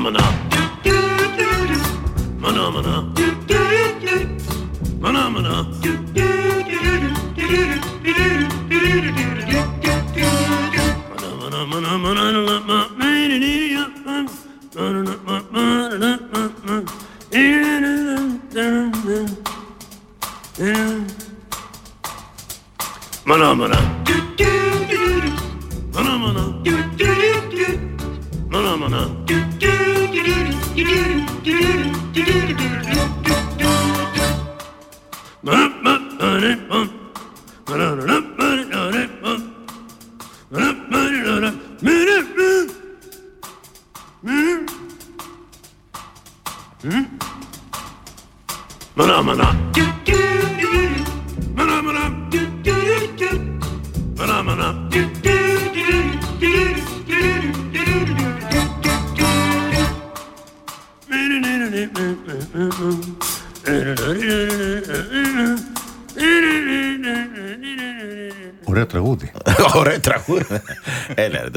Phenomena.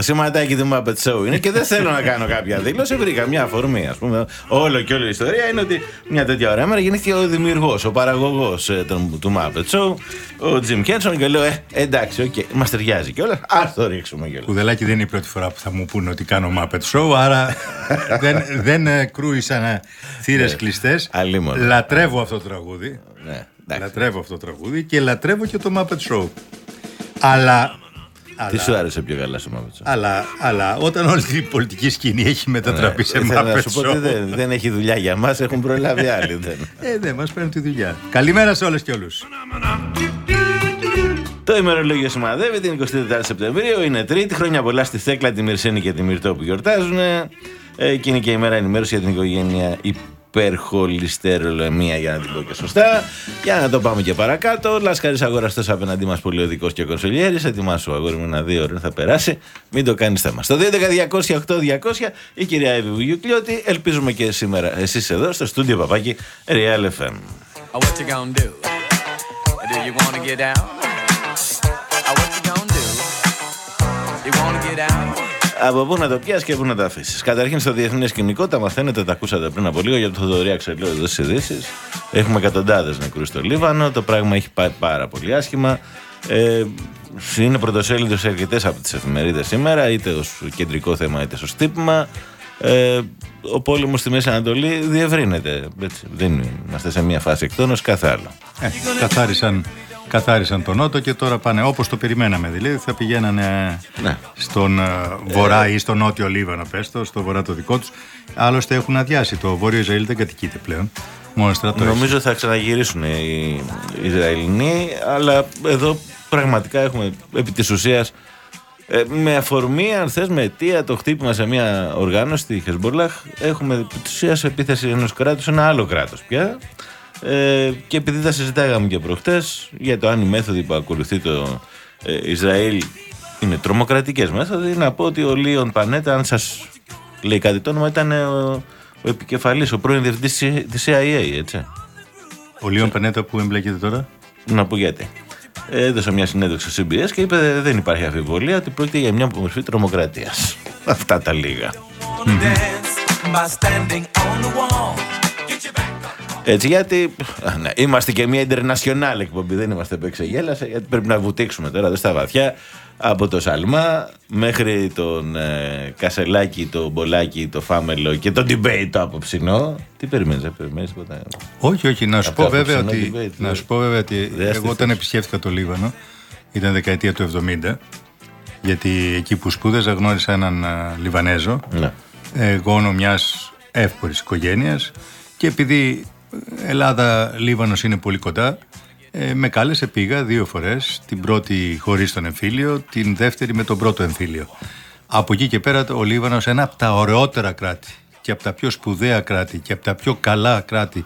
Σηματάκι του Muppet Show είναι και δεν θέλω να κάνω κάποια δήλωση. Βρήκα μια αφορμή, ας πούμε. Όλο και όλη η ιστορία είναι ότι μια τέτοια ωραία μέρα γεννήθηκε ο δημιουργός, ο παραγωγός του Muppet Show, ο Jim Henson. Και λέω, ε, εντάξει, οκ, μας ταιριάζει κιόλας. Ας το ρίξουμε κιόλας. Χουδαλάκη δεν είναι η πρώτη φορά που θα μου πούνε ότι κάνω Muppet Show, άρα δεν, δεν ε, κρούησαν θύρες κλειστές. αλίμονο. Λατρεύω αυτό το τραγούδι. Ναι, εντάξει. Λατρεύω αυτό το τραγούδι και λατρεύω και το Muppet Show. Αλλά. Τι Αλλά, σου άρεσε πιο καλά στο Muppet Show; αλλά, αλλά όταν όλη η πολιτική σκηνή έχει μετατραπεί σε Ήθελα να Muppet σου πω ότι Show. δεν, δεν έχει δουλειά για μας, έχουν προλάβει άλλοι. δεν. Ε, δεν μας παίρνουν τη δουλειά. Καλημέρα σε όλες και όλους. Το ημερολόγιο σημαδεύει την 24η Σεπτεμβρίου. Είναι τρίτη χρόνια πολλά στη Θέκλα, τη Μυρσένη και τη Μυρτό που γιορτάζουν. Ε, και είναι και η μέρα ενημέρωση για την οικογένεια υπερχολυστερολεμία, για να την πω και σωστά. Για να το πάμε και παρακάτω. Λάσκαρης αγοραστός απέναντί μας πολύ οδικό και κονσολιέρης. Ετοιμάσου, αγόρι μου, ένα δύο ώρα θα περάσει. Μην το κάνεις θέμα. Στο 2.11.200.8.200 η κυρία Εύη Βουγιουκλιώτη. Ελπίζουμε και σήμερα εσείς εδώ στο στούντιο παπάκι Real FM. Oh, what you gonna do? Do you wanna get down? Από πού να το πιάσεις και πού να το αφήσεις. Καταρχήν στο διεθνές σκηνικό, τα μαθαίνετε, τα ακούσατε πριν από λίγο για το Θοδωρή Αξελό εδώ στις ειδήσεις. Έχουμε εκατοντάδες νεκρούς στο Λίβανο. Το πράγμα έχει πάει πάρα πολύ άσχημα. Ε, είναι πρωτοσέλιδος σε αρκετές από τις εφημερίδες σήμερα, είτε ως κεντρικό θέμα είτε ως τύπημα. Ε, ο πόλεμος στη Μέση Ανατολή διευρύνεται. Έτσι. Δεν είμαστε σε μια φάση εκτόνωση κάθε άλλο. Ε, καθάρισαν, καθάρισαν τον Νότο και τώρα πάνε όπως το περιμέναμε. Δηλαδή θα πηγαίνανε Ναι. στον ε, βορρά ή στον νότιο Λίβανο, πες το, στο βορρά το δικό τους. Άλλωστε έχουν αδειάσει. Το βόρειο Ισραήλ δεν κατοικείται πλέον. Μόνο στρατό έχει. Νομίζω θα ξαναγυρίσουν οι Ισραηλινοί, αλλά εδώ πραγματικά έχουμε επί της ουσίας ε, με αφορμή, αν θες, με αιτία το χτύπημα σε μια οργάνωση, τη Χεσμπολάχ, έχουμε επί της ουσίας επίθεση ενός κράτους σε ένα άλλο κράτος πια. Ε, και επειδή τα συζητάγαμε και προχτές για το αν η μέθοδοι που ακολουθεί το ε, Ισραήλ είναι τρομοκρατικές μέθοδοι, να πω ότι ο Λίον Πανέτα, αν σας λέει κάτι το όνομα, ήταν ο, ο επικεφαλής, ο πρώην διευθυντής της CIA, έτσι. Ο Λίον Πενέτα που εμπλέκεται τώρα; Να πω γιατί. Έδωσε μια συνέντευξη στο CBS και είπε δεν υπάρχει αμφιβολία ότι πρόκειται για μια μορφή τρομοκρατίας. Αυτά τα λίγα. Dance Έτσι γιατί α, ναι, είμαστε και μια international εκπομπή, δεν είμαστε που εξεγέλασε, γιατί πρέπει να βουτήξουμε τώρα εδώ στα βαθιά από το Σαλμά μέχρι τον ε, Κασελάκη, τον Μπολάκη, το Φάμελο και το debate το απόψινό. Τι περιμένεις, δεν περιμένεις τίποτα. Όχι, όχι. Να σου, Από πω το βέβαια απόψινό ότι, debate, να ναι. σου πω βέβαια ότι Δεν εγώ όταν αστηθείς. επισκέφθηκα το Λίβανο, ήταν δεκαετία του 70, γιατί εκεί που σπούδαζα γνώρισα έναν α, Λιβανέζο, Ναι. ε, γόνο μιας εύπορης οικογένειας και επειδή Ελλάδα-Λίβανος είναι πολύ κοντά, ε, με κάλεσε πήγα δύο φορές, την πρώτη χωρίς τον εμφύλιο, την δεύτερη με τον πρώτο εμφύλιο. Από εκεί και πέρα ο Λίβανος ένα από τα ωραιότερα κράτη και από τα πιο σπουδαία κράτη και από τα πιο καλά κράτη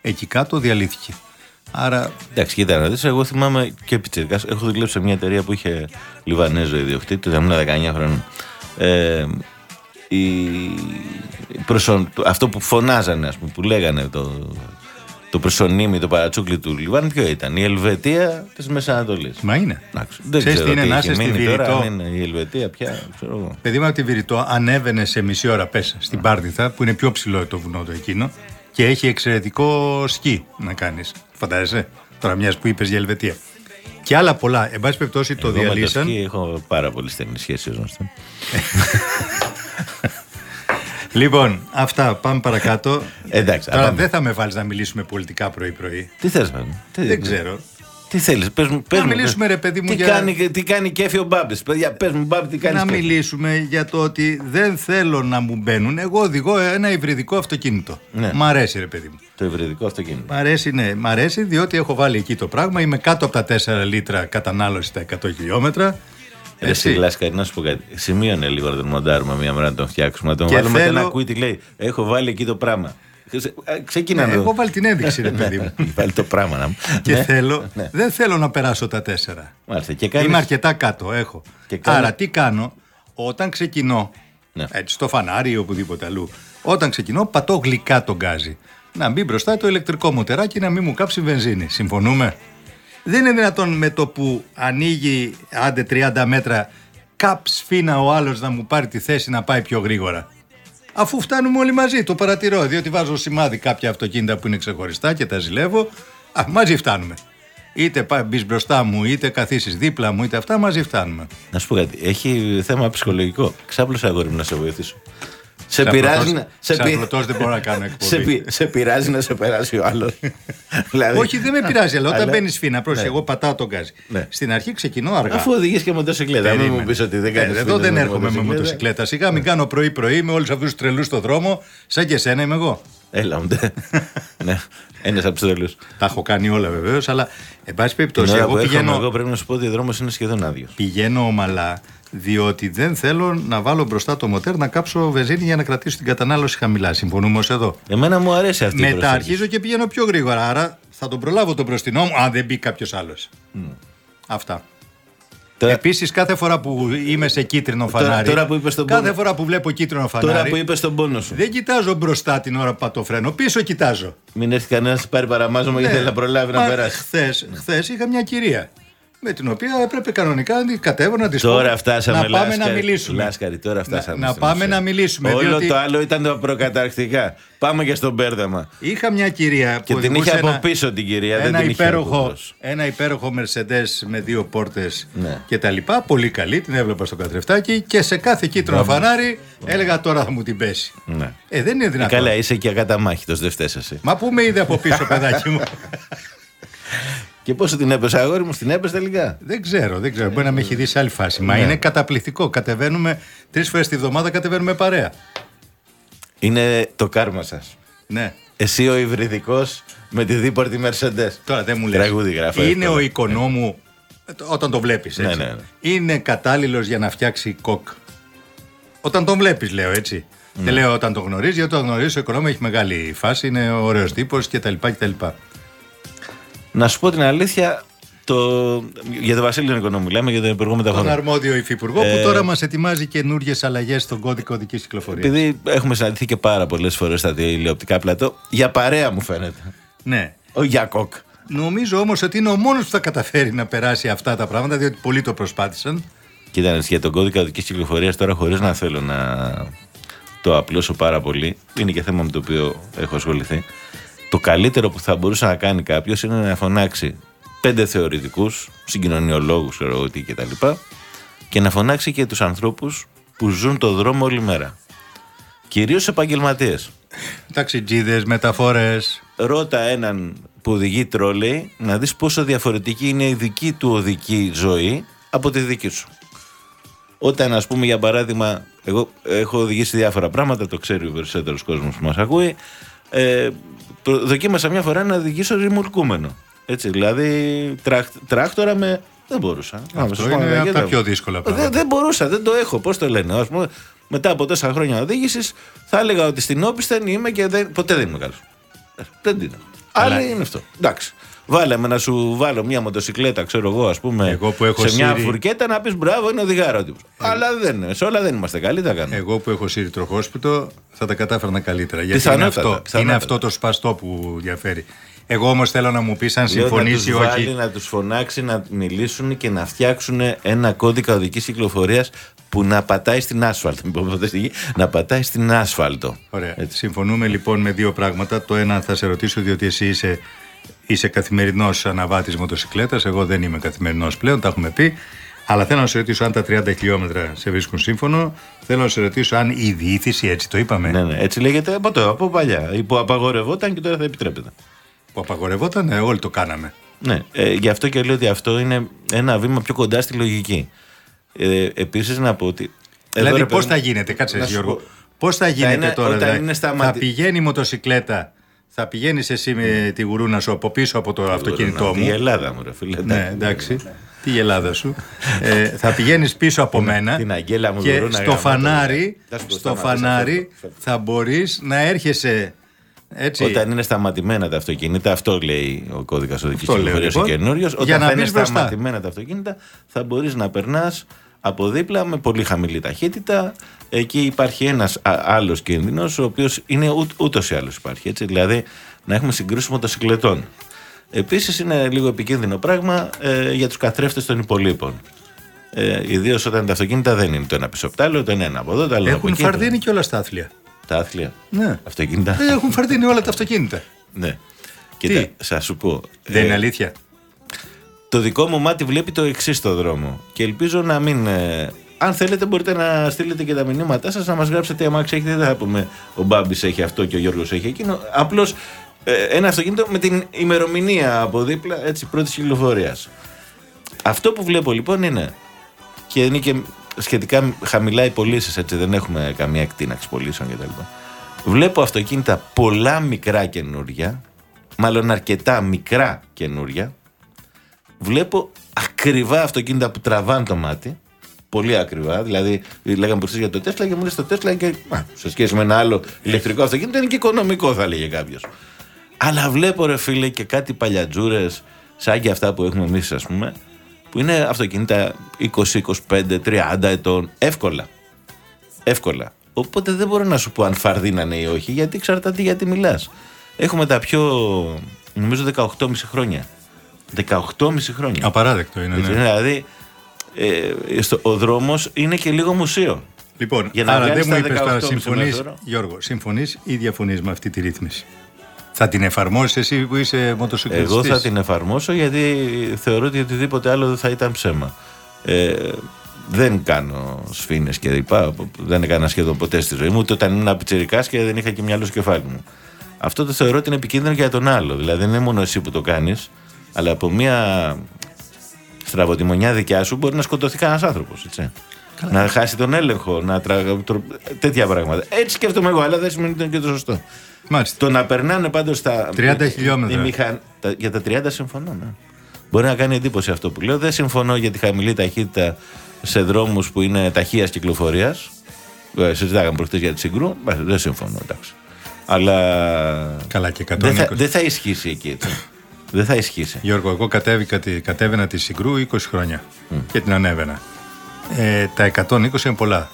εκεί κάτω διαλύθηκε. Άρα Εντάξει, κοίτα να δεις, εγώ θυμάμαι και πιτσιρικάς, έχω δουλέψει σε μια εταιρεία που είχε Λιβανέζο ιδιοκτήτη, ήμουν 19 χρόνια. Ε, η, η προσω- το- αυτό που φωνάζανε, ας πούμε, που λέγανε το, το προσωνύμι, το παρατσούκλι του Λιβάνου, ποιο ήταν. Η Ελβετία της Μεσανατολή. Μα είναι. Δεν Ξέρεις ξέρω τι είναι τι να έχει είσαι στη μείνει τώρα, Βηρητό. αν είναι η Ελβετία πια, ξέρω εγώ. Παιδί μου από τη Βηρητό ανέβαινε σε μισή ώρα πέσα στην Πάρδηθα που είναι πιο ψηλό το βουνό το εκείνο και έχει εξαιρετικό σκι να κάνεις. Φαντάζεσαι τώρα μιας που είπες για Ελβετία. Και άλλα πολλά. Εν πάση περιπτώσει το Εγώ με διαλύσαν. σκι έχω πάρα πολύ στενή σχέση ως γνωστό. Λοιπόν, αυτά πάμε παρακάτω. Εντάξει, Τώρα πάμε. δεν θα με βάλεις να μιλήσουμε πολιτικά πρωί-πρωί. Τι θες να τι, Δεν ξέρω. Τι θέλεις, πες μου. Πες Να μου, μιλήσουμε, πες- ρε παιδί μου, τι για- Κάνει, τι κάνει κέφι ο Μπάμπης. Παιδιά, πες μου Μπάμπη τι κάνεις να κέφι. μιλήσουμε για το ότι δεν θέλω να μου μπαίνουν. Εγώ οδηγώ ένα υβριδικό αυτοκίνητο. Ναι. Μ' αρέσει, ρε παιδί μου. Το ευρυδικό αυτοκίνητο. Μ' αρέσει, ναι, μ' αρέσει διότι έχω βάλει εκεί το πράγμα. Είμαι κάτω από τα 4 λίτρα κατανάλωση στα 100 χιλιόμετρα. Ρε εσύ, Λάσκαρη, να σου πω κάτι. Σημείωνε λίγο να τον μοντάρουμε μία μέρα να τον φτιάξουμε. Να τον Και βάλουμε θέλω- ένα ακούει τι λέει. Έχω βάλει εκεί το πράγμα. Ξε- α, Ξεκίνα Ναι, να έχω βάλει την ένδειξη, ρε παιδί μου. Έχει βάλει το πράγμα να μου. Και Ναι. θέλω, Ναι. δεν θέλω να περάσω τα 4. Μάλιστα. Και κάνεις... Είμαι αρκετά κάτω, έχω. Και κάνει- Άρα τι κάνω, όταν ξεκινώ, Ναι. έτσι στο φανάρι ή οπουδήποτε αλλού, όταν ξεκινώ πατώ γλυκά τον γκάζι. Να μπει μπροστά το ηλεκτρικό μοτεράκι να μην μου κάψει βενζίνη. Συμφωνούμε; Δεν είναι δυνατόν με το που ανοίγει άντε 30 μέτρα καπ σφίνα ο άλλος να μου πάρει τη θέση να πάει πιο γρήγορα. Αφού φτάνουμε όλοι μαζί, το παρατηρώ, διότι βάζω σημάδι κάποια αυτοκίνητα που είναι ξεχωριστά και τα ζηλεύω. Α, μαζί φτάνουμε. Είτε μπεις μπροστά μου, είτε καθίσεις δίπλα μου, είτε αυτά, μαζί φτάνουμε. Να σου πω κάτι. Έχει θέμα ψυχολογικό. Ξάπλωσε αγόρι μου να σε βοηθήσω. Σε Ξαπλωτός- πειράζει να. Σε, πει- ξαπλωτός δεν μπορώ να κάνω εκπομπή. σε, πει- σε πειράζει να σε περάσει ο άλλος. δηλαδή, Όχι, δεν με πειράζει, αλλά όταν αλλά- μπαίνεις φίνα, πρόσεχε, Ναι. εγώ πατάω τον γκάζι. Ναι. Στην αρχή ξεκινώ αργά. Αφού οδηγείς και μοτοσυκλέτα, μην μου Περίμενε. πεις ότι δεν κάνεις. Ε, Εδώ δεν έρχομαι με μοτοσυκλέτα. Σιγά μην κάνω πρωί-πρωί με όλους αυτούς του τρελούς στο δρόμο, σαν και εσένα είμαι εγώ. Έλα, μου Ναι, ένας από τους τρελούς. Τα έχω κάνει όλα βεβαίως, αλλά εν πάση Την περιπτώσει, ώρα εγώ που έρχομαι, πηγαίνω, εγώ πρέπει να σου πω ότι ο δρόμος είναι σχεδόν άδειος. πηγαίνω ομαλά, διότι δεν θέλω να βάλω μπροστά το μοτέρ να κάψω βενζίνη για να κρατήσω την κατανάλωση χαμηλά. Συμφωνούμε ως εδώ. Εμένα μου αρέσει αυτή η Μετά προσέγγιση. αρχίζω και πηγαίνω πιο γρήγορα. Άρα θα τον προλάβω τον μπροστινό μου, αν δεν μπει κάποιος άλλος. Αυτά. Τώρα- Επίσης, κάθε φορά που είμαι σε κίτρινο φανάρι. τώρα που είπες τον κάθε πόνο- φορά που βλέπω κίτρινο φανάρι. Τώρα που είπες τον πόνο σου. Δεν κοιτάζω μπροστά την ώρα που πατώ φρένο. Πίσω κοιτάζω. Μην έρθει κανένας να σε πάρει παραμάζωμα γιατί θέλει να προλάβει να περάσει. Χθε χθες είχα μια κυρία. Με την οποία έπρεπε κανονικά να την κατέβω να της Τώρα πω, φτάσαμε να πάμε Λάσκαρη. να μιλήσουμε. Λάσκαρη, τώρα φτάσαμε. Να, να στην πάμε ουσία. να μιλήσουμε. Όλο διότι το άλλο ήταν τα προκαταρκτικά. Πάμε και στον μπέρδεμα. Είχα μια κυρία Και που την οδηγούσε είχε από ένα- πίσω την κυρία. δεν ένα την είχε από υπέροχο, μπρος. ένα υπέροχο Mercedes με δύο πόρτες Ναι. και τα λοιπά. Πολύ καλή, την έβλεπα στο καθρεφτάκι και σε κάθε κίτρινο φανάρι έλεγα τώρα θα μου την πέσει. Ναι. Ε, δεν είναι Ε, δυνατόν. καλά, είσαι και ακαταμάχητος, δεν φταίει εσύ. Μα πού με είδε από πίσω, παιδάκι μου. Και πόσο την έπεσε, αγόρι μου, την έπεσε τελικά; δεν ξέρω, δεν ξέρω. Μπορεί να με έχει δει σε άλλη φάση. Μα Ναι. είναι καταπληκτικό. Κατεβαίνουμε τρεις φορές τη βδομάδα, κατεβαίνουμε παρέα. Είναι το κάρμα σας. Ναι. Εσύ ο υβριδικός με τη δίπορτη Mercedes. Τώρα δεν μου λες. Τραγούδι γράφω. Είναι εύκολα. ο οικονόμου, όταν το βλέπεις έτσι, Ναι, ναι, ναι. είναι κατάλληλος για να φτιάξει κοκ. Όταν τον βλέπεις λέω έτσι. Ναι. Δεν λέω όταν τον γνωρίζει, γιατί όταν γνωρίζει ο οικονόμου έχει μεγάλη φάση, είναι ωραίος τύπος κτλ. κτλ. Να σου πω την αλήθεια, το... για τον Βασίλη Νικονό μιλάμε, για τον Υπουργό Τον Μεταφορών. αρμόδιο υφυπουργό Ε, που τώρα μας ετοιμάζει καινούριε αλλαγές στον κώδικο οδικής κυκλοφορίας. Επειδή έχουμε συναντηθεί και πάρα πολλές φορές στα τηλεοπτικά πλατό, για παρέα μου φαίνεται. Ναι. Ο Γιακόκ. Νομίζω όμως ότι είναι ο μόνος που θα καταφέρει να περάσει αυτά τα πράγματα, διότι πολλοί το προσπάθησαν. Κοίτα, να δεις, για τον κώδικα οδικής κυκλοφορίας τώρα, χωρίς να θέλω να το απλώσω πάρα πολύ, είναι και θέμα με το οποίο έχω ασχοληθεί. Το καλύτερο που θα μπορούσε να κάνει κάποιος είναι να φωνάξει πέντε θεωρητικούς, συγκοινωνιολόγους, ξέρω εγώ τι κτλ. Και να φωνάξει και τους ανθρώπους που ζουν το δρόμο όλη μέρα. Κυρίως επαγγελματίες. Ταξιτζίδες, μεταφορές. Ρώτα έναν που οδηγεί τρόλεϊ να δεις πόσο διαφορετική είναι η δική του οδική ζωή από τη δική σου. Όταν ας πούμε για παράδειγμα, εγώ έχω οδηγήσει διάφορα πράγματα, το ξέρει ο περισσότερος κόσμος που μας ακούει, ε, προ- δοκίμασα μια φορά να οδηγήσω ρημουλκούμενο. Έτσι, δηλαδή τραχ, τράκτορα με... Δεν μπορούσα. Να Αυτό σας πω, είναι δεν- από τα δεν- πιο δύσκολα δεν, πράγματα. δεν μπορούσα, δεν το έχω. Πώς το λένε. Ας πούμε, μετά από τόσα χρόνια οδήγησης, θα έλεγα ότι στην όπισθεν είμαι και δεν, ποτέ δεν είμαι καλός. Δεν είναι. Αλλά- Αλλά είναι αυτό. Εντάξει. Βάλαμε να σου βάλω μια μοτοσυκλέτα, ξέρω εγώ, ας πούμε, Εγώ που έχω σε μια σύρει- φουρκέτα να πεις μπράβο, είναι οδηγάρο τύπος. Αλλά δεν είναι. Σε όλα δεν είμαστε καλοί, τα κάνουμε. Εγώ που έχω σύρει τροχόσπιτο θα τα κατάφερνα καλύτερα. Γιατί είναι Πιθανότατα, αυτό, πιθανότατα. είναι αυτό το σπαστό που διαφέρει. Εγώ όμως θέλω να μου πεις αν Λέω συμφωνείς να ή τους βάλει, όχι. να τους φωνάξει, να μιλήσουν και να φτιάξουν ένα κώδικα οδικής κυκλοφορίας που να πατάει στην άσφαλτο. Μην πω ποτέ στη γη, να πατάει στην άσφαλτο. Ωραία. Έτσι. Συμφωνούμε λοιπόν με δύο πράγματα. Το ένα θα σε ρωτήσω διότι εσύ είσαι, είσαι καθημερινός αναβάτης μοτοσυκλέτας. Εγώ δεν είμαι καθημερινός πλέον, τα έχουμε πει. Αλλά θέλω να σε ρωτήσω αν τα 30 χιλιόμετρα σε βρίσκουν σύμφωνο. Θέλω να σε ρωτήσω αν η διήθηση, έτσι το είπαμε, Ναι, ναι, έτσι λέγεται από, το, από παλιά. Που απαγορευόταν και τώρα θα επιτρέπεται. που απαγορευόταν, ε, όλοι το κάναμε. Ναι, ε, γι' αυτό και λέω ότι αυτό είναι ένα βήμα πιο κοντά στη λογική. Ε, Επίσης να πω ότι. εδώ, δηλαδή, ρε πώς παιδί θα μου, γίνεται, κάτσε να εσύ, σου Γιώργο. πω, Πώς θα γίνεται είναι- τώρα, όταν δηλαδή, είναι θα σταματη- πηγαίνει η μοτοσυκλέτα, θα πηγαίνεις εσύ με τη γουρούνα σου από πίσω από το αυτοκίνητό Η μου. Ελλάδα μου, ρε φίλε. Ναι, εντάξει. Τι γελάδα σου. Ε, θα πηγαίνεις πίσω από μένα την αγγέλα μου και γουρούνα στο γαμάτο, φανάρι, Θα σου το στο σταματήσω, φανάρι φεύγω, φεύγω. θα μπορείς να έρχεσαι έτσι. Όταν είναι σταματημένα τα αυτοκίνητα, αυτό λέει ο κώδικας οδικής Αυτό λέω, κυκλοφορία ο λοιπόν. καινούριος. Για Όταν να θα είναι μπεις μπροστά. σταματημένα τα αυτοκίνητα, θα μπορείς να περνάς από δίπλα με πολύ χαμηλή ταχύτητα. Εκεί υπάρχει ένας άλλος κίνδυνος, ο οποίος είναι ούτως ή άλλως υπάρχει. Έτσι, δηλαδή να έχουμε συγκρούσει μοτοσυκλετών. Επίσης είναι λίγο επικίνδυνο πράγμα ε, για τους καθρέφτες των υπολείπων. Ε, Ιδίως όταν τα αυτοκίνητα δεν είναι το ένα πίσω από το άλλο, το ένα είναι από εδώ, το άλλο από Έχουν εκεί. φαρδίνει και όλα στα άθλια. Τα άθλια. Ναι. Αυτοκίνητα. Ε, Έχουν φαρδίνει όλα τα αυτοκίνητα. Ναι. Κοίτα, θα σου πω. Δεν ε, είναι αλήθεια; Το δικό μου μάτι βλέπει το εξής στο δρόμο. Και ελπίζω να μην. ε, αν θέλετε, μπορείτε να στείλετε και τα μηνύματά σας, να μας γράψετε τι αμάξι έχετε. Δεν θα πούμε ο Μπάμπης έχει αυτό και ο Γιώργος έχει εκείνο. Απλώς ένα αυτοκίνητο με την ημερομηνία από δίπλα έτσι πρώτης κυκλοφορίας. Αυτό που βλέπω λοιπόν είναι. και είναι και σχετικά χαμηλά οι πωλήσεις, έτσι δεν έχουμε καμία εκτείναξη πωλήσεων κτλ. Βλέπω αυτοκίνητα πολλά μικρά καινούρια, μάλλον αρκετά μικρά καινούρια, βλέπω ακριβά αυτοκίνητα που τραβάνε το μάτι. Πολύ ακριβά. Δηλαδή, λέγαμε προσθέσει για το Τέσλα και μου λες το Τέσλα και α, σε σχέση με ένα άλλο ηλεκτρικό αυτοκίνητο είναι και οικονομικό, θα λέγε κάποιος. Αλλά βλέπω, ρε φίλε, και κάτι παλιατζούρες, σαν και αυτά που έχουμε εμείς, ας πούμε, που είναι αυτοκίνητα 20, 25, 30 ετών, εύκολα. Εύκολα. Οπότε δεν μπορώ να σου πω αν φαρδίνανε ή όχι, γιατί εξαρτάται γιατί μιλάς. Έχουμε τα πιο, νομίζω, 18,5 χρόνια. 18,5 χρόνια. Απαράδεκτο είναι. Έτσι, Ναι. Δηλαδή, ε, στο, ο δρόμος είναι και λίγο μουσείο. Λοιπόν, Για να άρα βγάλεις δεν μου τα είπες τώρα 18,5 συμφωνείς, μέτρο. Γιώργο, συμφωνείς ή διαφωνείς με αυτή τη ρύθμιση; Θα την εφαρμόσεις εσύ που είσαι μοτοσυκλετιστής; Εγώ θα την εφαρμόσω γιατί θεωρώ ότι οτιδήποτε άλλο δεν θα ήταν ψέμα. Ε, δεν κάνω σφήνες και λοιπά. Δεν έκανα σχεδόν ποτέ στη ζωή μου. Ούτε όταν ήμουν πιτσερικά και δεν είχα και μυαλό στο κεφάλι μου. Αυτό το θεωρώ ότι είναι επικίνδυνο και για τον άλλο. Δηλαδή δεν είναι μόνο εσύ που το κάνεις, αλλά από μια στραβοτημονιά δικιά σου μπορεί να σκοτωθεί κανένας άνθρωπος. Να χάσει τον έλεγχο, να τρα... τρο- τέτοια πράγματα. Έτσι σκέφτομαι εγώ, αλλά δεν σημαίνει ότι είναι και το σωστό. Μάλιστα. Το να περνάνε πάντως στα. 30 χιλιόμετρα. οι μηχαν- τα- Για τα 30 συμφωνώ, ναι. Μπορεί να κάνει εντύπωση αυτό που λέω. Δεν συμφωνώ για τη χαμηλή ταχύτητα σε δρόμους που είναι ταχείας κυκλοφορίας. Συζητάγαμε προχτές για τη συγκρού. Μπα, Δεν συμφωνώ, εντάξει. Αλλά. Καλά και 120. Δεν θα, δεν θα ισχύσει εκεί έτσι. Δεν θα ισχύσει. Γιώργο, εγώ κατέβηκα, τη- κατέβαινα τη Συγκρού 20 χρόνια και την ανέβαινα. Ε, τα 120 είναι πολλά.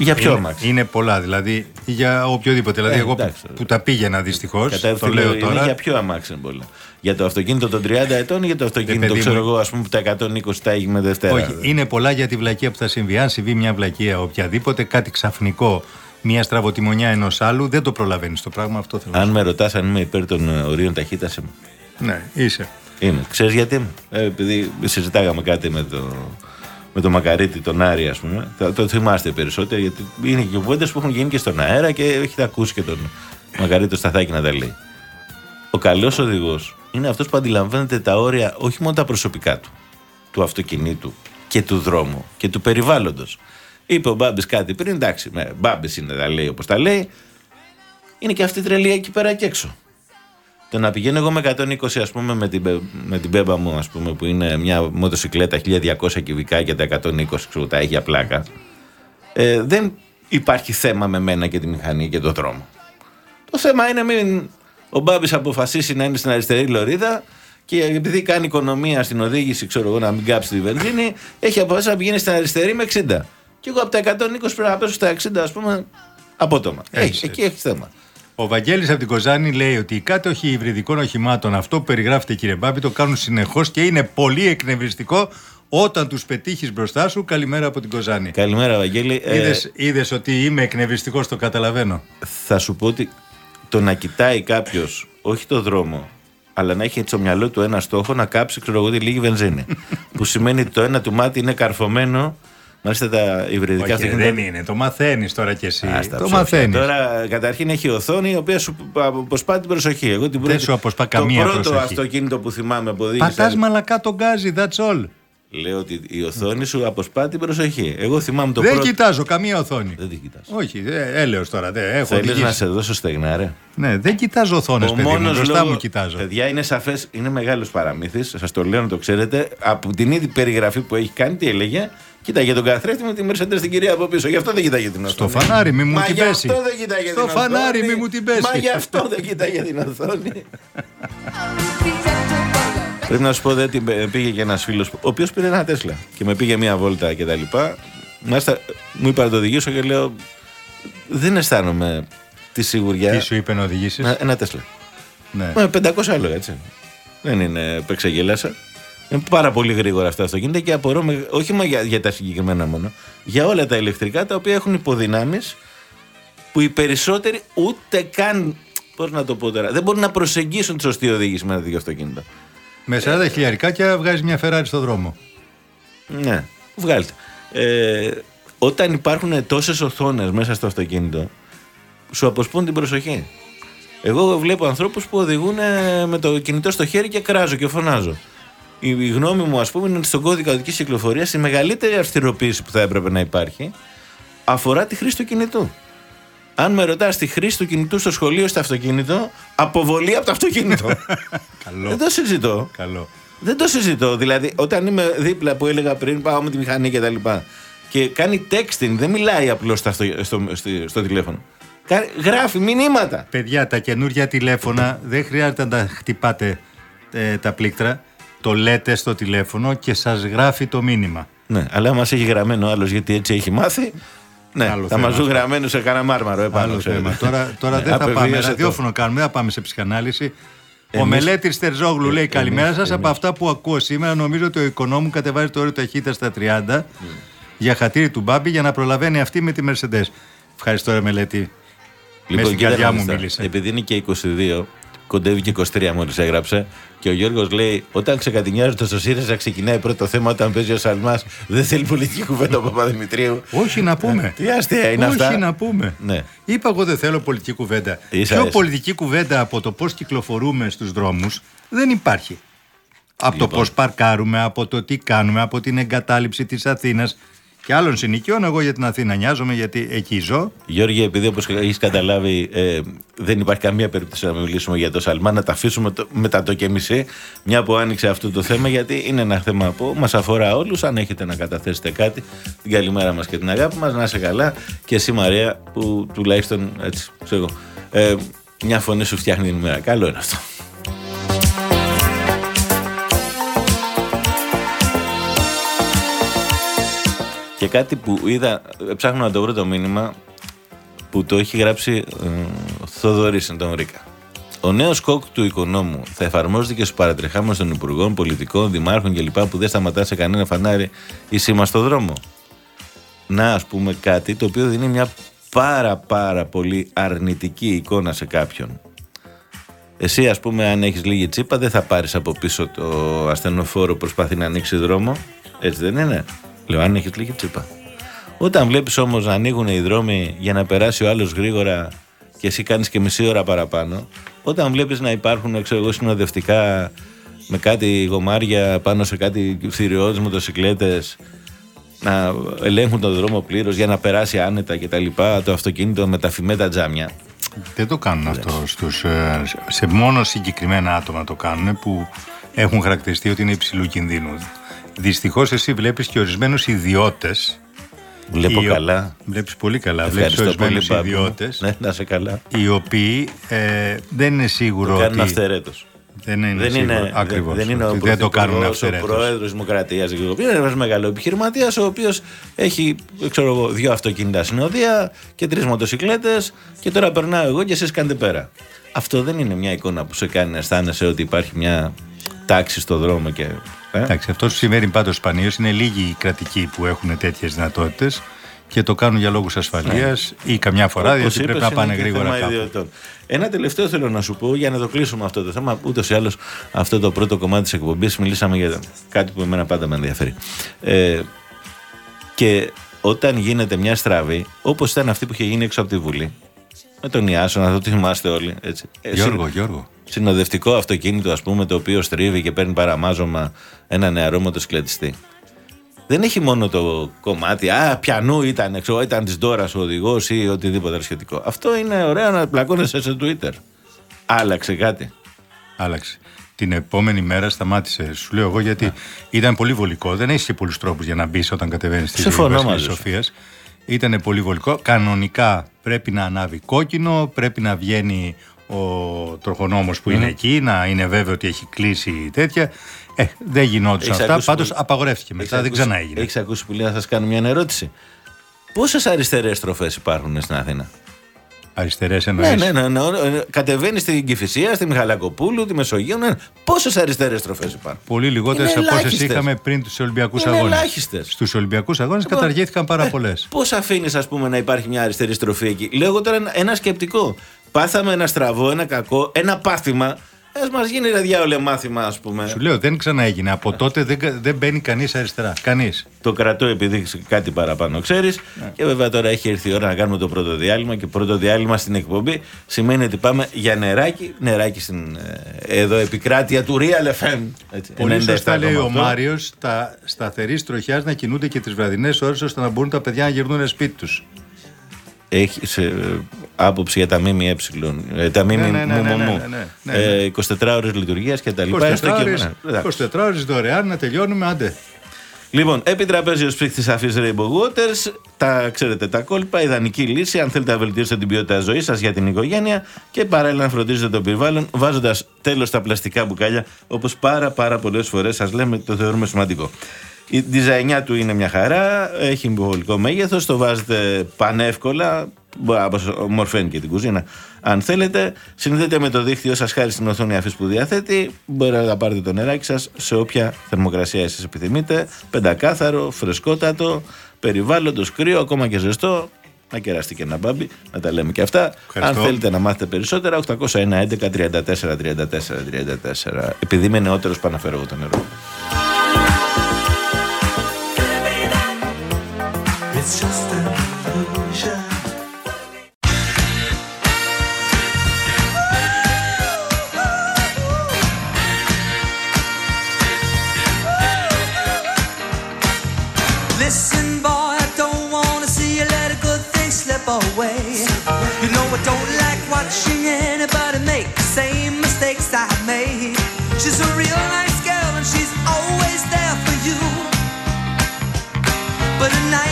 Για ποιο είναι, αμάξι. είναι πολλά, δηλαδή για οποιοδήποτε. Δηλαδή, Ε, εγώ που, εντάξει. που τα πήγαινα δυστυχώς, Κατά το λέω είναι τώρα. για ποιο αμάξι είναι πολλά. Για το αυτοκίνητο των 30 ετών ή για το αυτοκίνητο, παιδί ξέρω μου. εγώ, ας πούμε, που τα 120 τα έχει με Δευτέρα. Όχι, είναι πολλά για τη βλακεία που θα συμβεί. Αν συμβεί μια βλακεία οποιαδήποτε, κάτι ξαφνικό, μια στραβοτημονιά ενός άλλου, δεν το προλαβαίνεις το πράγμα. Αυτό θέλω. να Αν σου με ρωτάς αν είμαι υπέρ των ε, ορίων ταχύτητας, είμαι. πω. Ναι, είσαι. Είμαι. Ξέρεις γιατί. Ε, επειδή συζητάγαμε κάτι με το, με το Μακαρίτη, τον Άρη, ας πούμε. Θα το θυμάστε περισσότερο, γιατί είναι και κουβέντες που έχουν γίνει και στον αέρα και έχετε ακούσει και τον Μακαρίτη το Σταθάκη να τα λέει. Ο καλός οδηγός είναι αυτός που αντιλαμβάνεται τα όρια όχι μόνο τα προσωπικά του, του αυτοκινήτου και του δρόμου και του περιβάλλοντος. Είπε ο Μπάμπης κάτι πριν, εντάξει, Μπάμπης είναι, τα λέει όπως τα λέει. Είναι και αυτή η τρελή εκεί πέρα και έξω. Το να πηγαίνω εγώ με 120 ας πούμε με την, πε- με την πέμπα μου ας πούμε που είναι μια μοτοσυκλέτα 1200 κυβικά και τα 120 ξέρω, τα έχει για πλάκα ε, δεν υπάρχει θέμα με μένα και τη μηχανή και το δρόμο. Το θέμα είναι μην ο Μπάμπης αποφασίσει να είναι στην αριστερή λωρίδα και επειδή κάνει οικονομία στην οδήγηση, ξέρω εγώ, να μην κάψει τη βενζίνη, έχει αποφασίσει να πηγαίνει στην αριστερή με 60. Και εγώ από τα 120 πρέπει να πέσω στα 60, ας πούμε, απότομα. Έτσι, Έχει, εκεί έχει θέμα. Ο Βαγγέλης από την Κοζάνη λέει ότι οι κάτοχοι υβριδικών οχημάτων, αυτό που περιγράφετε κύριε Μπάμπη, το κάνουν συνεχώς και είναι πολύ εκνευριστικό όταν τους πετύχεις μπροστά σου. Καλημέρα από την Κοζάνη. Καλημέρα, Βαγγέλη. Ε, Είδες, είδες ότι είμαι εκνευριστικός, το καταλαβαίνω. θα σου πω ότι το να κοιτάει κάποιος, όχι το δρόμο, αλλά να έχει στο μυαλό του ένα στόχο να κάψει, ξέρω εγώ, τη λίγη βενζίνη. που σημαίνει ότι το ένα του μάτι είναι καρφωμένο. Μάλιστα τα υβριδικά Όχι, αυτοκίνητα. δεν είναι. Το μαθαίνεις τώρα κι εσύ. Α, στα το ψόφια. μαθαίνεις. Τώρα, καταρχήν έχει οθόνη η οποία σου αποσπά την προσοχή. Εγώ την πρώτη- σου αποσπά καμία Το πρώτο προσοχή. αυτοκίνητο που θυμάμαι από οδήγηση. Πατάς μαλακά τον γκάζι, that's all. Λέω ότι η οθόνη σου αποσπά την προσοχή. Εγώ θυμάμαι το δεν πρώτο. κοιτάζω καμία οθόνη. Δεν την κοιτάς. Όχι, ε, έλεος τώρα. Δεν, έχω Θέλεις οδηγήσει. να σε δώσω στεγνά, ρε. Ναι, δεν κοιτάζω οθόνες, παιδί μου. μόνος Μπροστά λόγο- μου κοιτάζω. Παιδιά, είναι σαφές, είναι μεγάλος παραμύθις. Σας το λέω να το ξέρετε. Από την ήδη περιγραφή που έχει κάνει, τι έλεγε; Κοίταγε τον καθρέφτη με τη Mercedes στην κυρία από πίσω. Γι' αυτό δεν κοιτάγε την οθόνη. Στο φανάρι, μη μου Μα την γι' πέσει. αυτό δεν κοίταγε Στο την οθόνη. φανάρι, μη μου την πέσει. Μα γι' αυτό δεν κοίταγε την οθόνη. Πρέπει να σου πω ότι πήγε και ένας φίλος, ο οποίος πήρε ένα Τέσλα και με πήγε μία βόλτα και τα λοιπά. Μάλιστα, μου είπα να το οδηγήσω και λέω, δεν αισθάνομαι τη σιγουριά. Τι σου είπε να οδηγήσεις; Ένα- Ένα Τέσλα. Ναι. Με 500 άλογα, έτσι. Δεν είναι που εξαγελάσα. Είναι πάρα πολύ γρήγορα αυτά τα αυτοκίνητα και απορώ, με, όχι μα για, για τα συγκεκριμένα μόνο, για όλα τα ηλεκτρικά τα οποία έχουν υποδυνάμεις που οι περισσότεροι ούτε καν. Πώς να το πω τώρα, δεν μπορούν να προσεγγίσουν τη σωστή οδήγηση με ένα τέτοιο αυτοκίνητο. Με 40 χιλιαρικάκια βγάζεις μια Ferrari στο δρόμο. Ναι, βγάλτε. Ε, όταν υπάρχουν τόσες οθόνες μέσα στο αυτοκίνητο, σου αποσπούν την προσοχή. Εγώ βλέπω ανθρώπους που οδηγούν ε, με το κινητό στο χέρι και κράζω και φωνάζω. Η, η γνώμη μου, ας πούμε, είναι ότι στον κώδικα οδικής κυκλοφορίας η μεγαλύτερη αυστηροποίηση που θα έπρεπε να υπάρχει αφορά τη χρήση του κινητού. Αν με ρωτάς τη χρήση του κινητού στο σχολείο στο αυτοκίνητο, αποβολή από το αυτοκίνητο. Καλό. Δεν το συζητώ. Καλό. Δεν το συζητώ. Δηλαδή, όταν είμαι δίπλα που έλεγα πριν, πάω με τη μηχανή και τα λοιπά. Και κάνει texting, δεν μιλάει απλώς στο, στο, στο, στο τηλέφωνο. Κάνει- Γράφει μηνύματα. Παιδιά, τα καινούργια τηλέφωνα δεν χρειάζεται να τα χτυπάτε ε, τα πλήκτρα. Το λέτε στο τηλέφωνο και σας γράφει το μήνυμα. Ναι, αλλά μας έχει γραμμένο άλλος γιατί έτσι έχει μάθει. Ναι, Άλλο θα θέμα μας ζουν αυτό. γραμμένο σε κανένα μάρμαρο επάνω. Άλλο ξέρετε. θέμα. Τώρα, τώρα Ναι, δεν θα πάμε. απεβίωσε το. Ραδιόφωνο κάνουμε, δεν θα πάμε σε ψυχανάλυση. Ο Εμείς- Μελέτης Τερζόγλου λέει: Ε, Καλημέρα εμείς- σας. Από εμείς. αυτά που ακούω σήμερα, νομίζω ότι ο οικονόμου κατεβάζει το όριο ταχύτητα στα 30 για χατήρι του Μπάμπη για να προλαβαίνει αυτή με τη Mercedes. Ευχαριστώ, ρε Μελέτη. Μέσα Λοιπόν, στην κοίτα καρδιά να μου δεις τώρα. μίλησε. Επειδή είναι και 22, κοντεύει και 23 μόλις έγραψε. Και ο Γιώργος λέει: Όταν ξεκατηνιάζει το στο ΣΥΡΙΖΑ, ξεκινάει πρώτο θέμα όταν παίζει ο Σαλμάς. Δεν θέλει πολιτική κουβέντα ο Παπαδημητρίου. Όχι να πούμε. Τι αστεία είναι Όχι αυτά. να πούμε. Ναι. Είπα εγώ δεν θέλω πολιτική κουβέντα. Ίσα Πιο ίσα. πολιτική κουβέντα από το πώς κυκλοφορούμε στους δρόμους δεν υπάρχει. Από το Λοιπόν. πώς παρκάρουμε, από το τι κάνουμε, από την εγκατάλειψη της Αθήνας και άλλων συνοικιών. Εγώ για την Αθήνα νοιάζομαι γιατί εκεί ζω. Γιώργη, επειδή όπως έχεις καταλάβει, ε, δεν υπάρχει καμία περίπτωση να μιλήσουμε για το Σαλμά, να τα αφήσουμε το, μετά το και μισή, μια που άνοιξε αυτό το θέμα, γιατί είναι ένα θέμα που μας αφορά όλους. Αν έχετε να καταθέσετε κάτι, την καλημέρα μας και την αγάπη μας, να είσαι καλά. Και εσύ, Μαρία, που τουλάχιστον έτσι, ξέρω εγώ, ε, μια φωνή σου φτιάχνει την ημέρα. Καλό είναι αυτό. Και κάτι που είδα, ε, ψάχνω να το βρω το μήνυμα που το έχει γράψει ε, ο Θοδωρής τον Ρίκα. Ο νέος κόκ του οικονόμου θα εφαρμόζεται και στους παρατρεχάμενου των υπουργών, πολιτικών, δημάρχων κλπ. που δεν σταματά σε κανένα φανάρι ή σήμα στο δρόμο. Να, ας πούμε, κάτι το οποίο δίνει μια πάρα πάρα πολύ αρνητική εικόνα σε κάποιον. Εσύ, ας πούμε, αν έχεις λίγη τσίπα, δεν θα πάρεις από πίσω το ασθενοφόρο που προσπαθεί να ανοίξει δρόμο. Έτσι δεν είναι; Λέω, αν έχεις λίγη τσίπα. Όταν βλέπεις όμως να ανοίγουν οι δρόμοι για να περάσει ο άλλος γρήγορα και εσύ κάνεις και μισή ώρα παραπάνω, όταν βλέπεις να υπάρχουν ξέρω εγώ, συνοδευτικά με κάτι γομάρια πάνω σε κάτι θηριώδεις μοτοσυκλέτες να ελέγχουν τον δρόμο πλήρως για να περάσει άνετα κτλ. Το αυτοκίνητο με τα φημέτα τζάμια. Δεν το κάνουν αυτό στους, ε, σε μόνο συγκεκριμένα άτομα το κάνουν που έχουν χαρακτηριστεί ότι είναι υψηλού κινδύνου. Δυστυχώς εσύ βλέπεις και ορισμένους ιδιώτες. Βλέπω καλά. Βλέπεις πολύ καλά. Βλέπεις Ευχαριστώ πολύ, ορισμένους Πάπη μου. ιδιώτες Ναι, να σε καλά. οι οποίοι ε, δεν είναι σίγουρο Κάνουν ότι. αυθαιρέτως. Δεν είναι δεν σίγουρο, είναι, ακριβώς. δεν είναι ο, Ότι δεν το κάνουν πρωθυπουργός, ο αυθαιρέτως. πρόεδρος τη Δημοκρατία. Είναι ένας μεγάλος επιχειρηματίας, ο οποίος έχει ξέρω, εγώ, δύο αυτοκίνητα συνοδεία και τρεις μοτοσυκλέτες και τώρα περνάω εγώ και εσείς κάνετε πέρα. Αυτό δεν είναι μια εικόνα που σε κάνει να αισθάνεσαι ότι υπάρχει μια τάξη στο δρόμο και. Ε; Εντάξει, αυτό που συμβαίνει πάντως σπανίως είναι λίγοι οι κρατικοί που έχουν τέτοιες δυνατότητες και το κάνουν για λόγους ασφαλείας ή καμιά φορά Όπως διότι πρέπει είπες, να πάνε είναι και γρήγορα θέμα κάπου. ιδιωτών. Ένα τελευταίο θέλω να σου πω για να το κλείσουμε αυτό το θέμα. Ούτως ή άλλως, αυτό το πρώτο κομμάτι της εκπομπής μιλήσαμε για κάτι που εμένα πάντα με ενδιαφέρει. Ε, και όταν γίνεται μια στραβή, όπως ήταν αυτή που είχε γίνει έξω από τη Βουλή, με τον Ιάσο, να το θυμάστε όλοι. Έτσι. Ε, Γιώργο, συν- Γιώργο. Συνοδευτικό αυτοκίνητο, ας πούμε, το οποίο στρίβει και παίρνει παραμάζωμα ένα νεαρό μοτοσυκλετιστή. Δεν έχει μόνο το κομμάτι, Α, πιανού ήταν, ξέρω, ήταν της Ντόρας ο οδηγός ή οτιδήποτε άλλο σχετικό. Αυτό είναι ωραίο να πλακώνεσαι σε Twitter. Άλλαξε κάτι. Άλλαξε. Την επόμενη μέρα σταμάτησε. Σου λέω εγώ γιατί ήταν πολύ βολικό. Δεν έχεις και πολλούς τρόπους για να μπεις όταν κατεβαίνεις στη Συμφωνώ Βασιλής μαζί σου. Σοφίας. Ήταν πολύ βολικό. Κανονικά πρέπει να ανάβει κόκκινο, πρέπει να βγαίνει ο τροχονόμος που είναι εκεί, να είναι βέβαιο ότι έχει κλείσει τέτοια. Ε, δεν γινόντουσαν Έχεις αυτά. ακούσει Πάντως που- απαγορεύτηκε μετά, δεν ξανά έγινε. Έχεις ακούσει που λέει να σας κάνω μια ερώτηση. Πόσες αριστερές στροφές υπάρχουν στην Αθήνα; Αριστερές Ναι, εννοεί. ναι, ναι. ναι. Κατεβαίνεις στην Κυφυσία, στη Μιχαλακοπούλου, τη Μεσογείο. Ναι. Πόσες αριστερές στροφές υπάρχουν; Πολύ λιγότερες Είναι από όσες ελάχιστες. είχαμε πριν τους Ολυμπιακούς Είναι Αγώνες. ελάχιστες. Στους Ολυμπιακούς Αγώνες Λοιπόν, καταργήθηκαν πάρα πολλές. Πώς αφήνεις, ας πούμε, να υπάρχει μια αριστερή στροφή εκεί; Λέω εγώ τώρα ένα, ένα σκεπτικό. Πάθαμε ένα στραβό, ένα κακό, ένα πάθημα. Α μας γίνει ρε διάολε μάθημα, ας πούμε. Σου λέω δεν ξαναέγινε. Από τότε δεν, κα- δεν μπαίνει κανείς αριστερά. Κανείς. Το κρατώ επειδή κάτι παραπάνω ξέρεις. Ναι. Και βέβαια τώρα έχει έρθει η ώρα να κάνουμε το πρώτο διάλειμμα. Και πρώτο διάλειμμα στην εκπομπή σημαίνει ότι πάμε για νεράκι. Νεράκι στην ε, εδώ επικράτεια του Real FM. Έτσι, Πολύ σωστά 97,8. λέει ο Μάριος τα σταθερή τροχιά να κινούνται και τις βραδινές ώρες ώστε να μπορούν τα παιδιά να γυρνούν σπίτι τους. Έχει ε, άποψη για τα ΜΜΕ. Ε, τα ΜΜΕ. ναι, ναι, ναι, μου, μου, μου. ναι, ναι, ναι, ναι. Ε, 24 ώρε λειτουργίας και τα λοιπά. 24 Έστω και- ώρες, ναι, εντάξει. 24 ώρες δωρεάν να τελειώνουμε, άντε. Λοιπόν, επί τραπέζιος σπίτι αφής Rainbow Waters, τα ξέρετε τα κόλπα, ιδανική λύση αν θέλετε να βελτιώσετε την ποιότητα ζωής σας για την οικογένεια και παράλληλα να φροντίζετε το περιβάλλον, βάζοντας τέλος στα πλαστικά μπουκάλια, όπως πάρα πάρα πολλές φορές σας λέμε, το θεωρούμε σημαντικό. Η διζαϊνιά του είναι μια χαρά, έχει βολικό μέγεθος, το βάζετε πανεύκολα, μπορεί να ομορφαίνει και την κουζίνα αν θέλετε. Συνδέεται με το δίκτυο σας χάρη στην οθόνη αφής που διαθέτει. Μπορείτε να πάρετε το νεράκι σας σε όποια θερμοκρασία εσεί επιθυμείτε. Πεντακάθαρο, φρεσκότατο, περιβάλλοντος, κρύο, ακόμα και ζεστό. Να κεραστεί και ένα μπάμπι, να τα λέμε και αυτά. Ευχαριστώ. Αν θέλετε να μάθετε περισσότερα, 801 11 34 34 34. Επειδή είμαι νεότερος, πάω να φέρω εγώ το νερό.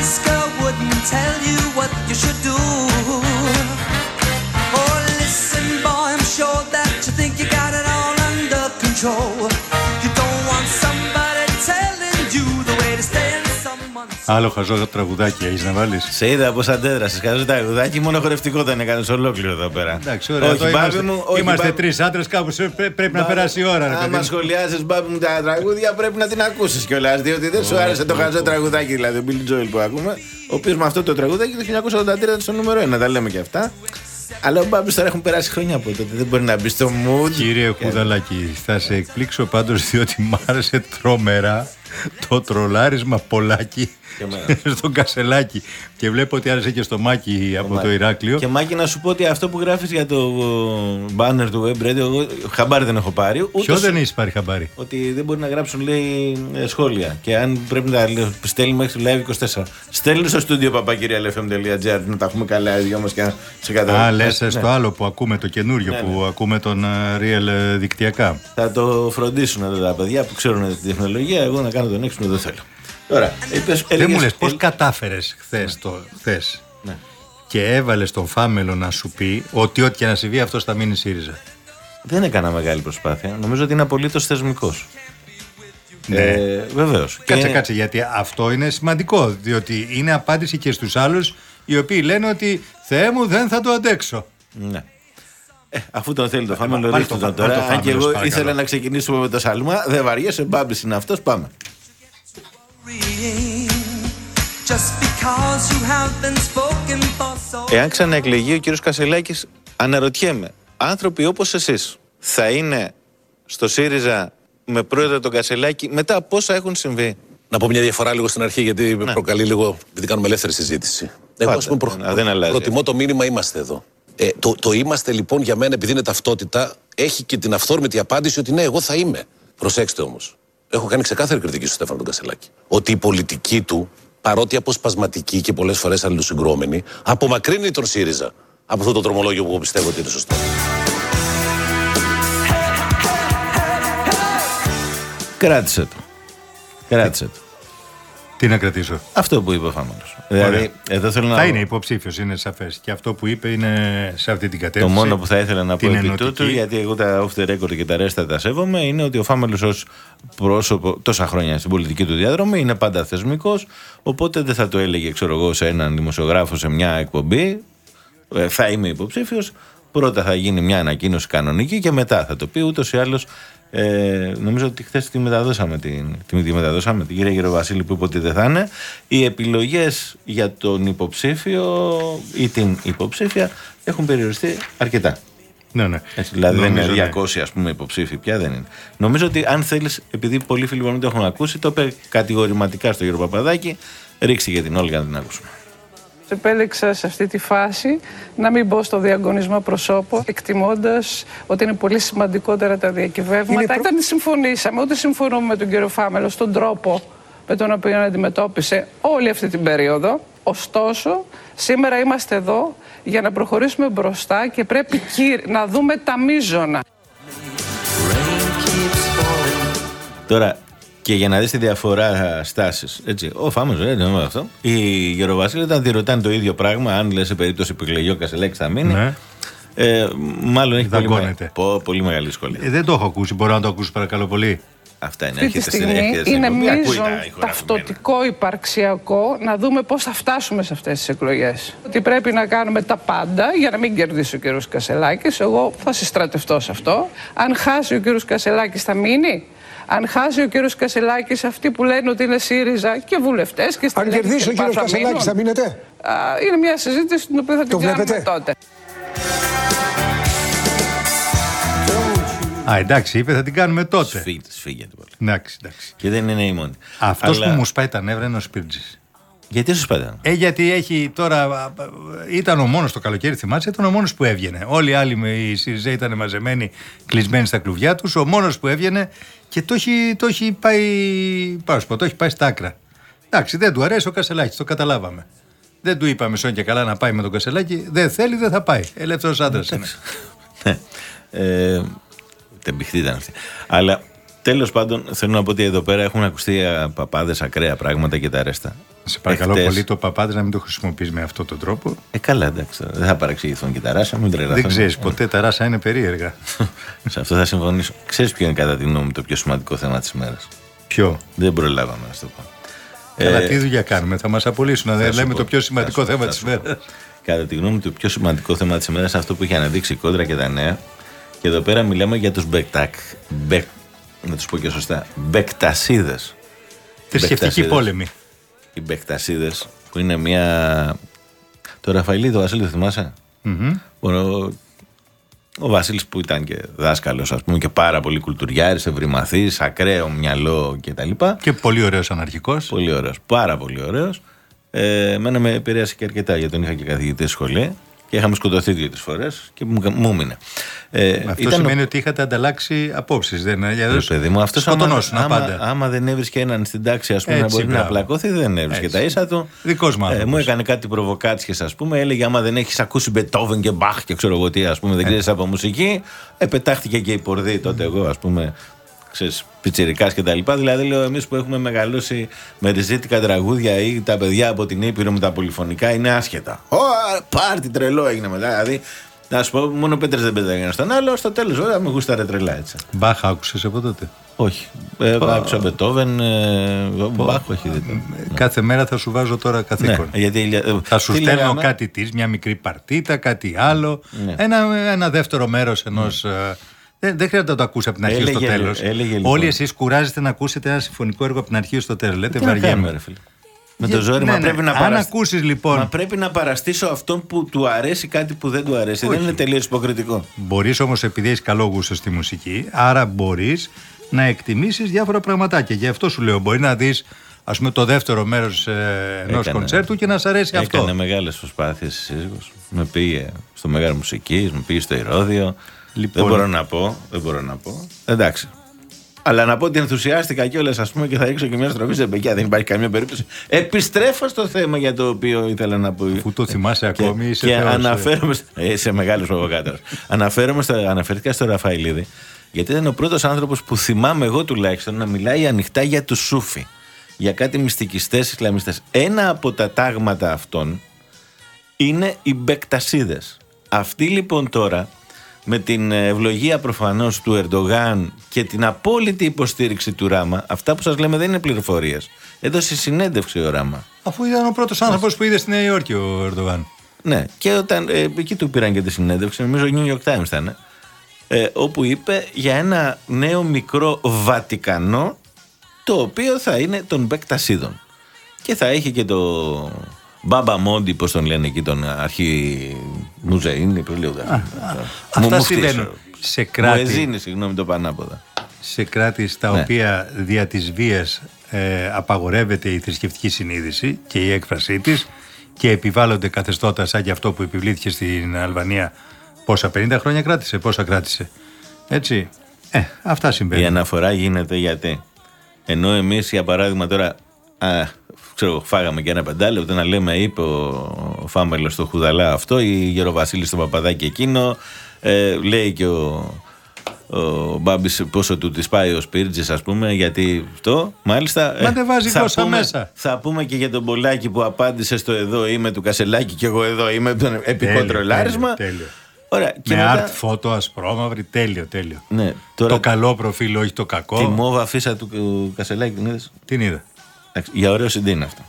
But a nice girl wouldn't tell you what you should do. Άλλο χαζό τραγουδάκι έχεις να βάλεις. Σε είδα πώς αντέδρασες. Κάτω τα αγουδάκι, μόνο χορευτικό δεν έκανες ολόκληρο εδώ πέρα. Εντάξει, ωραία. όχι, εδώ μπάμπη είμαστε μου, όχι, είμαστε μπάμπη- τρεις άντρες, κάπου σε- πρέ- πρέπει να περάσει η ώρα. Ρε, παιδί Άμα μου. σχολιάζεις, μπάμπη μου, τα τραγούδια πρέπει να την ακούσεις κιόλας. Διότι δεν σου άρεσε το χαζό τραγουδάκι, δηλαδή, ο Billy Joel που ακούμε. Ο οποίος με αυτό το τραγουδάκι το 1983 ήταν στο νούμερο 1, τα λέμε και αυτά. Αλλά ο Μπάμπης τώρα έχουν περάσει χρόνια από τότε. Δεν μπορεί να μπει στο mood. Κύριε Χουδαλάκη, θα σε εκπλήξω πάντως διότι μ' άρεσε τρομερά το τρολάρισμα πολλάκι Και εμένα. στον κασελάκι. Και βλέπω ότι άρεσε και στο μάκι από το Ηράκλειο. Και Μάκη, να σου πω ότι αυτό που γράφεις για το banner του Web Radio, εγώ χαμπάρι δεν έχω πάρει. Ούτε Ποιο σου- δεν έχεις πάρει χαμπάρι; Ότι δεν μπορεί να γράψουν, λέει, ε, σχόλια. Και αν πρέπει να τα στέλνει μέχρι το live 24. Στέλνεις στο studio papakirialfm.gr να τα έχουμε καλά οι δυο μας και να σε καταλάβει. Α, λες Ναι. στο άλλο που ακούμε, το καινούριο Ναι, που ακούμε τον ε, Real ε, δικτυακά. Θα το φροντίσουν εδώ τα παιδιά που ξέρουν τη τεχνολογία. Εγώ να κάνω τον έξυπνο δεν θέλω. Τώρα, είπες, Δεν έλεγες- μου λες, πώς ε, κατάφερες χθες το χθες Ναι. και έβαλες τον Φάμελο να σου πει ότι ό,τι και να συμβεί αυτό θα μείνει ΣΥΡΙΖΑ. δεν έκανα μεγάλη προσπάθεια. Νομίζω ότι είναι απολύτως θεσμικός. Ναι. Ε, Βεβαίως. Κάτσε, κάτσε, γιατί αυτό είναι σημαντικό. Διότι είναι απάντηση και στους άλλους οι οποίοι λένε ότι Θεέ μου δεν θα το αντέξω. Ναι. Ε, αφού τον θέλει το φάμελο, Πάλι ρίχνει το- τον πάλι τώρα. το Αν και φάμελο, εγώ παρακαλώ. ήθελα να ξεκινήσουμε με το σάλμα. Δεν βαριέσαι, μπάμπης είναι αυτός, πάμε. Εάν ξαναεκλεγεί ο κύριος Κασελάκης, αναρωτιέμαι, άνθρωποι όπως εσείς θα είναι στο ΣΥΡΙΖΑ με πρόεδρο τον Κασελάκη μετά από όσα έχουν συμβεί; Να πω μια διαφορά λίγο στην αρχή, γιατί με προκαλεί λίγο, επειδή κάνουμε ελεύθερη συζήτηση. Εγώ, Ναι. Πάντα. ας πούμε, προ- Α, δεν αλλάζει. προτιμώ το μήνυμα είμαστε εδώ. Ε, το, το είμαστε λοιπόν για μένα, επειδή είναι ταυτότητα, έχει και την αυθόρμητη απάντηση ότι ναι, εγώ θα είμαι. Προσέξτε όμως. Έχω κάνει ξεκάθαρη κριτική στο Στέφανο τον Κασελάκη. Ότι η πολιτική του, παρότι αποσπασματική και πολλές φορές αλληλοσυγκρόμενη, απομακρύνει τον ΣΥΡΙΖΑ από αυτό το τρομολόγιο που εγώ πιστεύω ότι είναι σωστό. Κράτησε το. Κράτησε το. Τι να κρατήσω; Αυτό που είπε ο Φάμελος. Δηλαδή, εδώ θέλω να... Θα είναι υποψήφιος, είναι σαφές. Και αυτό που είπε είναι σε αυτή την Το κατεύθυνση. μόνο που θα ήθελα να πω την επί ενωτική. τούτου, γιατί εγώ τα off the record και τα rest τα σέβομαι, είναι ότι ο Φάμελος ως πρόσωπο τόσα χρόνια στην πολιτική του διαδρομή είναι πάντα θεσμικός, οπότε δεν θα το έλεγε, ξέρω εγώ, σε έναν δημοσιογράφο σε μια εκπομπή, ε, θα είμαι υποψήφιος, πρώτα θα γίνει μια ανακοίνωση κανονική και μετά θα το πει ούτως ή άλλως ε, νομίζω ότι χθες τη μεταδώσαμε την, τη, τη μεταδώσαμε την κυρία Γεροβασίλη που είπε ότι δεν θα είναι. Οι επιλογές για τον υποψήφιο ή την υποψήφια έχουν περιοριστεί αρκετά. Ναι, ναι. Έτσι, δηλαδή δεν Νομίζω, είναι ναι. 200 ας πούμε υποψήφοι πια δεν είναι. Νομίζω ότι αν θέλεις, επειδή πολλοί φίλοι μου το έχουν ακούσει, το είπε κατηγορηματικά στο Γιώργο Παπαδάκη, ρίξει για την όλη για να την ακούσουμε. Επέλεξα σε αυτή τη φάση να μην μπω στο διαγωνισμό προσώπου, εκτιμώντας ότι είναι πολύ σημαντικότερα τα διακυβεύματα. Δεν συμφωνήσαμε, ούτε συμφωνούμε με τον κύριο Φάμελο στον τρόπο με τον οποίο αντιμετώπισε όλη αυτή την περίοδο. Ωστόσο, σήμερα είμαστε εδώ για να προχωρήσουμε μπροστά και πρέπει κύρι- να δούμε τα μείζωνα. Τώρα, και για να δεις τη διαφορά στάσεις, έτσι, ο Φάμος, δεν είναι αυτό. Η Γεροβασίλη, όταν τη ρωτάνε το ίδιο πράγμα, αν λες σε περίπτωση που εκλεγεί ο Κασελέκης θα μείνει, Ναι. ε, μάλλον έχει πολύ, Δαγκώνεται. με- πω, πολύ μεγάλη δυσκολία. Ε, δεν το έχω ακούσει. Μπορώ να το ακούσω παρακαλώ πολύ. Αυτά είναι. Αυτή τη Έρχεται στην- στιγμή έρχεται στην είναι εκπομπή, ακούει μείζον τα ηχογραφημένα. ταυτοτικό υπαρξιακό να δούμε πώς θα φτάσουμε σε αυτές τις εκλογές. Ότι πρέπει να κάνουμε τα πάντα για να μην κερδίσει ο κύριος Κασελάκης. Εγώ θα συστρατευτώ σε αυτό. Αν χάσει ο κύριος Κασελάκης θα μείνει; Αν χάσει ο κύριος Κασελάκης αυτοί που λένε ότι είναι ΣΥΡΙΖΑ και βουλευτές και Αν στελέχη κερδίσει ο κλπ. κύριος θα Κασελάκης, μείνουν. θα μείνετε; Α, Είναι μια συζήτηση την οποία θα την Το κάνουμε βλέπετε; τότε. Α, εντάξει, είπε θα την κάνουμε τότε. Σφίγγεται, σφίγγεται πολύ. Εντάξει, εντάξει. Και δεν είναι η μόνη. Αυτός Αλλά- που μου σπάει τα νεύρα είναι ο Σπίρτζης. Γιατί σου σπάτε. Ε, γιατί έχει τώρα. α, α, Ήταν ο μόνος το καλοκαίρι, θυμάσαι, ήταν ο μόνος που έβγαινε. Όλοι οι άλλοι με οι ΣΥΡΙΖΑ ήταν μαζεμένοι, κλεισμένοι στα κλουβιά τους. Ο μόνος που έβγαινε και το έχει, το έχει πάει. Πάω σου πω, το έχει πάει στα άκρα. Εντάξει, δεν του αρέσει ο Κασελάκης, το καταλάβαμε. Δεν του είπαμε σόν και καλά να πάει με τον Κασελάκη. Δεν θέλει, δεν θα πάει. Ελεύθερος άντρας είναι. Ναι. Ε, τεμπιχτή ήταν αυτή. Αλλά τέλος πάντων θέλω να πω ότι εδώ πέρα έχουν ακουστεί παπάδες ακραία πράγματα και τα ρέστα. Σε παρακαλώ Εχθές- πολύ το παπάδες να μην το χρησιμοποιείς με αυτόν τον τρόπο. Ε, καλά, εντάξει. τώρα. Δεν θα παρεξηγηθούν και τα ράσα, μην τρελαθούν. Δεν ξέρεις ποτέ, τα ράσα είναι περίεργα. Σε αυτό θα συμφωνήσω. Ξέρεις ποιο είναι κατά τη γνώμη μου το πιο σημαντικό θέμα της ημέρας; Ποιο; Δεν προλάβαμε να σου το πω. Καλά, Ε, τι δουλειά κάνουμε, θα μας απολύσουν. θα Δεν σου λέμε πω, το πιο θα σημαντικό σου πω, θέμα θα της σου πω. μέρα. Κατά τη γνώμη μου, το πιο σημαντικό θέμα της ημέρας είναι αυτό που έχει αναδείξει η Κόντρα και Τα Νέα. Και εδώ πέρα μιλάμε για τους μπεκτάκ. Μπεκ, να τους πω και σωστά. Μπεκτασήδες. Θρησκευτική πόλεμη. Οι μπεκτασήδες που είναι μια. Το Ραφαηλίδη, το Βασίλη, το θυμάσαι; Ο, ο Βασίλης που ήταν και δάσκαλος, ας πούμε, και πάρα πολύ κουλτουριάρης, ευρυμαθής, ακραίο μυαλό κτλ. Και πολύ ωραίος αναρχικός. Πολύ ωραίος. Πάρα πολύ ωραίος. Ε, εμένα με επηρέασε και αρκετά γιατί τον είχα και καθηγητή στη σχολή και είχαμε σκοτωθεί δύο-τρεις φορές και μου, μου έμεινε. Ε, Αυτό ήταν ο- σημαίνει ότι είχατε ανταλλάξει απόψεις. Δεν είναι; Ρε Γιατί παιδί μου, αυτός άμα, σκοτωνόσουν άμα, πάντα. άμα δεν έβρισκε έναν στην τάξη ας πούμε, να Έτσι, μπορεί να μπράβο. πλακώθει, δεν έβρισκε Έτσι. τα ίσα του. Δικός μου ε, άνθρωπος. μου έκανε κάτι προβοκάτσιες, ας πούμε. Έλεγε: Άμα δεν έχεις ακούσει Μπετόβεν και Μπαχ και ξέρω εγώ τι, ας πούμε, δεν ξέρεις από μουσική. Ε, πετάχτηκε και η πορδί τότε εγώ, ας πούμε. Ξέρεις, πιτσιρικάς και τα λοιπά. Δηλαδή, λέω, εμείς που έχουμε μεγαλώσει με ριζίτικα τραγούδια ή τα παιδιά από την Ήπειρο με τα πολυφωνικά είναι άσχετα. Ω, πάρτι τρελό έγινε μετά. Δηλαδή, Να σου πω, μόνο πέτρε δεν πέταγαν ένα στον άλλο. Στο τέλος, βέβαια, με γούσταρε τρελά έτσι. Μπαχ άκουσες από τότε; Όχι. Ε, άκουσα Μπετόβεν. Ε, Μπάχο έχει δει. Κάθε μέρα θα σου βάζω τώρα καθήκον. Ναι, γιατί, ε, Θα σου τι στέλνω λέγαμε; κάτι της, μια μικρή παρτίτα, κάτι άλλο. Ναι. Ένα, ένα δεύτερο μέρος ενός. Δεν, δεν χρειάζεται να το ακούσει από την αρχή στο Έλεγε- τέλος. έλεγε λοιπόν. Όλοι εσείς κουράζεστε να ακούσετε ένα συμφωνικό έργο από την αρχή στο τέλος. Λέτε Τι να κάνουμε, βαριέμαι. ρε φίλε. Με Για- το ζόρι, ναι, μα ναι. πρέπει να Αν παρασ- ακούσεις, λοιπόν- Μα πρέπει να παραστήσω αυτόν που του αρέσει κάτι που δεν του αρέσει. Δεν είναι τελείως υποκριτικό. Μπορείς όμως, επειδή έχεις καλό γούστο στη μουσική, άρα μπορείς να εκτιμήσεις διάφορα πραγματάκια. Γι' αυτό σου λέω, μπορεί να δεις, ας πούμε, το δεύτερο μέρος ενός Έκανε. κοντσέρτου και να σ' αρέσει αυτό. Έκανε μεγάλες προσπάθειες η σύζυγος. Με πήγε στο Μέγαρο Μουσικής, με πήγε στο Ηρώδιο. Λοιπόν. Δεν μπορώ να πω. Δεν μπορώ να πω. Εντάξει. Αλλά να πω ότι ενθουσιάστηκα κιόλας, ας πούμε, και θα ρίξω και μια στροφή σε παιδιά. Δεν υπάρχει καμία περίπτωση. Επιστρέφω στο θέμα για το οποίο ήθελα να πω. Αφού το θυμάσαι ακόμη, είσαι και θεός, ε. αναφέρομαι. στα- Ε, είσαι μεγάλος προβοκάτορας. αναφέρομαι στα, αναφέρθηκα στο Ραφαηλίδη, γιατί ήταν ο πρώτος άνθρωπος που θυμάμαι εγώ τουλάχιστον να μιλάει ανοιχτά για του Σούφι. Για κάτι μυστικιστές Ισλαμιστές. Ένα από τα τάγματα αυτών είναι οι μπεκτασίδες. Αυτοί λοιπόν τώρα με την ευλογία προφανώς του Ερντογάν και την απόλυτη υποστήριξη του Ράμα, αυτά που σας λέμε δεν είναι πληροφορίες. Έδωσε συνέντευξη ο Ράμα. Αφού ήταν ο πρώτος άνθρωπος που είδε στη Νέα Υόρκη ο Ερντογάν. Ναι, και όταν, ε, εκεί του πήραν και τη συνέντευξη, νομίζω New York Times ήταν, ε, όπου είπε για ένα νέο μικρό Βατικανό το οποίο θα είναι των Μπεκτασίδων. Και θα έχει και το Μπάμπα Μόντι, πώς τον λένε εκεί, τον αρχή Μουζεΐνη, πώς λέγονται. αυτά συμβαίνουν σε κράτη. Μουεζίνη, συγγνώμη, το πανάποδα. σε κράτη στα Ναι. οποία δια της βίας ε, απαγορεύεται η θρησκευτική συνείδηση και η έκφρασή της και επιβάλλονται καθεστώτα σαν και αυτό που επιβλήθηκε στην Αλβανία πόσα 50 χρόνια κράτησε, πόσα κράτησε. Έτσι. Ε, αυτά Η συμβαίνουν. αναφορά γίνεται γιατί; Ενώ εμείς, για παράδειγμα, τώρα. Α, ξέρω, φάγαμε και ένα πεντάλεπτο να λέμε, είπε ο, ο Φάμελος στο Χουδαλά αυτό, η Γεροβασίλης στο Παπαδάκι εκείνο. Ε, λέει και ο, ο Μπάμπης πόσο του της πάει ο Σπίρτζη, ας πούμε, γιατί αυτό. Μάλιστα. ε, Μα δεν βάζει θα γλώσσα πούμε- μέσα. Θα πούμε και για τον Πολάκη που απάντησε στο εδώ είμαι του Κασελάκη και εγώ εδώ είμαι τον επικό Τέλειο, τρολάρισμα. τέλειο, τέλειο. Ωραία. Και Με μετά- art photo ασπρόμαυρη, τέλειο, τέλειο. Ναι, τώρα Το καλό προφίλ, όχι το κακό. τη μόβα φύσα του του Κασελάκη την είδες; Την είδα. Εντάξει, Για ωραίο CD είναι αυτό.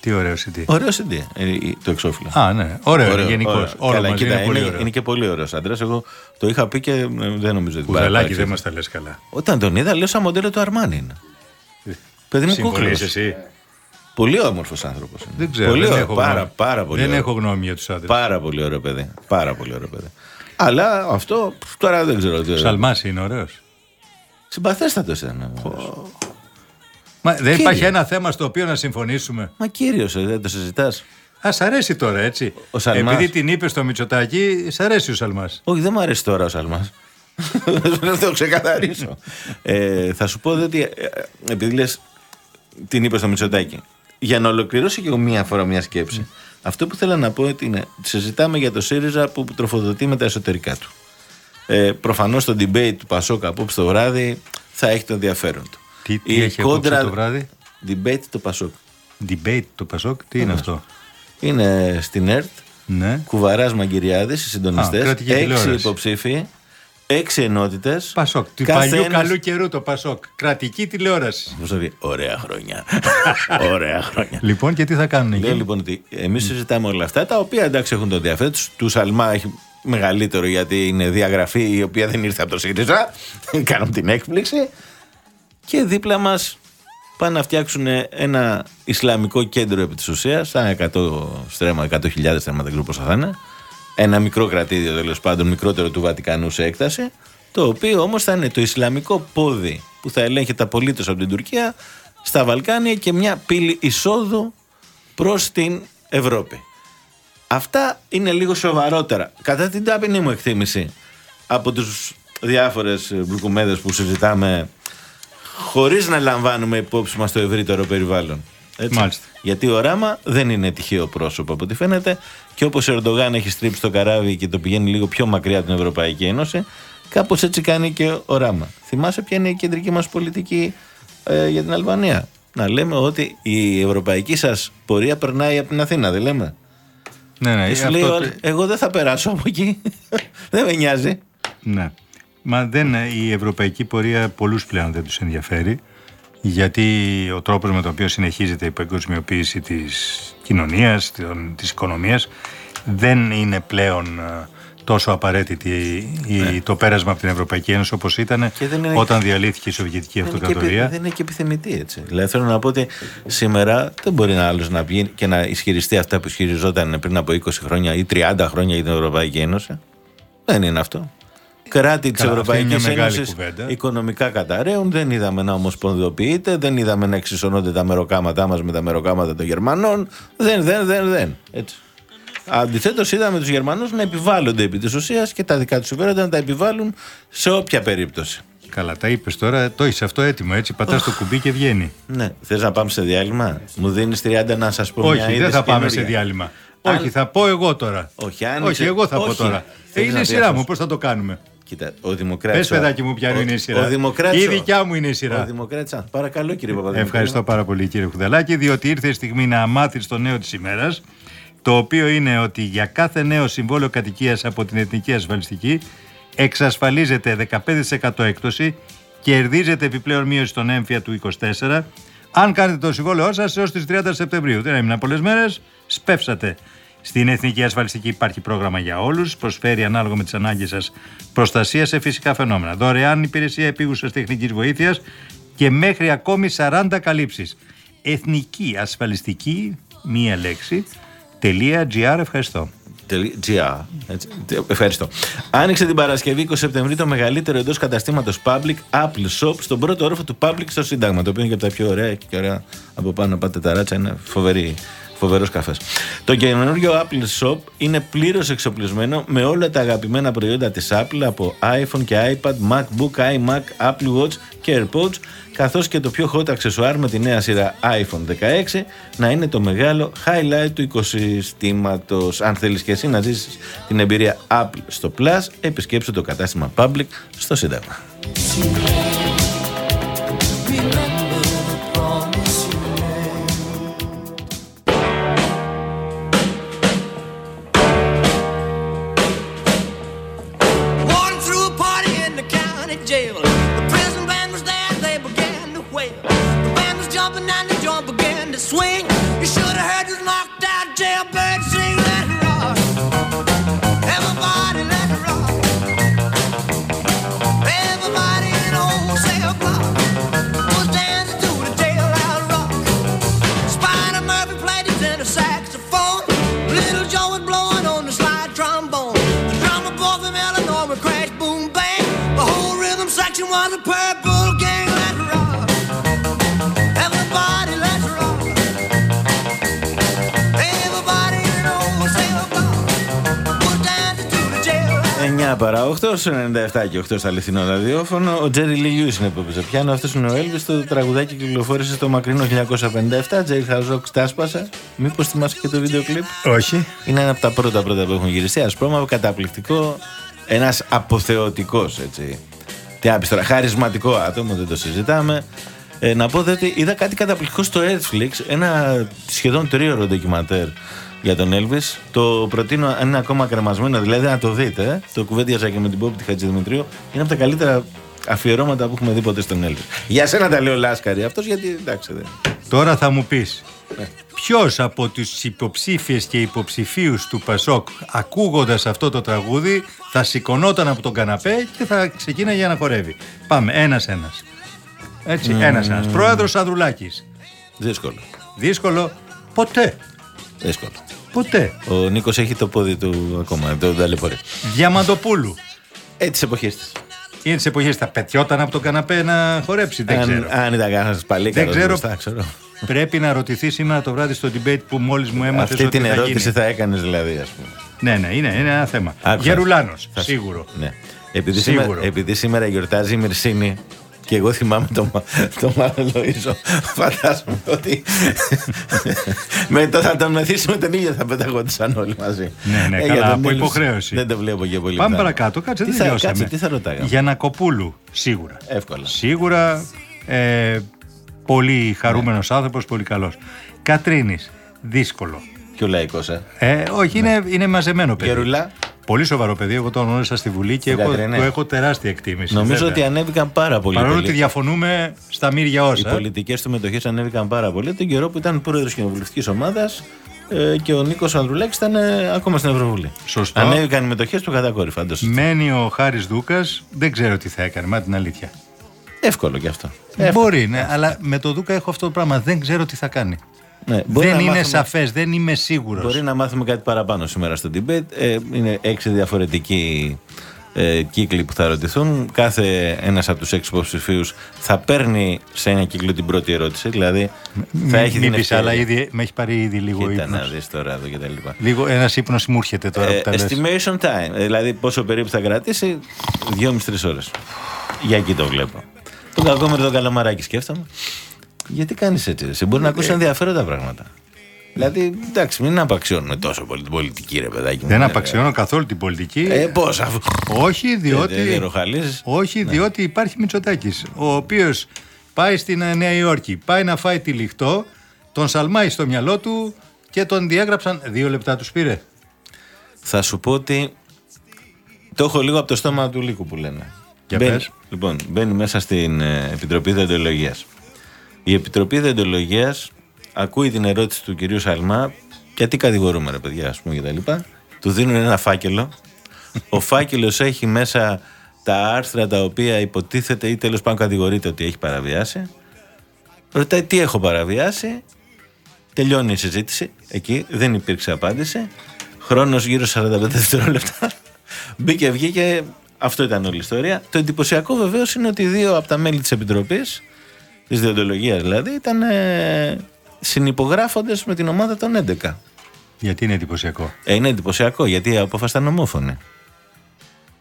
Τι ωραίο CD. Ωραίο CD ε, ε, το εξώφυλλο. Α, ναι. Ωραίο, γενικώ. ωραίο. Όλο Καλά, μαζί κοίτα, είναι πολύ είναι, ωραίο. είναι και πολύ ωραίος άντρας. Εγώ το είχα πει και ε, δεν νομίζω ότι Κουδαλάκι παρεξήγησε. δεν μας τα λες καλά. Όταν τον είδα, λέω σαν μοντέλο του Αρμάνι είναι. Παιδί μου Συμφωνείς κούκλος. εσύ; Πολύ όμορφος άνθρωπος. Δεν ξέρω. Πολύ δεν ωραίο, έχω πάρα, γνώμη. πάρα πολύ Δεν ωραίο. έχω γνώμη για τους άντρες. Πάρα πολύ ωραίο παιδί. Πάρα πολύ ωραίο παιδί. Αλλά αυτό τώρα δεν ξέρω. τι- Σαλμά είναι ωραίος. Συμπαθέστατος ήταν. Μα δεν Κύριε. υπάρχει ένα θέμα στο οποίο να συμφωνήσουμε; Μα κύριος, δεν το συζητάς. Α σ' αρέσει τώρα, έτσι. Ο Σαλμάς. Επειδή την είπε στο Μητσοτάκι, σ' αρέσει ο Σαλμάς. Όχι, δεν μου αρέσει τώρα ο Σαλμάς. Δεν το ξεκαθαρίσω. ε, θα σου πω ότι ε, επειδή λες την είπε στο Μητσοτάκι. Για να ολοκληρώσω και εγώ μία φορά μια σκέψη. Αυτό που θέλω να πω ότι είναι συζητάμε για το ΣΥΡΙΖΑ που τροφοδοτεί με τα εσωτερικά του. Ε, Προφανώς το debate του Πασόκα απόψε το βράδυ θα έχει το ενδιαφέρον του. Τι, τι Η έχει κόντρα- απόψε το βράδυ; Debate το Πασόκ. Debate το Πασόκ, τι είναι αυτό; Είναι στην ΕΡΤ Ναι. Κουβαράς Μαγκυριάδης, οι συντονιστές. Α, κρατική Έξι τηλεόραση. υποψήφοι, έξι ενότητες. Πασόκ. Του παλιού καλού καιρού το Πασόκ. Κρατική τηλεόραση. Πώ θα πει, ωραία χρόνια. ωραία χρόνια. Λοιπόν, και τι θα κάνουν Λέω εκεί. λοιπόν ότι εμείς συζητάμε όλα αυτά τα οποία εντάξει έχουν το ενδιαφέρον τους. Του Σαλμά έχει μεγαλύτερο γιατί είναι διαγραφή η οποία δεν ήρθε από το ΣΥΡΙΖΑ. Κάνουν την έκπληξη. Και δίπλα μας πάνε να φτιάξουν ένα Ισλαμικό κέντρο επί της ουσίας, σαν 100 στρέμμα, 100.000 στρέμμα, δεν ξέρω πόσα θα είναι. Ένα μικρό κρατήδιο τέλος πάντων, μικρότερο του Βατικανού σε έκταση, το οποίο όμως θα είναι το Ισλαμικό πόδι που θα ελέγχεται απολύτω από την Τουρκία στα Βαλκάνια και μια πύλη εισόδου προς την Ευρώπη. Αυτά είναι λίγο σοβαρότερα. Κατά την ταπεινή μου εκτίμηση από τους διάφορες μπλουκουμέδες που συζητάμε χωρίς να λαμβάνουμε υπόψη μας το ευρύτερο περιβάλλον. Έτσι. Μάλιστα. Γιατί ο Ράμα δεν είναι τυχαίο πρόσωπο από ό,τι φαίνεται και όπως ο Ερντογάν έχει στρίψει το καράβι και το πηγαίνει λίγο πιο μακριά από την Ευρωπαϊκή Ένωση κάπως έτσι κάνει και ο Ράμα. Θυμάσαι ποια είναι η κεντρική μας πολιτική ε, για την Αλβανία; Να λέμε ότι η ευρωπαϊκή σας πορεία περνάει από την Αθήνα, δεν λέμε; Ναι, ναι, Και σου αυτό λέει, το- «Ωραία, εγώ δεν θα περάσω από εκεί. δεν με νοιάζει. Ναι. Μα δεν, η ευρωπαϊκή πορεία πολλούς πλέον δεν τους ενδιαφέρει γιατί ο τρόπος με τον οποίο συνεχίζεται η παγκοσμιοποίηση της κοινωνίας, των- της οικονομίας δεν είναι πλέον ε, τόσο απαραίτητη η- το πέρασμα από την Ευρωπαϊκή Ένωση όπως ήταν Ναι. Και δεν είναι- όταν διαλύθηκε η Σοβιετική Δεν είναι, και, Αυτοκρατορία. επι- δεν είναι και επιθυμητή έτσι. Δηλαδή θέλω να πω ότι σήμερα δεν μπορεί ένα άλλος να βγει και να ισχυριστεί αυτά που ισχυριζόταν πριν από 20 χρόνια ή 30 χρόνια για την Ευρωπαϊκή Ένωση. Δεν είναι αυτό. Κράτη της Καλά, αυτή είναι Ευρωπαϊκή μια μεγάλη Ένωσης κουβέντα. οικονομικά καταραίουν. Δεν είδαμε να ομοσπονδιοποιείται, δεν είδαμε να εξισωνώνται τα μεροκάματά μας με τα μεροκάματα των Γερμανών. Δεν, δεν, δεν, δεν. Έτσι. Αντιθέτως, είδαμε τους Γερμανούς να επιβάλλονται επί της ουσίας και τα δικά τους συμφέροντα να τα επιβάλλουν σε όποια περίπτωση. Καλά, τα είπες τώρα, το είσαι αυτό έτοιμο έτσι. Πατάς το κουμπί και βγαίνει. Ναι. Θες να πάμε σε διάλειμμα; Μου δίνεις 30 να σας πω μια Όχι, δεν είδηση θα πάμε καινούρια. σε διάλειμμα. Αν- Όχι, θα πω εγώ τώρα. Όχι, αν Όχι, είσαι- εγώ θα πω όχι. τώρα. Ε, Θέλεις είναι να η πει σειρά αυτός. μου, πώς θα το κάνουμε; Κοίτα, ο Δημοκράτης. Πες, παιδάκι μου, ποια είναι η σειρά. Ο Δημοκράτης, Η ο- δικιά μου είναι η Ο σειρά. Δημοκράτη. Παρακαλώ, κύριε Παπαδημητρίου. Ευχαριστώ πάρα πολύ κύριε Χουδαλάκη, διότι ήρθε η στιγμή να μάθεις το νέο της ημέρας, το οποίο είναι ότι για κάθε νέο συμβόλαιο κατοικίας από την Εθνική Ασφαλιστική εξασφαλίζεται 15% έκπτωση, κερδίζετε επιπλέον μείωση στον έμφυα του 24, αν κάνετε το συμβόλαιό σας έως τις 30 Σεπτεμβρίου. Δεν έμειναν πολλές μέρες, σπεύσατε. Στην Εθνική Ασφαλιστική υπάρχει πρόγραμμα για όλους, προσφέρει ανάλογα με τις ανάγκες σας προστασία σε φυσικά φαινόμενα. Δωρεάν υπηρεσία επίγουσας τεχνικής βοήθειας και μέχρι ακόμη 40 καλύψεις. Εθνική ασφαλιστική, μία λέξη, .gr, ευχαριστώ. Τελεί- GR. Έτσι. Τε- Ευχαριστώ. Άνοιξε την Παρασκευή 20 Σεπτεμβρίου το μεγαλύτερο εντός καταστήματος Public Apple Shop στον πρώτο όροφο του Public στο Σύνταγμα. Το οποίο είναι και από τα πιο ωραία και ωραία από πάνω πάτε τα ράτσα. Είναι φοβερή. Φοβερός καφές. Το καινούριο Apple Shop είναι πλήρως εξοπλισμένο με όλα τα αγαπημένα προϊόντα της Apple από iPhone και iPad, MacBook, iMac, Apple Watch και AirPods καθώς και το πιο hot αξεσουάρ με τη νέα σειρά iPhone 16 να είναι το μεγάλο highlight του οικοσυστήματος. Αν θέλεις και εσύ να ζήσεις την εμπειρία Apple στο Plus, επισκέψου το κατάστημα Public στο Σύνταγμα. 9 παρά 8, στο 97 και 8 στο αληθινό ραδιόφωνο. Ο Τζέρι Λι Λιούς είναι που έπαιζε πιάνο. Αυτός είναι ο Έλβη. Το τραγουδάκι κυκλοφόρησε στο μακρινό 1957. Τζέρι Χαζόκ τάσπασε. Μήπως θυμάσαι και το βίντεο κλιπ; Όχι. Είναι ένα από τα πρώτα πρώτα που έχουν γυριστεί. Ασπρόμαυρο, καταπληκτικό. Ένας αποθεωτικός έτσι. Τι άπεις τώρα, χαρισματικό άτομο, δεν το συζητάμε. Ε, να πω δε ότι είδα κάτι καταπληκτικό στο Netflix, ένα σχεδόν τρίωρο ντοκιματέρ για τον Elvis. Το προτείνω αν είναι ακόμα κρεμασμένο, δηλαδή να το δείτε. ε. Το κουβέντιαζα και με την Πόπη τη Χατζηδημητρίου. Είναι από τα καλύτερα αφιερώματα που έχουμε δει ποτέ στον Elvis. Για σένα τα λέω Λάσκαρη αυτός, γιατί εντάξει δεν. Τώρα θα μου πεις, ποιος από τους υποψήφιες και υποψηφίους του Πασόκ ακούγοντας αυτό το τραγούδι θα σηκωνόταν από τον καναπέ και θα ξεκίναγε να χορεύει. Πάμε, ένας-ένας. Έτσι, ένας-ένας. Πρόεδρος Ανδρουλάκης. Δύσκολο. Δύσκολο. Ποτέ. Δύσκολο. Ποτέ. Ο Νίκος έχει το πόδι του ακόμα, το ταλαιπωρεί. Διαμαντοπούλου. Ε, τη εποχή της. Είναι τη εποχή θα πετιόταν από τον καναπέ να χορέψει. Δεν αν, ξέρω. αν ήταν κανένας παλί, Δεν ξέρω. Μπροστά, ξέρω. Πρέπει να ρωτηθεί σήμερα το βράδυ στο debate που μόλις μου έμαθες Αυτή ότι την θα ερώτηση γίνει. θα έκανες δηλαδή, ας πούμε. Ναι, ναι, είναι, είναι ένα θέμα. Άκουσα. Γερουλάνος, Θα- σίγουρο. Ναι. Επειδή, Σίγουρο. σήμερα, επειδή σήμερα γιορτάζει η Μυρσίνη και εγώ θυμάμαι το, Μα- το Μάρο Λοΐζο, φαντάζομαι ότι μετά θα τον μεθύσουμε τον ίδιο θα πεταγόντουσαν όλοι μαζί. Ναι, ναι, Ε, καλά, για τον από Elvis υποχρέωση. Δεν το βλέπω και πολύ. Πάμε πιθανό. παρακάτω, κάτσε, τι δεν θα, τελειώσαμε. κάτσε, τι θα ρωτάγαμε; Για Νακοπούλου, σίγουρα. Εύκολα. Σίγουρα ε, πολύ χαρούμενος άνθρωπος, πολύ καλός. Κατρίνης, δύσκολο. Πιο λαϊκός, ε. Ε, όχι, είναι, είναι μαζεμένο παιδί. Γερουλά. Πολύ σοβαρό παιδί. Εγώ τον γνώρισα στη Βουλή και Στην έχω, Κατρινέ. του έχω τεράστια εκτίμηση. Νομίζω βέβαια. ότι ανέβηκαν πάρα πολύ. Παρόλο πολύ. ότι διαφωνούμε στα μύρια Οι όσα. πολιτικές του μετοχές ανέβηκαν πάρα πολύ τον καιρό που ήταν πρόεδρος κοινοβουλευτικής ομάδας ε, και ο Νίκος Ανδρουλάκης ήταν ε, ακόμα στην Ευρωβουλή. Σωστό. Ανέβηκαν οι μετοχές του κατακόρυφα. Αντός. Μένει ο Χάρης Δούκας, δεν ξέρω τι θα έκανε, μα την αλήθεια. Εύκολο κι αυτό. Μπορεί, ναι, αλλά με το Δούκα έχω αυτό το πράγμα. Δεν ξέρω τι θα κάνει. Ναι, μπορεί δεν να είναι μάθουμε- σαφές, δεν είμαι σίγουρος. Μπορεί να μάθουμε κάτι παραπάνω σήμερα στο debate. Ε, είναι έξι διαφορετικοί ε, κύκλοι που θα ρωτηθούν. Κάθε ένας από τους έξι υποψηφίους θα παίρνει σε ένα κύκλο την πρώτη ερώτηση. Δηλαδή θα έχει Μην την πεις, αλλά ήδη, με έχει πάρει ήδη λίγο Κοίτα να ύπνος. δεις τώρα εδώ και τα λοιπά. Λίγο ένας ύπνος μου έρχεται τώρα Ε, που τα λες. estimation time. Ε, Δηλαδή πόσο περίπου θα κρατήσει, 2,5-3 ώρες. Για εκεί το βλέπω. Τον κακό με τον καλαμαράκι σκέφτομαι. Γιατί κάνεις έτσι, ρε, εσύ μπορεί να Ε, ακούσει ενδιαφέροντα πράγματα. Δηλαδή, εντάξει, μην απαξιώνουμε τόσο πολύ την πολιτική, ρε παιδάκι μου. Δεν Ε, απαξιώνω καθόλου την πολιτική. Ε, πώς, αφού. όχι, Ε, διότι. δεν ροχαλίζεις. Όχι, διότι υπάρχει Μητσοτάκης, ο οποίος πάει στην ε, Νέα Υόρκη, πάει να φάει τη λιχτό, τον σαλμάει στο μυαλό του και τον διέγραψαν. Δύο λεπτά τους πήρε. Θα σου πω ότι το έχω λίγο από το στόμα του λύκου που λένε. Για μπαίνει, πες. Λοιπόν, μπαίνει μέσα στην ε, Επιτροπή Δεντολογίας. Η Επιτροπή Δεντολογίας ακούει την ερώτηση του κυρίου Σαλμά γιατί κατηγορούμε ρε παιδιά ας πούμε και τα λοιπά. Του δίνουν ένα φάκελο. Ο φάκελος έχει μέσα τα άρθρα τα οποία υποτίθεται ή τέλος πάντων κατηγορείται ότι έχει παραβιάσει. Ρωτάει τι έχω παραβιάσει; Τελειώνει η συζήτηση. Εκεί δεν υπήρξε απάντηση. Χρόνος γύρω 45 δευτερόλεπτα. Μπήκε, βγήκε. Αυτό ήταν όλη η ιστορία. Το εντυπωσιακό βεβαίως είναι ότι δύο από τα μέλη της Επιτροπής, της Διοντολογίας δηλαδή, ήταν ε, συνυπογράφοντες με την ομάδα των 11. Γιατί είναι εντυπωσιακό. Ε, είναι εντυπωσιακό γιατί η απόφασης ήταν ομόφωνη.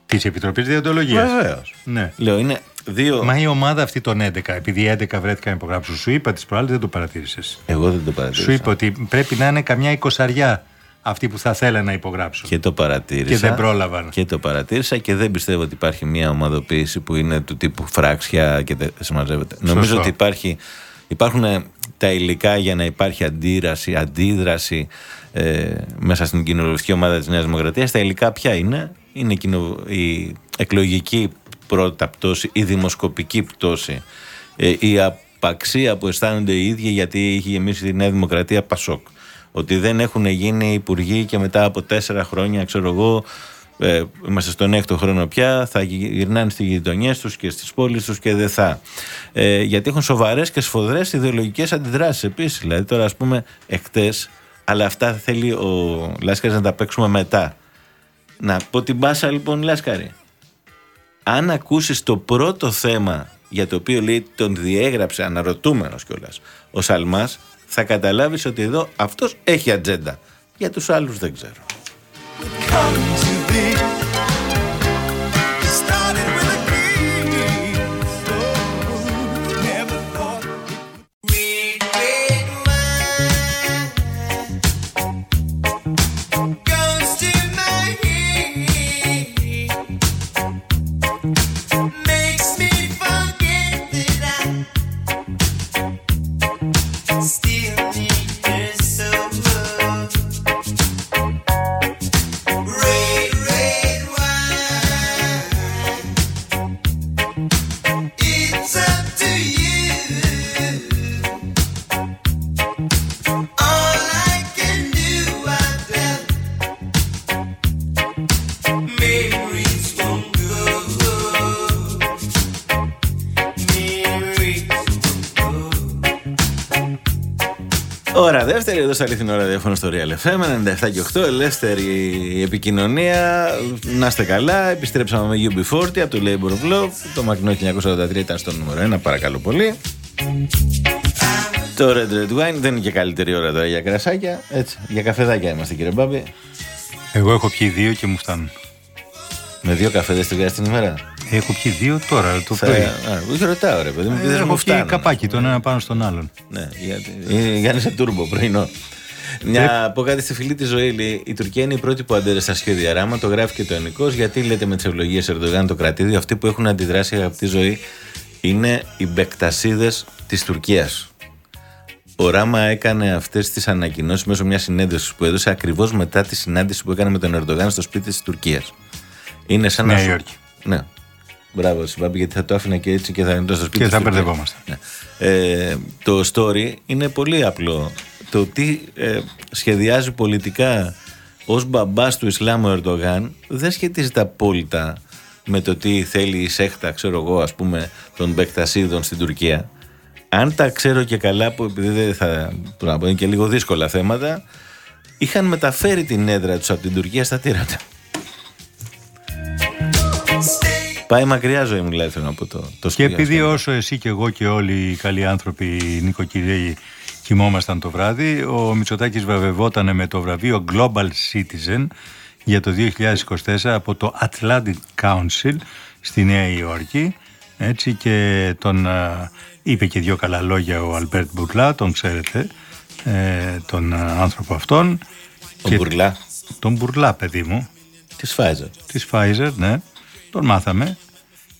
Της Επιτροπής Διοντολογίας. Βεβαίως. Ναι. Λέω, είναι δύο. Μα η ομάδα αυτή των 11, επειδή 11 βρέθηκαν να υπογράψουν, σου είπα τις προάλλες δεν το παρατήρησες. Εγώ δεν το παρατήρησα. Σου είπα ότι πρέπει να είναι καμιά εικοσαριά αυτοί που θα θέλανε να υπογράψουν. Και το παρατήρησα. Και δεν πρόλαβαν. Και το παρατήρησα και δεν πιστεύω ότι υπάρχει μια ομαδοποίηση που είναι του τύπου φράξια και δεν συμμαζεύεται. Νομίζω ότι υπάρχει, υπάρχουν ε, τα υλικά για να υπάρχει αντίραση, αντίδραση ε, μέσα στην κοινοβουλευτική ομάδα της Νέας Δημοκρατίας. Τα υλικά ποια είναι; Είναι η, κοινο- η εκλογική πρώτα πτώση, η δημοσκοπική πτώση, ε, η απαξία που αισθάνονται οι ίδιοι γιατί έχει γεμίσει η Νέα Δημοκρατία Πασόκ. Ότι δεν έχουν γίνει υπουργοί και μετά από τέσσερα χρόνια, ξέρω εγώ, ε, είμαστε στον έκτο χρόνο πια, θα γυρνάνε στις γειτονιές τους και στις πόλεις τους και δεν θα. Ε, γιατί έχουν σοβαρές και σφοδρές ιδεολογικές αντιδράσεις επίσης. Δηλαδή, τώρα, ας πούμε, εκτές, αλλά αυτά θέλει ο Λάσκαρης να τα παίξουμε μετά. Να πω την μπάσα λοιπόν, Λάσκαρη. Αν ακούσεις το πρώτο θέμα για το οποίο λέει τον διέγραψε αναρωτούμενος κιόλας ο Σαλμάς θα καταλάβεις ότι εδώ αυτός έχει ατζέντα. Για τους άλλους δεν ξέρω. Δεύτερη, εδώ στα αληθινό ραδιόφωνο στο Real FM 97 και 8, ελεύθερη επικοινωνία. Να είστε καλά. Επιστρέψαμε με UB40 από το Labor of Love. Το μακρινό 1983 ήταν στο νούμερο 1, παρακαλώ πολύ. Το Red Red Wine δεν είναι και καλύτερη ώρα τώρα για κρασάκια. Έτσι, για καφεδάκια είμαστε κύριε Μπάμπη. Εγώ έχω πιει δύο και μου φτάνουν. Με δύο καφέδες την την ημέρα. Έχω πιει δύο τώρα το Θα... πρωί. Α, όχι ρωτάω ρε παιδί μου, επειδή δεν Ε, μου έχω πιει φτάνουν. καπάκι τον ένα πάνω στον άλλον. Ναι, γιατί. ε, Κάνει σε τούρμπο πρωινό. Μια πω κάτι στη φιλή της ζωή. λέει, Η Τουρκία είναι η πρώτη που αντέρε στα σχέδια ράμα. Το γράφει και το ενικός. Γιατί λέτε με τις ευλογίες Ερντογάν το κρατήδιο. Αυτοί που έχουν αντιδράσει, αγαπητή ζωή, είναι οι μπεκτασίδες της Τουρκίας. Ο Ράμα έκανε αυτές τις ανακοινώσεις μέσω μιας συνέντευξης που έδωσε ακριβώς μετά τη συνάντηση που έκανε με τον Ερντογάν στο σπίτι της Τουρκίας. Είναι σαν Νέα να. σου- Υόρκη. Ναι. Μπράβο, Σιμπάμπη, γιατί θα το άφηνα και έτσι και θα είναι στο σπίτι Και της θα Τουρκίας. μπερδευόμαστε. Ναι. Ε, το story είναι πολύ απλό. Το τι ε, σχεδιάζει πολιτικά ως μπαμπάς του Ισλάμ ο Ερντογάν δεν σχετίζεται απόλυτα με το τι θέλει η σέχτα, ξέρω εγώ, ας πούμε, των Μπεκτασίδων στην Τουρκία. Αν τα ξέρω και καλά, που επειδή δεν θα το να πω, είναι και λίγο δύσκολα θέματα, είχαν μεταφέρει την έδρα τους από την Τουρκία στα τύρατα. Πάει μακριά ζωή μου, δηλαδή, θέλω να πω το, το Και σκηνικό. επειδή όσο εσύ και εγώ και όλοι οι καλοί άνθρωποι νοικοκυρέοι κοιμόμασταν το βράδυ, ο Μητσοτάκης βραβευόταν με το βραβείο Global Citizen για το 2024 από το Atlantic Council στη Νέα Υόρκη. Έτσι και τον α, είπε και δύο καλά λόγια ο Αλμπέρτ Μπουρλά, τον ξέρετε, ε, τον α, άνθρωπο αυτόν. Ο Και- Μπουρλά Τον Μπουρλά, παιδί μου, της Pfizer. της Pfizer, ναι. Τον μάθαμε.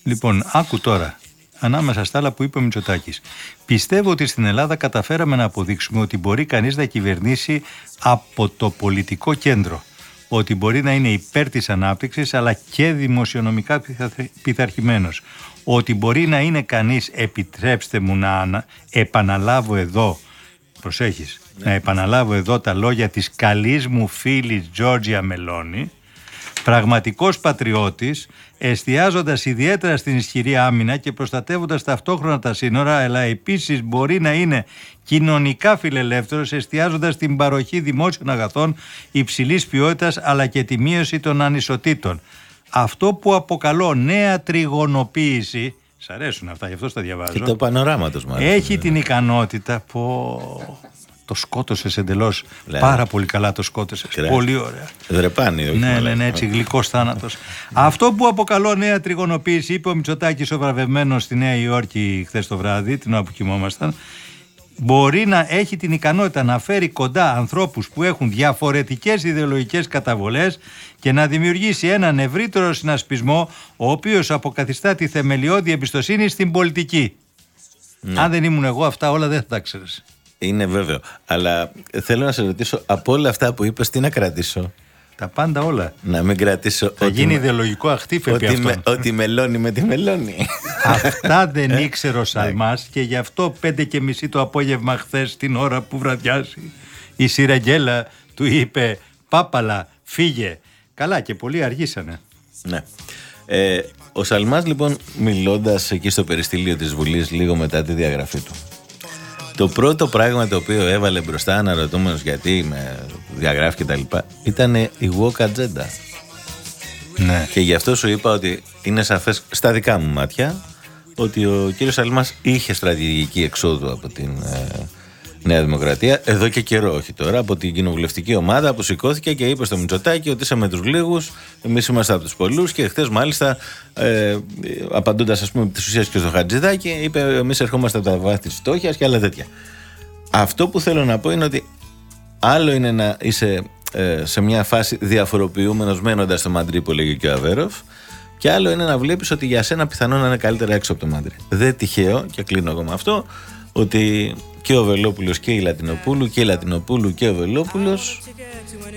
Λοιπόν, άκου τώρα, ανάμεσα στα άλλα που είπε ο Μητσοτάκης. Πιστεύω ότι στην Ελλάδα καταφέραμε να αποδείξουμε ότι μπορεί κανείς να κυβερνήσει από το πολιτικό κέντρο. Ότι μπορεί να είναι υπέρ της ανάπτυξης αλλά και δημοσιονομικά πειθα- πειθαρχημένος. Ότι μπορεί να είναι κανείς, επιτρέψτε μου να ανα- επαναλάβω εδώ, προσέχεις, να επαναλάβω εδώ τα λόγια της καλής μου φίλης Τζόρτζια Μελώνη, πραγματικός πατριώτης, εστιάζοντας ιδιαίτερα στην ισχυρή άμυνα και προστατεύοντας ταυτόχρονα τα σύνορα, αλλά επίσης μπορεί να είναι κοινωνικά φιλελεύθερος, εστιάζοντας στην παροχή δημόσιων αγαθών υψηλής ποιότητας, αλλά και τη μείωση των ανισοτήτων. Αυτό που αποκαλώ νέα τριγωνοποίηση, σ' αρέσουν αυτά, γι' αυτό στα διαβάζω. Και το πανοράματος μου άρεσε. Έχει την ικανότητα που το σκότωσες εντελώς Λέει. πάρα πολύ καλά το σκότωσες Κρέα. πολύ ωραία Δρεπάνι, όχι ναι, μόνο. ναι, ναι, έτσι γλυκός θάνατος. Αυτό που αποκαλώ νέα τριγωνοποίηση, είπε ο Μητσοτάκης ο βραβευμένος στη Νέα Υόρκη χθες το βράδυ, την ώρα που κοιμόμασταν, μπορεί να έχει την ικανότητα να φέρει κοντά ανθρώπους που έχουν διαφορετικές ιδεολογικές καταβολές και να δημιουργήσει έναν ευρύτερο συνασπισμό ο οποίος αποκαθιστά τη θεμελιώδη εμπιστοσύνη στην πολιτική. Ναι. Αν δεν ήμουν εγώ αυτά όλα δεν θα τα ξέρεις. Είναι βέβαιο. Αλλά θέλω να σε ρωτήσω από όλα αυτά που είπες τι να κρατήσω; Τα πάντα όλα. Να μην κρατήσω Θα ότι γίνει με- ιδεολογικό αχτίφ επί ότι, με, αυτών. ότι μελώνει με τη μελώνει. Αυτά δεν Ε, ήξερε ο Σαλμάς και γι' αυτό πέντε και μισή το απόγευμα χθες την ώρα που βραδιάσει η Σιραγγέλα του είπε «Πάπαλα, φύγε». Καλά και πολλοί αργήσανε. ναι. Ε, ο Σαλμάς λοιπόν μιλώντας εκεί στο περιστήλιο της Βουλής λίγο μετά τη διαγραφή του το πρώτο πράγμα το οποίο έβαλε μπροστά αναρωτούμενος γιατί με διαγράφει και τα λοιπά ήταν η woke agenda. Ναι. Και γι' αυτό σου είπα ότι είναι σαφές στα δικά μου μάτια ότι ο κύριος Σαλμάς είχε στρατηγική εξόδου από την ε, Νέα Δημοκρατία εδώ και καιρό, όχι τώρα, από την κοινοβουλευτική ομάδα που σηκώθηκε και είπε στο Μητσοτάκη ότι είσαι με τους λίγους, εμείς είμαστε από τους πολλούς και χθες μάλιστα ε, απαντώντας ας πούμε τις ουσίες και στο Χατζηδάκη είπε εμείς ερχόμαστε από τα βάθη της φτώχειας και άλλα τέτοια. Αυτό που θέλω να πω είναι ότι άλλο είναι να είσαι ε, σε μια φάση διαφοροποιούμενος μένοντας στο Μαντρί που λέγει και ο Αβέροφ και άλλο είναι να βλέπεις ότι για σένα πιθανόν να είναι καλύτερα έξω από το Μαντρί. Δεν τυχαίο, και κλείνω εγώ με αυτό, ότι και ο Βελόπουλος και η Λατινοπούλου και η Λατινοπούλου και ο Βελόπουλος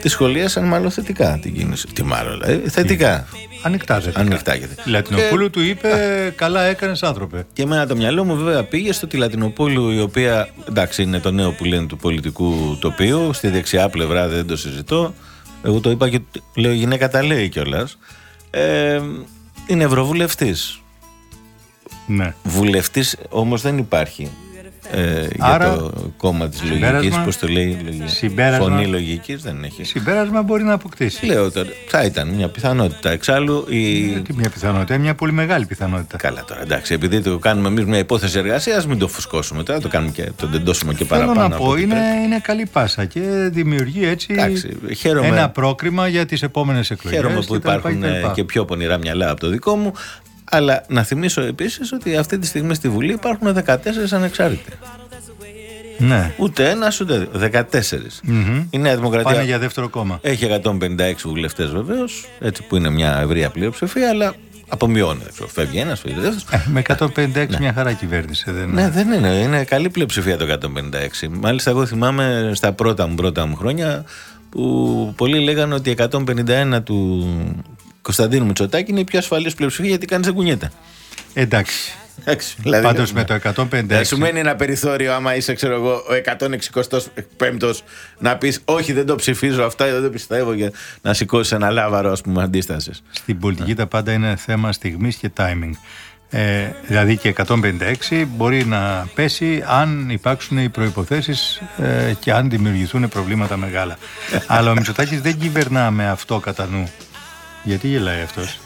τη σχολίασαν μάλλον θετικά την κίνηση. Τι μάλλον, δηλαδή, θετικά. Ανοιχτά θετικά. Ανοιχτά και Η Λατινοπούλου του είπε «Καλά έκανες άνθρωπε». Και εμένα το μυαλό μου βέβαια πήγε στο τη Λατινοπούλου η οποία εντάξει είναι το νέο που λένε του πολιτικού τοπίου στη δεξιά πλευρά δεν το συζητώ εγώ το είπα και λέω η γυναίκα τα λέει κιόλας. Ε, είναι ευρωβουλευτής Ναι. Βουλευτής όμως δεν υπάρχει ε, Άρα, για το κόμμα της λογικής συμπέρασμα- Πώς το λέει η λογική. συμπέρασμα- Φωνή λογικής δεν έχει Συμπέρασμα μπορεί να αποκτήσει. Λέω τώρα θα ήταν μια πιθανότητα Εξάλλου η, Τι μια πιθανότητα, μια πολύ μεγάλη πιθανότητα. Καλά τώρα, εντάξει, επειδή το κάνουμε εμείς μια υπόθεση εργασίας, μην το φουσκώσουμε τώρα, το κάνουμε και το τεντώσουμε και Θέλω παραπάνω. να από πω, ό,τι είναι, πρέπει. είναι καλή πάσα και δημιουργεί έτσι Εντάξει, χαίρομαι. ένα πρόκριμα για τις επόμενες εκλογές. Χαίρομαι που και τα λοιπά υπάρχουν και τα ε, λοιπά. και πιο πονηρά μυαλά από το δικό μου. Αλλά να θυμίσω επίσης ότι αυτή τη στιγμή στη Βουλή υπάρχουν 14 ανεξάρτητοι. Ναι. Ούτε ένας ούτε δύο. 14. Μμμ. Η Νέα Δημοκρατία Πάνε για δεύτερο κόμμα. έχει 156 βουλευτές βεβαίως, έτσι που είναι μια ευρεία πλειοψηφία, αλλά Απομειώνει. ξέρω, Φεύγει ένας, φεύγει δεύτερος. Ε, με 156 μια χαρά κυβέρνησε. Δεν... Ναι, δεν είναι. Είναι καλή πλειοψηφία το 156. Μάλιστα, εγώ θυμάμαι στα πρώτα μου, πρώτα μου χρόνια που πολλοί λέγανε ότι η 151 του Κωνσταντίνου Μητσοτάκη είναι η πιο ασφαλής πλειοψηφία γιατί κάνει δεν κουνιέται. Εντάξει. Εντάξει, δηλαδή, Πάντως ναι. με το 156. Ε, σου μένει ένα περιθώριο άμα είσαι, ξέρω εγώ, ο 165ο να πεις Όχι, δεν το ψηφίζω αυτά, δεν το πιστεύω και να σηκώσεις ένα λάβαρο, ας πούμε, αντίστασης. Στην πολιτική τα πάντα είναι θέμα στιγμής και timing. Ε, δηλαδή και 156 μπορεί να πέσει αν υπάρξουν οι προϋποθέσεις ε, και αν δημιουργηθούν προβλήματα μεγάλα. Αλλά ο Μητσοτάκης δεν κυβερνά με αυτό κατά νου. Γιατί γελάει αυτός;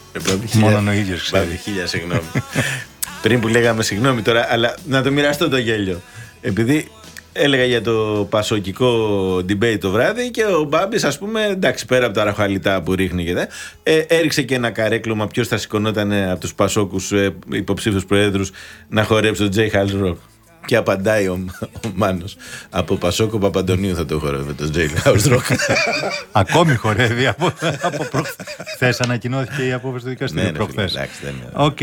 Μόνο ο ίδιος ξέρει. Πάβει, χίλια συγγνώμη. Πριν που λέγαμε συγγνώμη τώρα, αλλά να το μοιραστώ το γέλιο. Επειδή έλεγα για το πασοκικό debate το βράδυ και ο Μπάμπης, ας πούμε, εντάξει, πέρα από τα ραχαλιτά που ρίχνει και δε, ε, έριξε και ένα καρέκλωμα ποιος θα σηκωνόταν ε, από τους Πασόκους ε, υποψήφιους προέδρους να χορέψει το Jailhouse Rock. Και απαντάει ο, ο Μάνος Από Πασόκο Παπαντονίου θα το χορεύει το Jailhouse Rock. Ακόμη χορεύει από, από προχθές ανακοινώθηκε η απόφαση του δικαστηρίου Ναι, ναι, φίλε, προχθές. εντάξει, δεν είναι. Οκ,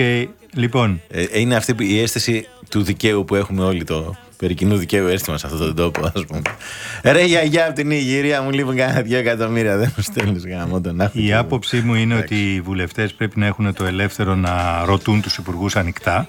λοιπόν, Ε, είναι αυτή που- η αίσθηση του δικαίου που έχουμε όλοι το περί κοινού δικαίου αίσθημα σε αυτόν τον τόπο, ας πούμε. Ρε γιαγιά από την Ιγυρία μου λείπουν κανένα δύο εκατομμύρια. Δεν μου στέλνεις γάμο τον άχο. Η άποψή μου είναι ότι οι βουλευτές πρέπει να έχουν το ελεύθερο να ρωτούν τους υπουργούς ανοιχτά,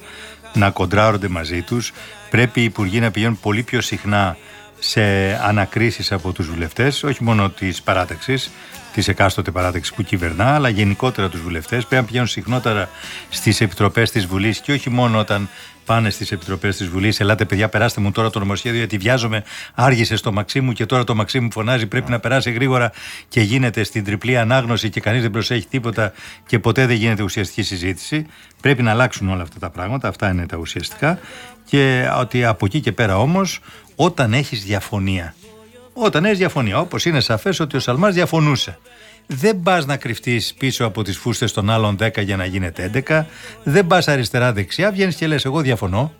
να κοντράρονται μαζί τους. Πρέπει οι υπουργοί να πηγαίνουν πολύ πιο συχνά σε ανακρίσεις από τους βουλευτές, όχι μόνο της παράταξης, της εκάστοτε παράταξης που κυβερνά, αλλά γενικότερα τους βουλευτές. Πρέπει να πηγαίνουν συχνότερα στις επιτροπές της Βουλής και όχι μόνο όταν πάνε στις επιτροπές της Βουλής. Ελάτε παιδιά, περάστε μου τώρα το νομοσχέδιο γιατί βιάζομαι, άργησε στο Μαξίμου και τώρα το Μαξίμου φωνάζει πρέπει να περάσει γρήγορα και γίνεται στην τριπλή ανάγνωση και κανείς δεν προσέχει τίποτα και ποτέ δεν γίνεται ουσιαστική συζήτηση. Πρέπει να αλλάξουν όλα αυτά τα πράγματα, αυτά είναι τα ουσιαστικά και ότι από εκεί και πέρα όμως όταν έχεις διαφωνία όταν έχεις διαφωνία, όπως είναι σαφές ότι ο Σαλμάς διαφωνούσε. Δεν πας να κρυφτείς πίσω από τις φούστες των άλλων 10 για να γίνεται 11. Δεν πας αριστερά-δεξιά. Βγαίνεις και λες: Εγώ διαφωνώ.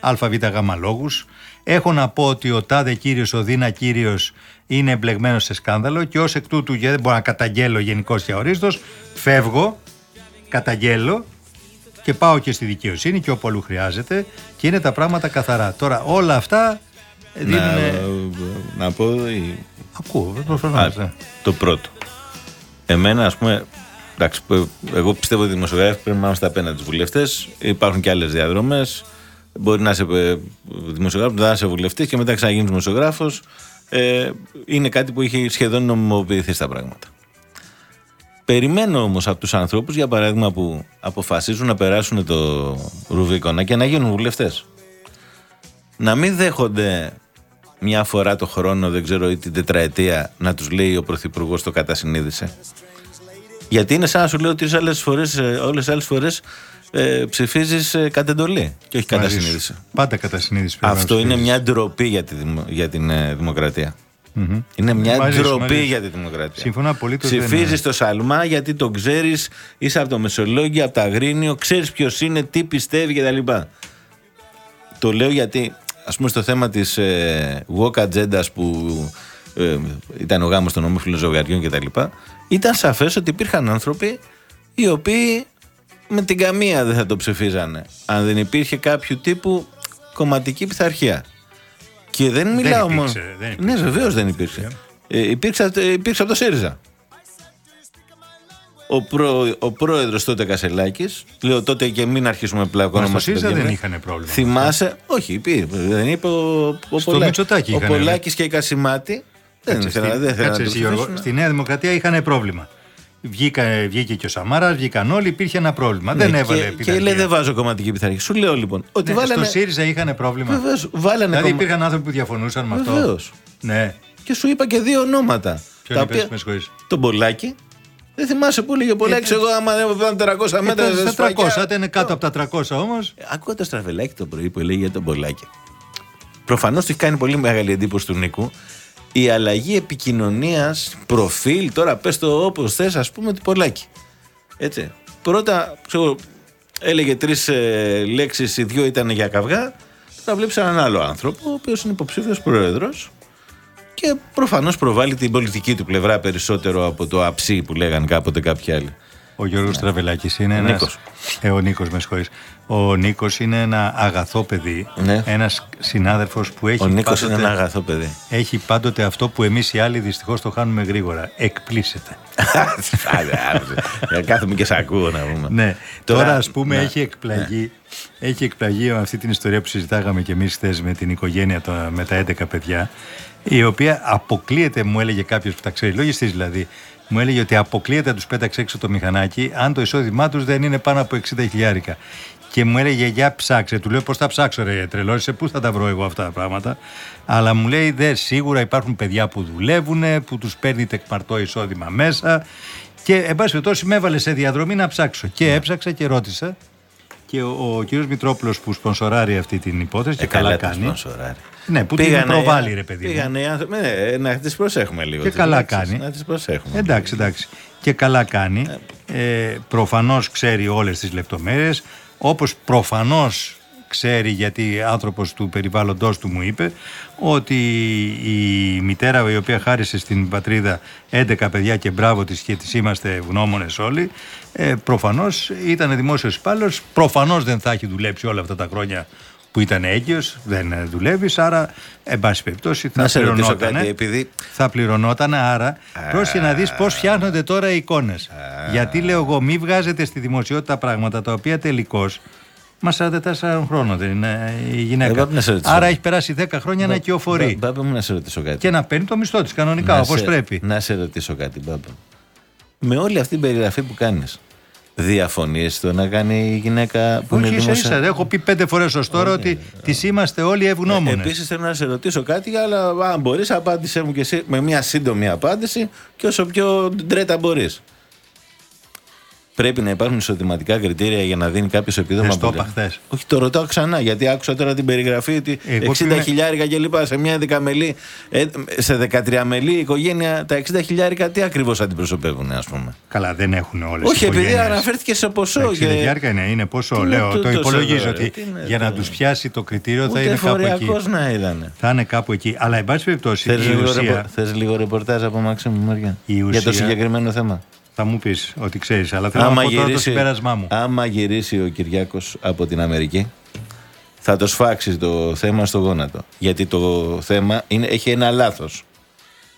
ΑΒΓ λόγους. Έχω να πω ότι ο τάδε κύριος, ο Δίνα κύριος, είναι εμπλεγμένος σε σκάνδαλο και ως εκ τούτου και δεν μπορώ να καταγγέλω γενικώς και αορίστως. Φεύγω, καταγγέλω και πάω και στη δικαιοσύνη και όπου αλλού χρειάζεται και είναι τα πράγματα καθαρά. Τώρα όλα αυτά Να, δίνουν. να πω η- Ακούω, προφανώ. Α, το πρώτο. Εμένα, ας πούμε, εντάξει, που- εγώ πιστεύω ότι οι δημοσιογράφοι πρέπει να είμαστε απέναντι στους βουλευτές. Υπάρχουν και άλλες διαδρομές. Μπορεί να είσαι ε, δημοσιογράφος, να είσαι βουλευτής και μετά ξαναγίνεις δημοσιογράφος. Ε, είναι κάτι που έχει σχεδόν νομιμοποιηθεί στα πράγματα. Περιμένω όμως από τους ανθρώπους, για παράδειγμα, που αποφασίζουν να περάσουν το Ρουβίκονα και να γίνουν βουλευτές. Να μην δέχονται μια φορά το χρόνο, δεν ξέρω, ή την τετραετία, να τους λέει ο Πρωθυπουργός το κατασυνείδησε. Γιατί είναι σαν να σου λέω ότι όλες τις άλλες φορές ε, ψηφίζεις ε, κατ' εντολή και όχι κατά συνείδηση. Πάντα κατά συνείδηση. πρέπει να Αυτό είναι ψηφίζεις. μια ντροπή για, τη, δημο- για την ε, δημοκρατία. Είναι μια Μαζί σου, ντροπή μαζί σου. για τη δημοκρατία. Συμφωνώ απολύτως, δεν Ψηφίζεις είναι. το Σαλμά γιατί τον ξέρεις, είσαι από το Μεσολόγγι, από το Αγρίνιο, ξέρεις ποιος είναι, τι πιστεύει κτλ. Το λέω γιατί, ας πούμε, στο θέμα της ε, woke agenda που ε, ήταν ο γάμος των ομόφυλων ζευγαριών κτλ., ήταν σαφές ότι υπήρχαν άνθρωποι οι οποίοι με την καμία δεν θα το ψηφίζανε αν δεν υπήρχε κάποιο τύπου κομματική πειθαρχία. Και δεν μιλάω μόνο. υπήρξε, δεν Ναι, υπήρξε. βεβαίως δεν υπήρξε. Ε, υπήρξε, ε, υπήρξε από το ΣΥΡΙΖΑ. Ο, προ, ο πρόεδρος τότε Κασελάκης, λέω τότε και μην αρχίσουμε Μα πλακώνα στο ΣΥΡΙΖΑ δεν είχαν πρόβλημα. Θυμάσαι, όχι, είπε, δεν είπε ο, ο, Στο Πολά- Μητσοτάκη ο είχαν, Πολάκης και η Κασιμάτη. Δεν Κάτσε, ήθελα στη- δεν ήθελα να κάτσε το εσύ, Γιώργο. ψηφίσουν. Στη Νέα Δημοκρατία είχαν πρόβλημα. Βγήκα, βγήκε και ο Σαμάρας, βγήκαν όλοι, υπήρχε ένα πρόβλημα. δεν Ναι, έβαλε και, και πειθαρχία. λέει δεν βάζω κομματική πειθαρχία. Σου λέω λοιπόν ότι Ναι, βάλανε. Στο ΣΥΡΙΖΑ είχαν πρόβλημα. Βεβαίως, βάλανε δηλαδή κομμα- υπήρχαν άνθρωποι που διαφωνούσαν με αυτό. Βεβαίως. Ναι. Και σου είπα και δύο ονόματα. Ποιον είπες, με συγχωρείς. Τον Πολάκη. Δεν θυμάσαι που έλεγε ο Πολάκη. Εγώ, άμα δεν πάμε 400 μέτρα. Ήταν σε στα σφαγιά. 300, ήταν κάτω από τα 300 όμως. Ακούω το στραβελάκι το πρωί που έλεγε για τον Πολάκη. Προφανώς του έχει κάνει πολύ μεγάλη εντύπωση του Νίκου η αλλαγή επικοινωνίας, προφίλ, τώρα πες το όπως θες, ας πούμε, του Πολάκη. Έτσι. Πρώτα, ξέρω, έλεγε τρεις ε, λέξεις, οι δύο ήταν για καυγά. Τώρα βλέπεις έναν άλλο άνθρωπο, ο οποίος είναι υποψήφιος πρόεδρος και προφανώς προβάλλει την πολιτική του πλευρά περισσότερο από το αψί που λέγαν κάποτε κάποιοι άλλοι. Ο Γιώργος Τραβελάκης είναι ένα. Νίκος. Ε, ο Νίκος, με συγχωρείς. Ο Νίκος είναι ένα αγαθό παιδί. Ναι. Ένας συνάδελφος που έχει. Ο Νίκος πάντοτε- είναι ένα αγαθό παιδί. Έχει πάντοτε αυτό που εμείς οι άλλοι δυστυχώς το χάνουμε γρήγορα. Εκπλήσεται. Άντε, άντε. Ε, Κάθομαι και σε ακούω να πούμε. Ναι. Τώρα, ας πούμε, ναι. έχει εκπλαγεί. Έχει εκπλαγεί με αυτή την ιστορία που συζητάγαμε και εμείς χθες με την οικογένεια το- με τα 11 παιδιά. Η οποία αποκλείεται, μου έλεγε κάποιος που τα ξέρει, λογιστής δηλαδή, μου έλεγε ότι αποκλείεται να τους πέταξε έξω το μηχανάκι αν το εισόδημά τους δεν είναι πάνω από 60 χιλιάρικα. Και μου έλεγε για ψάξε. Του λέω πώς θα ψάξω, ρε τρελό, πού θα τα βρω εγώ αυτά τα πράγματα. Αλλά μου λέει δε, σίγουρα υπάρχουν παιδιά που δουλεύουν, που τους παίρνει τεκμαρτό εισόδημα μέσα. Και εν πάση περιπτώσει με έβαλε σε διαδρομή να ψάξω. Και έψαξα και ρώτησα. Και ο, ο κύριος Μητρόπουλος που σπονσοράρει αυτή την υπόθεση και Ε, καλά, τα κάνει. σπονσοράρει. Ναι, που την προβάλλει ρε παιδί μου. Πήγανε οι άνθρωποι. Ναι, να τις προσέχουμε λίγο. Και τις καλά λέξεις, κάνει. Να τις προσέχουμε. Εντάξει, εντάξει. Και καλά κάνει. Ε, προφανώς ξέρει όλες τις λεπτομέρειες. Όπως προφανώς ξέρει γιατί άνθρωπος του περιβάλλοντος του μου είπε ότι η μητέρα η οποία χάρισε στην πατρίδα 11 παιδιά και μπράβο της και της είμαστε ευγνώμονες όλοι ε, προφανώς ήταν δημόσιος υπάλληλος προφανώς δεν θα έχει δουλέψει όλα αυτά τα χρόνια που ήταν έγκυος, δεν ε, δουλεύεις, άρα εν πάση περιπτώσει θα Να σε ρωτήσω πληρωνότανε. κάτι, επειδή- Θα πληρωνόταν, άρα πρόσεχε να δεις πώς φτιάχνονται τώρα οι εικόνες. Γιατί λέω εγώ, μη βγάζετε στη δημοσιότητα πράγματα τα οποία τελικώς Μας 44 χρόνων δεν είναι η Ε, γυναίκα. πρέπει να σε ρωτήσω. Άρα έχει περάσει 10 χρόνια να κυοφορεί. Μπα- Μπάμπα μου να σε ρωτήσω κάτι. Και να παίρνει το μισθό της κανονικά, Να όπως σε- πρέπει. Να σε ρωτήσω κάτι, Μπάμπα. Με όλη αυτή την περιγραφή που κάνεις, διαφωνεί το να κάνει η γυναίκα που Όχι, είναι ίσα δημοσια... ίσα. Έχω πει πέντε φορές ω τώρα ότι τη είμαστε όλοι ευγνώμονες. Επίσης θέλω να σε ρωτήσω κάτι, αλλά αν μπορείς, απάντησέ μου και εσύ με μια σύντομη απάντηση και όσο πιο τρέτα μπορείς. Πρέπει να υπάρχουν εισοδηματικά κριτήρια για να δίνει κάποιος επίδομα. Δεν στο που- είπα χθες. Όχι, το ρωτάω ξανά, γιατί άκουσα τώρα την περιγραφή ότι Εγώ 60 πριν- χιλιάρικα και λοιπά σε μια 11 μελή, ε, σε 13 μελή οικογένεια, τα 60 χιλιάρικα τι ακριβώς αντιπροσωπεύουν, ας πούμε; Καλά, δεν έχουν όλες Όχι, επειδή αναφέρθηκε σε ποσό. Τα και- 60 είναι, είναι πόσο Τι είναι λέω. το- Το τόσο υπολογίζω δώρο, ότι τι είναι για να το- τους πιάσει το κριτήριο θα Ούτε είναι κάπου εκεί. φορεακός να είδανε. Θα είναι κάπου εκεί. Αλλά εν πάση περιπτώσει Θες η λίγο, ουσία. ρεπο- θες λίγο ρεπορτάζ από Μαξίμου Μαριά Η για το ουσία- συγκεκριμένο θέμα; Θα μου πεις ότι ξέρεις, αλλά θέλω να πω τώρα το συμπέρασμά μου. άμα γυρίσει ο Κυριάκος από την Αμερική, θα το σφάξεις το θέμα στο γόνατο. Γιατί το θέμα είναι, έχει ένα λάθος.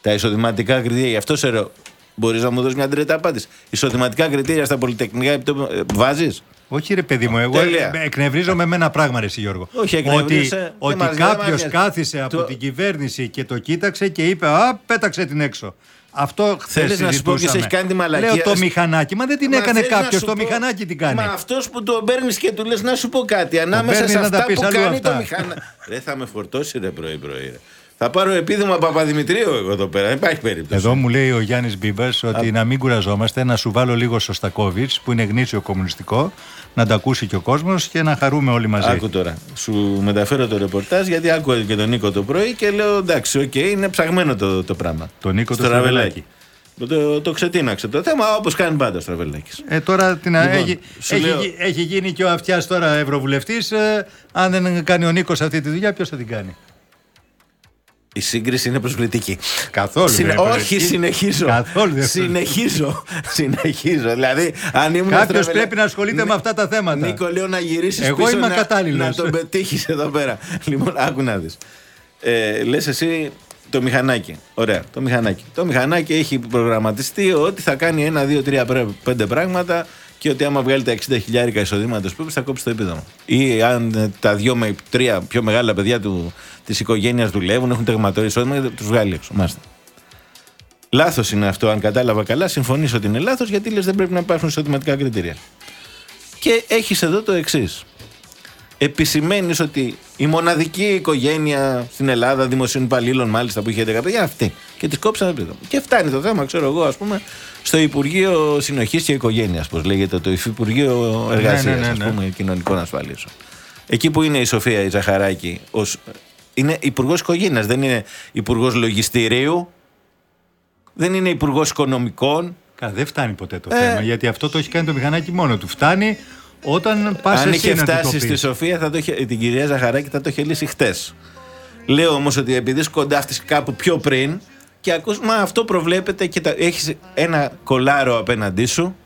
Τα εισοδηματικά κριτήρια, γι' αυτό σε ρωτώ. Μπορείς να μου δώσεις μια τρίτη απάντηση. Εισοδηματικά κριτήρια στα πολυτεχνικά επιτόπια βάζεις; Όχι ρε παιδί μου, εγώ Τέλεια. ε, εκνευρίζομαι με ένα πράγμα ρε εσύ, Γιώργο. Όχι, ότι εκνευρίζεσαι, δεν ότι μας- δεν κάποιος μας- κάθισε από Το- την κυβέρνηση και το κοίταξε και είπε «Α, πέταξε την έξω». Αυτό χθε Θέλεις να σου πω ποιος έχει κάνει τη μαλακία. Λέω το μηχανάκι, μα δεν την Μα έκανε θέλεις να κάποιος, σου το πω- μηχανάκι την κάνει. Μα αυτός που τον παίρνεις και του λες να σου πω κάτι. Ανάμεσα παίρνεις σε να τα αυτά πεις που αλλού κάνει αυτά. το μηχανάκι. Ρε θα με φορτώσει ρε πρωί-πρωί. Ρε. Θα πάρω επίδομα Παπαδημητρίου εγώ εδώ πέρα. Δεν υπάρχει περίπτωση. Εδώ μου λέει ο Γιάννης Μπίμπας ότι να μην κουραζόμαστε, να σου βάλω λίγο Σωστακόβιτς που είναι γνήσιο κομμουνιστικό, να το ακούσει και ο κόσμος και να χαρούμε όλοι μαζί. Άκου τώρα. Σου μεταφέρω το ρεπορτάζ γιατί άκουγα και τον Νίκο το πρωί και λέω εντάξει, οκ, είναι ψαγμένο το, το πράγμα. Τον Νίκο το Στραβελάκι. Το, το ξετίναξε το θέμα όπως κάνει πάντα ο Στραβελάκης. Ε, τώρα την Λοιπόν, έχει, σου έχει, λέω- γι- έχει γίνει και ο Αυτιάς τώρα ευρωβουλευτής. αν δεν κάνει ο Νίκος αυτή τη δουλειά, ποιος θα την κάνει; Η σύγκριση είναι προσβλητική. Καθόλου Συνε- δεν είναι Όχι, προσβλητική. συνεχίζω. Καθόλου δεν συνεχίζω. συνεχίζω. Δηλαδή, αν ήμουν. Κάποιος Στραβελα- πρέπει να ασχολείται με αυτά τα θέματα. Νίκο, λέω να γυρίσεις Εγώ πίσω είμαι να, ακατάλληλος. να τον πετύχεις εδώ πέρα. λοιπόν, άκου να δεις. Ε, Λες εσύ το μηχανάκι. Ωραία, το μηχανάκι. Το μηχανάκι έχει προγραμματιστεί ότι θα κάνει ένα, δύο, τρία, πρέ- πέντε πράγματα και ότι άμα βγάλει τα 60 χιλιάρικα εισοδήματος που είπε, θα κόψει το επίδομα. Ή αν ε, τα δύο με τρία πιο μεγάλα παιδιά του, της οικογένειας δουλεύουν, έχουν τεγματόρι εισόδημα, τους βγάλει έξω. Μάλιστα. Λάθος είναι αυτό, αν κατάλαβα καλά. Συμφωνεί ότι είναι λάθος, γιατί λες δεν πρέπει να υπάρχουν εισοδηματικά κριτήρια. Και έχεις εδώ το εξής. Επισημαίνεις ότι η μοναδική οικογένεια στην Ελλάδα δημοσίων υπαλλήλων, μάλιστα που είχε 10 παιδιά, αυτή. Και τη κόψανε πριν. Και φτάνει το θέμα, ξέρω εγώ, ας πούμε, στο Υπουργείο Συνοχής και Οικογένειας, πώς λέγεται, το Υφυπουργείο Εργασίας, ναι, ναι, ναι. ας πούμε, Κοινωνικών Ασφαλίσεων. Εκεί που είναι η Σοφία η Ζαχαράκη, ως, είναι υπουργός οικογένειας, δεν είναι υπουργός λογιστηρίου, δεν είναι υπουργός οικονομικών. Κα- Δεν φτάνει ποτέ το Ε. θέμα, γιατί αυτό το έχει κάνει το μηχανάκι μόνο του. Φτάνει όταν πας Αν εσύ είχε να του το φτάσει πεις. στη Σοφία, θα το είχε, την κυρία Ζαχαράκη θα το είχε λύσει χτες. Λέω όμως ότι επειδή σκοντάφτεις κάπου πιο πριν και ακούς, μα αυτό προβλέπεται και τα, έχεις ένα κολάρο απέναντί σου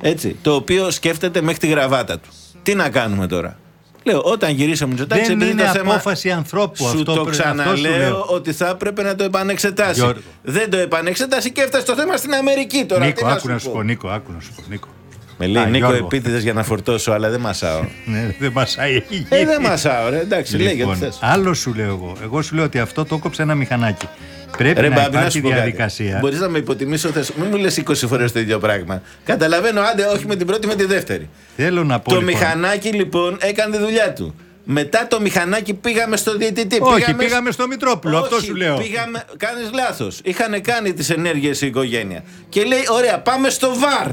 Έτσι, το οποίο σκέφτεται μέχρι τη γραβάτα του. Τι να κάνουμε τώρα; Λέω, όταν γυρίσει ο Μητσοτάκης, Δεν επειδή είναι το θέμα. απόφαση ανθρώπου Σου αυτό. το πρέπει- αυτό σου ξαναλέω λέω. ότι θα έπρεπε να το επανεξετάσει. Γιώργο. Δεν το επανεξετάσει και έφτασε το θέμα στην Αμερική τώρα. Νίκο, Τι άκου να σου πω. πω, Νίκο, άκου να σου πω, Νίκο. Με λέει Α, Νίκο Γιώργο. επίτηδε για να φορτώσω, αλλά δεν μασάω. Ναι, δεν μασάει, έχει γίνει. ε, δεν μασάω, ρε. Εντάξει, λέγε Λοιπόν, τι θες. άλλο σου λέω εγώ. Εγώ σου λέω ότι αυτό το κόψε ένα μηχανάκι. Πρέπει Ρε να Μπάμπη, να υπάρχει σου πω διαδικασία. Μπορείς να με υποτιμήσει θε. Μην μου λες 20 φορές το ίδιο πράγμα. Καταλαβαίνω, άντε, όχι με την πρώτη, με τη δεύτερη. Θέλω να πω. το λοιπόν, μηχανάκι λοιπόν έκανε τη δουλειά του. Μετά το μηχανάκι πήγαμε στο διαιτητή. Όχι, πήγαμε στο Μητρόπουλο, αυτό Όχι, σου λέω. Πήγαμε, κάνεις λάθος. Είχαν κάνει τις ενέργειες η οικογένεια. Και λέει, ωραία, πάμε στο ΒΑΡ.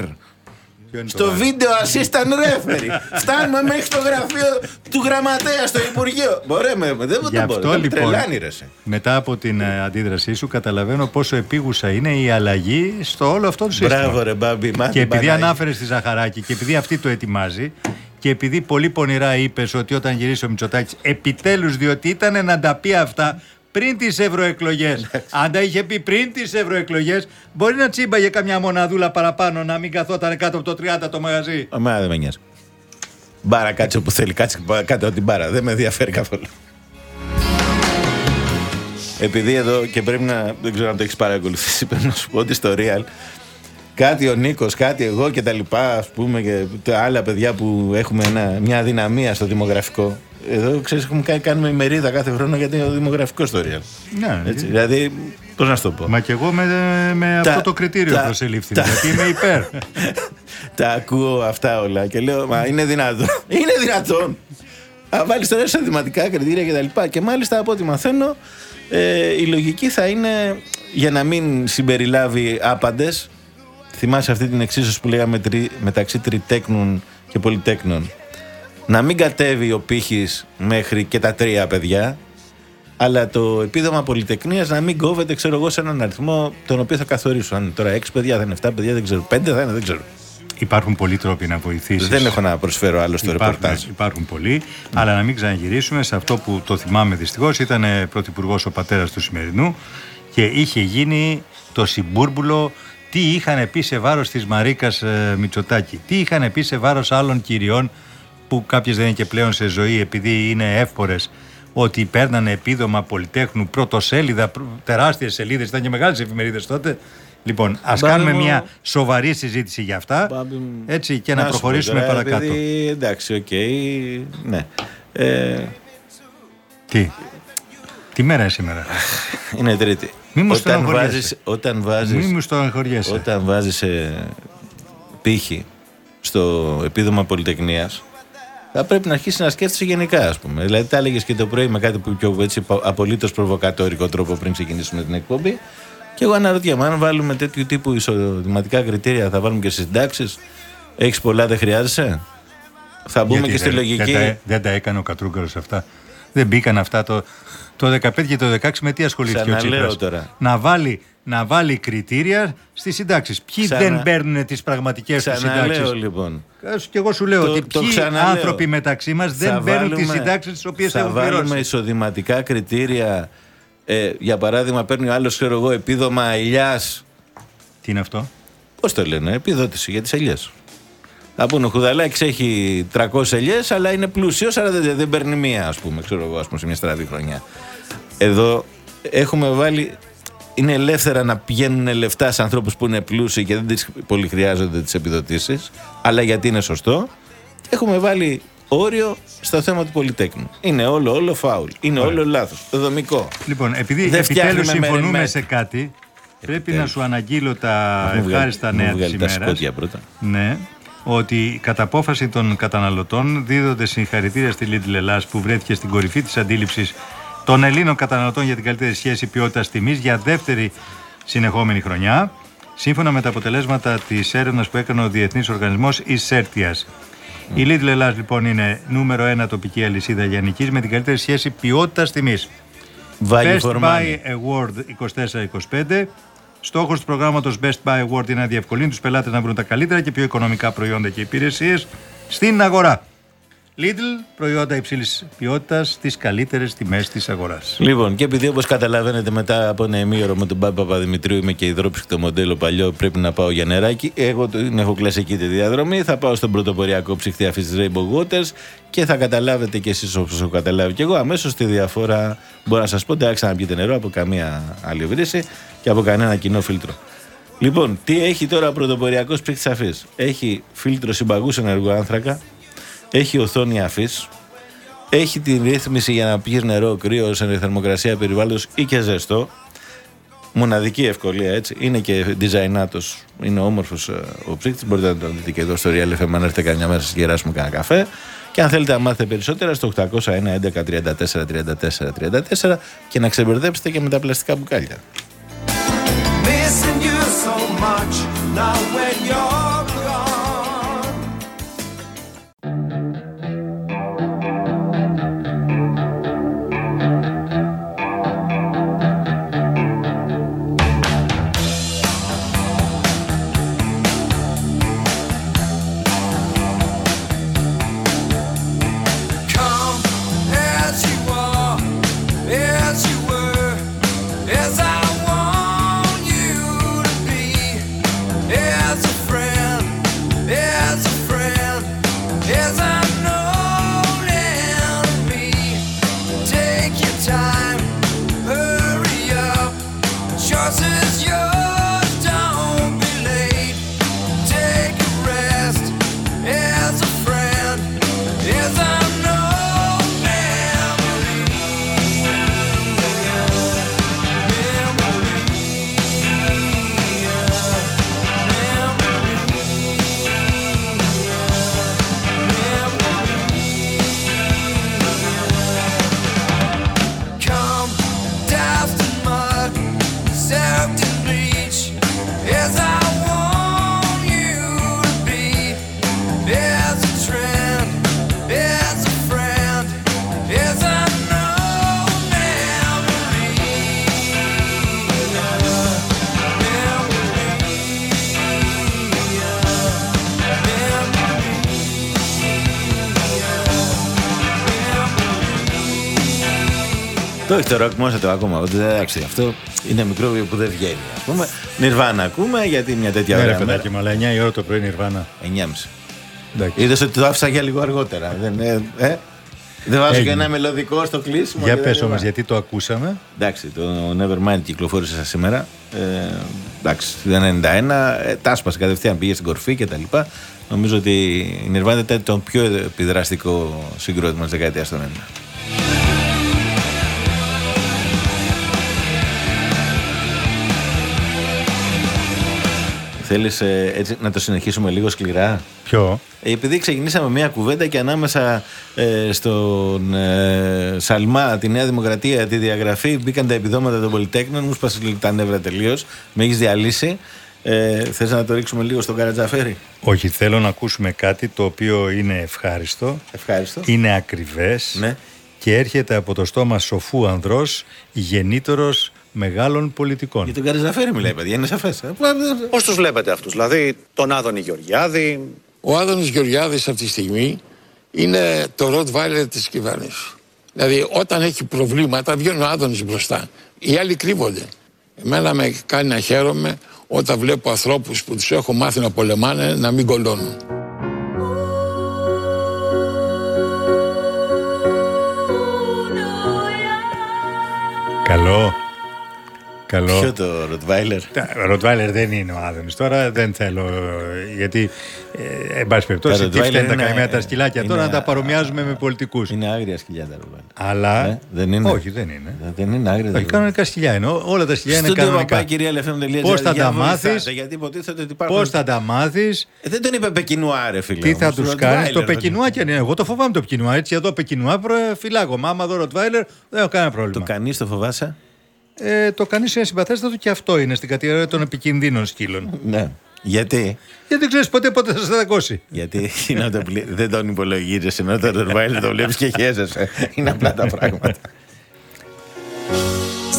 Ποιο είναι το Στο βάρος; βίντεο assistant referee. Φτάνουμε μέχρι το γραφείο του γραμματέα στο Υπουργείο. Μπορεί, με, δεν Γι' δεν μπορώ. αυτό Δεν με λοιπόν, τρελάνει ρε σε. μετά από την ε, αντίδρασή σου, καταλαβαίνω πόσο επίγουσα είναι η αλλαγή στο όλο αυτό το σύστημα. Μπράβο ρε Μπάμπη. μάθε Και επειδή μπανάκι. ανάφερες στη Ζαχαράκη και επειδή αυτή το ετοιμάζει και επειδή πολύ πονηρά είπες ότι όταν γυρίσει ο Μητσοτάκης, επιτέλους διότι ήταν να τα πει αυτά πριν τις ευρωεκλογές. Αν τα είχε πει πριν τις ευρωεκλογές, μπορεί να τσίμπαγε καμιά μοναδούλα παραπάνω να μην καθόταν κάτω από το 30 το μαγαζί. Αμά δεν με νοιάζει. Μπάρα κάτσε όπου θέλει, κάτσε κάτω από την μπάρα. Δεν με ενδιαφέρει καθόλου. Επειδή εδώ και πρέπει να. Δεν ξέρω αν το έχεις παρακολουθήσει, πρέπει να σου πω ότι στο Real κάτι ο Νίκος, κάτι εγώ και τα λοιπά, ας πούμε, και τα άλλα παιδιά που έχουμε ένα, μια αδυναμία στο δημογραφικό. Εδώ ξέρεις, έχουμε κάνει, κάνουμε ημερίδα κάθε χρόνο γιατί είναι ο δημογραφικός στο Real. Ναι, Έτσι, δηλαδή, πώς να σου το πω; Μα και εγώ με, με Τα- αυτό το κριτήριο τα- προσελήφθη. τα- Γιατί είμαι υπέρ. τα ακούω αυτά όλα και λέω, Μα είναι δυνατόν. είναι δυνατόν. Α, βάλεις τώρα εισοδηματικά κριτήρια και τα λοιπά. Και μάλιστα από ό,τι μαθαίνω, ε, η λογική θα είναι για να μην συμπεριλάβει άπαντες. Θυμάσαι αυτή την εξίσωση που λέγαμε τρι- μεταξύ τριτέκνων και πολυτέκνων; Να μην κατέβει ο πύχης μέχρι και τα τρία παιδιά, αλλά το επίδομα πολυτεχνίας να μην κόβεται, ξέρω εγώ, σε έναν αριθμό τον οποίο θα καθορίσω. Αν είναι τώρα έξι παιδιά, θα είναι 7 παιδιά, δεν ξέρω. Πέντε θα είναι, δεν ξέρω. Υπάρχουν πολλοί τρόποι να βοηθήσεις. Δεν έχω να προσφέρω άλλο στο Υπάρχουν, ρεπορτάζ. υπάρχουν πολλοί, αλλά να μην ξαναγυρίσουμε σε αυτό που το θυμάμαι δυστυχώς. Ήταν πρωθυπουργός ο πατέρας του σημερινού και είχε γίνει το συμπούρμπουλο τι είχαν πει σε βάρος της Μαρίκας ε, Μητσοτάκη, τι είχαν πει σε βάρος άλλων κυριών που κάποιες δεν είναι και πλέον σε ζωή επειδή είναι εύπορε. Ότι παίρνανε επίδομα πολυτέκνου, πρωτοσέλιδα, τεράστιες σελίδες, ήταν και μεγάλες εφημερίδες τότε. Λοιπόν, ας Μπάμπη κάνουμε μου- μια σοβαρή συζήτηση για αυτά Μπάμπη μου. έτσι και να, σου πω προχωρήσουμε τώρα, παρακάτω. επειδή, εντάξει, οκ. ναι. Ε, Τι; Τι μέρα είναι σήμερα; είναι Τρίτη. Μη μου όταν στενοχωριέσαι. βάζεις, όταν βάζεις, Μη μου στενοχωριέσαι. όταν βάζεις ε, πύχη στο επίδομα πολυτεχνίας θα πρέπει να αρχίσει να σκέφτεσαι γενικά, ας πούμε. Δηλαδή, τα έλεγες και το πρωί με κάτι που πιο έτσι απολύτως προβοκατόρικο τρόπο πριν ξεκινήσουμε την εκπομπή. Και εγώ αναρωτιέμαι, αν βάλουμε τέτοιου τύπου εισοδηματικά κριτήρια, θα βάλουμε και στι συντάξεις; Έχεις πολλά, δεν χρειάζεσαι; Θα μπούμε Γιατί και στη δεν- λογική. Δεν τα, δεν τα έκανε ο Κατρούγκαρος αυτά; Δεν μπήκαν αυτά το, το 15 και το 16 με τι ασχολήθηκε ο Ξαναλέω Τσίπρας; τώρα. Να βάλει, να βάλει κριτήρια στις συντάξεις. Ποιοι Ξανα- δεν παίρνουν τις πραγματικές τους Ξαναλέω συντάξεις; λοιπόν. Και εγώ σου λέω Το- ότι το ποιοι ξαναλέω. άνθρωποι μεταξύ μας δεν Θα παίρνουν τις βάλουμε- συντάξεις τις οποίες Θα έχουν βάλουμε πληρώσει. εισοδηματικά κριτήρια. Ε, για παράδειγμα, παίρνει ο άλλος, ξέρω εγώ, επίδομα ελιάς. Τι είναι αυτό; Πώς το λένε, επιδότηση για τις ελιές. Θα πούνε ο Χουδαλάκης έχει 300 ελιές, αλλά είναι πλούσιος, αλλά δεν, δεν παίρνει μία, ας πούμε, ξέρω εγώ, ας πούμε, σε μια στραβή χρονιά. Εδώ έχουμε βάλει. Είναι ελεύθερα να πηγαίνουν λεφτά σε ανθρώπους που είναι πλούσιοι και δεν τις πολύ χρειάζονται τις επιδοτήσεις, αλλά γιατί είναι σωστό. Έχουμε βάλει όριο στο θέμα του πολυτέκνου. Είναι όλο, όλο φάουλ. Είναι όλο λάθος. Δομικό. Λοιπόν, επειδή Δεν επιτέλους φτιάχνουμε συμφωνούμε μεριμέτ. σε κάτι, πρέπει Επιτέλους. να σου αναγγείλω τα Μου βγάλει- ευχάριστα μου νέα της βγάλει τα ημέρας. σκότια πρώτα. Ναι, ότι κατά απόφαση των καταναλωτών δίδονται συγχαρητήρια στη Lidl Ελλάς που βρέθηκε στην κορυφή της αντίληψης των Ελλήνων καταναλωτών για την καλύτερη σχέση ποιότητας τιμής για δεύτερη συνεχόμενη χρονιά, σύμφωνα με τα αποτελέσματα της έρευνας που έκανε ο Διεθνής Οργανισμός Ισέρτιας. Η Lidl Ελλάς λοιπόν είναι νούμερο ένα τοπική αλυσίδα λιανικής με την καλύτερη σχέση ποιότητας τιμής. Value Best for Buy money. Award 24-25. Στόχος του προγράμματος Best Buy Award είναι να διευκολύνει τους πελάτες να βρουν τα καλύτερα και πιο οικονομικά προϊόντα και υπηρεσίες στην αγορά. Lidl, προϊόντα υψηλής ποιότητας στι καλύτερες τιμές της αγοράς. Λοιπόν, και επειδή όπως καταλαβαίνετε μετά από ένα ημίωρο με τον Πάπα Παπαδημητρίου είμαι και υδρόψυκτο μοντέλο παλιό, πρέπει να πάω για νεράκι. Εγώ την έχω κλασική τη διαδρομή. Θα πάω στον πρωτοποριακό ψυχτή αφή τη Rainbow Waters και θα καταλάβετε κι εσείς όπως έχω καταλάβει κι εγώ αμέσως τη διαφορά. Μπορώ να σας πω, δεν θα ξαναπιείτε νερό από καμία άλλη βρύση και από κανένα κοινό φίλτρο. Λοιπόν, τι έχει τώρα ο πρωτοποριακός ψυχτής αφής; Έχει φίλτρο συμπαγούς ενεργού άνθρακα, έχει οθόνη αφής, έχει τη ρύθμιση για να πιει νερό κρύος σε θερμοκρασία περιβάλλοντος ή και ζεστό. Μοναδική ευκολία έτσι. Είναι και designato. Είναι όμορφος ο ψύχτης. Μπορείτε να τον δείτε και εδώ στο Real FM. Αν έρθετε καμιά μέρα, σας γεράσουμε κανένα καφέ. Και αν θέλετε να μάθετε περισσότερα, στο 801 11 34 34 34 και να ξεμπερδέψετε και με τα πλαστικά μπουκάλια. Το έχει το ροκ μόνο το ακόμα. Ότι εντάξει, αυτό είναι μικρόβιο που δεν βγαίνει. Α πούμε. Νιρβάνα ακούμε γιατί μια τέτοια Ναι, ρε ωραία μέρα. παιδάκι, μου, αλλά 9 η ώρα το πρωί είναι Ιρβάνα. 9.30. Εντάξει. Είδες ότι το άφησα για λίγο αργότερα. Δεν, ε, ε; δεν βάζω Έγινε. και ένα μελωδικό στο κλείσιμο. Για και πες δεν όμως, είπα. γιατί το ακούσαμε. Εντάξει, το Nevermind κυκλοφόρησε σας σήμερα. Ε, εντάξει, το 91, ε, τα άσπασε κατευθείαν, πήγε στην κορφή κτλ. Νομίζω ότι η Nirvana ήταν το πιο επιδραστικό συγκρότημα της δεκαετίας των 90. Θέλεις ε, έτσι να το συνεχίσουμε λίγο σκληρά; Ποιο; Ε, Επειδή ξεκινήσαμε μια κουβέντα και ανάμεσα ε, στον ε, Σαλμά, τη Νέα Δημοκρατία, τη διαγραφή, μπήκαν τα επιδόματα των Πολυτέκνων, μου σπάσες λίγο τα νεύρα τελείως. Με έχεις διαλύσει. Ε, Θες να το ρίξουμε λίγο στον Καρατζαφέρη; Όχι, θέλω να ακούσουμε κάτι το οποίο είναι ευχάριστο, Ευχαριστώ. είναι ακριβές Ναι. και έρχεται από το στόμα σοφού ανδρός, γεννήτερος μεγάλων πολιτικών. Για τον Καρατζαφέρη μιλάει, παιδιά, είναι σαφές. Πώς τους βλέπετε αυτούς, δηλαδή τον Άδωνη Γεωργιάδη, Ο Άδωνης Γεωργιάδης αυτή τη στιγμή είναι το Rottweiler της κυβέρνησης. Δηλαδή όταν έχει προβλήματα βγαίνει ο Άδωνης μπροστά. Οι άλλοι κρύβονται. Εμένα με κάνει να χαίρομαι όταν βλέπω ανθρώπους που τους έχω μάθει να πολεμάνε να μην κολλώνουν. Καλό. Καλό. Ποιο το Ροτβάιλερ. Ροτβάιλερ δεν είναι ο Άδωνης τώρα, δεν θέλω, γιατί, ε, εν πάση περιπτώσει, Τα τι Rottweiler φταίνουν τα είναι- καημένα τα σκυλάκια τώρα, είναι- να τα παρομοιάζουμε με πολιτικούς. Είναι άγρια σκυλιά τα Ροτβάιλερ. Αλλά, Ε, δεν είναι; όχι δεν είναι. Δεν είναι άγρια. Όχι, κανονικά σκυλιά είναι. Ό- Όλα τα σκυλιά είναι κανονικά. Πώς θα τα μάθεις, Γιατί υποτίθεται ότι υπάρχουν. πώς θα τα μάθεις, Ε, δεν τον είπε Πεκινουά, ρε φίλε. τι θα όμως, τους Rottweiler κάνεις; Το τον Πεκινουά είπε. και είναι. Εγώ το φοβάμαι το Πεκινουά. Έτσι εδώ Πεκινουά προφυλάγω. Μα άμα δω Ροτβάιλερ δεν έχω κανένα Το πρόβλημα. κανείς το φοβάσαι; Ε, το κανείς είναι συμπαθέστατο και αυτό είναι στην κατηγορία των επικινδύνων σκύλων. Ναι. Γιατί, Γιατί δεν ξέρεις ποτέ πότε θα σε δακώσει. γιατί είναι το πλη- δεν τον υπολογίζεσαι, ενώ το Ροτβάιλερ το βλέπεις και χαίζεσαι. Είναι απλά τα πράγματα.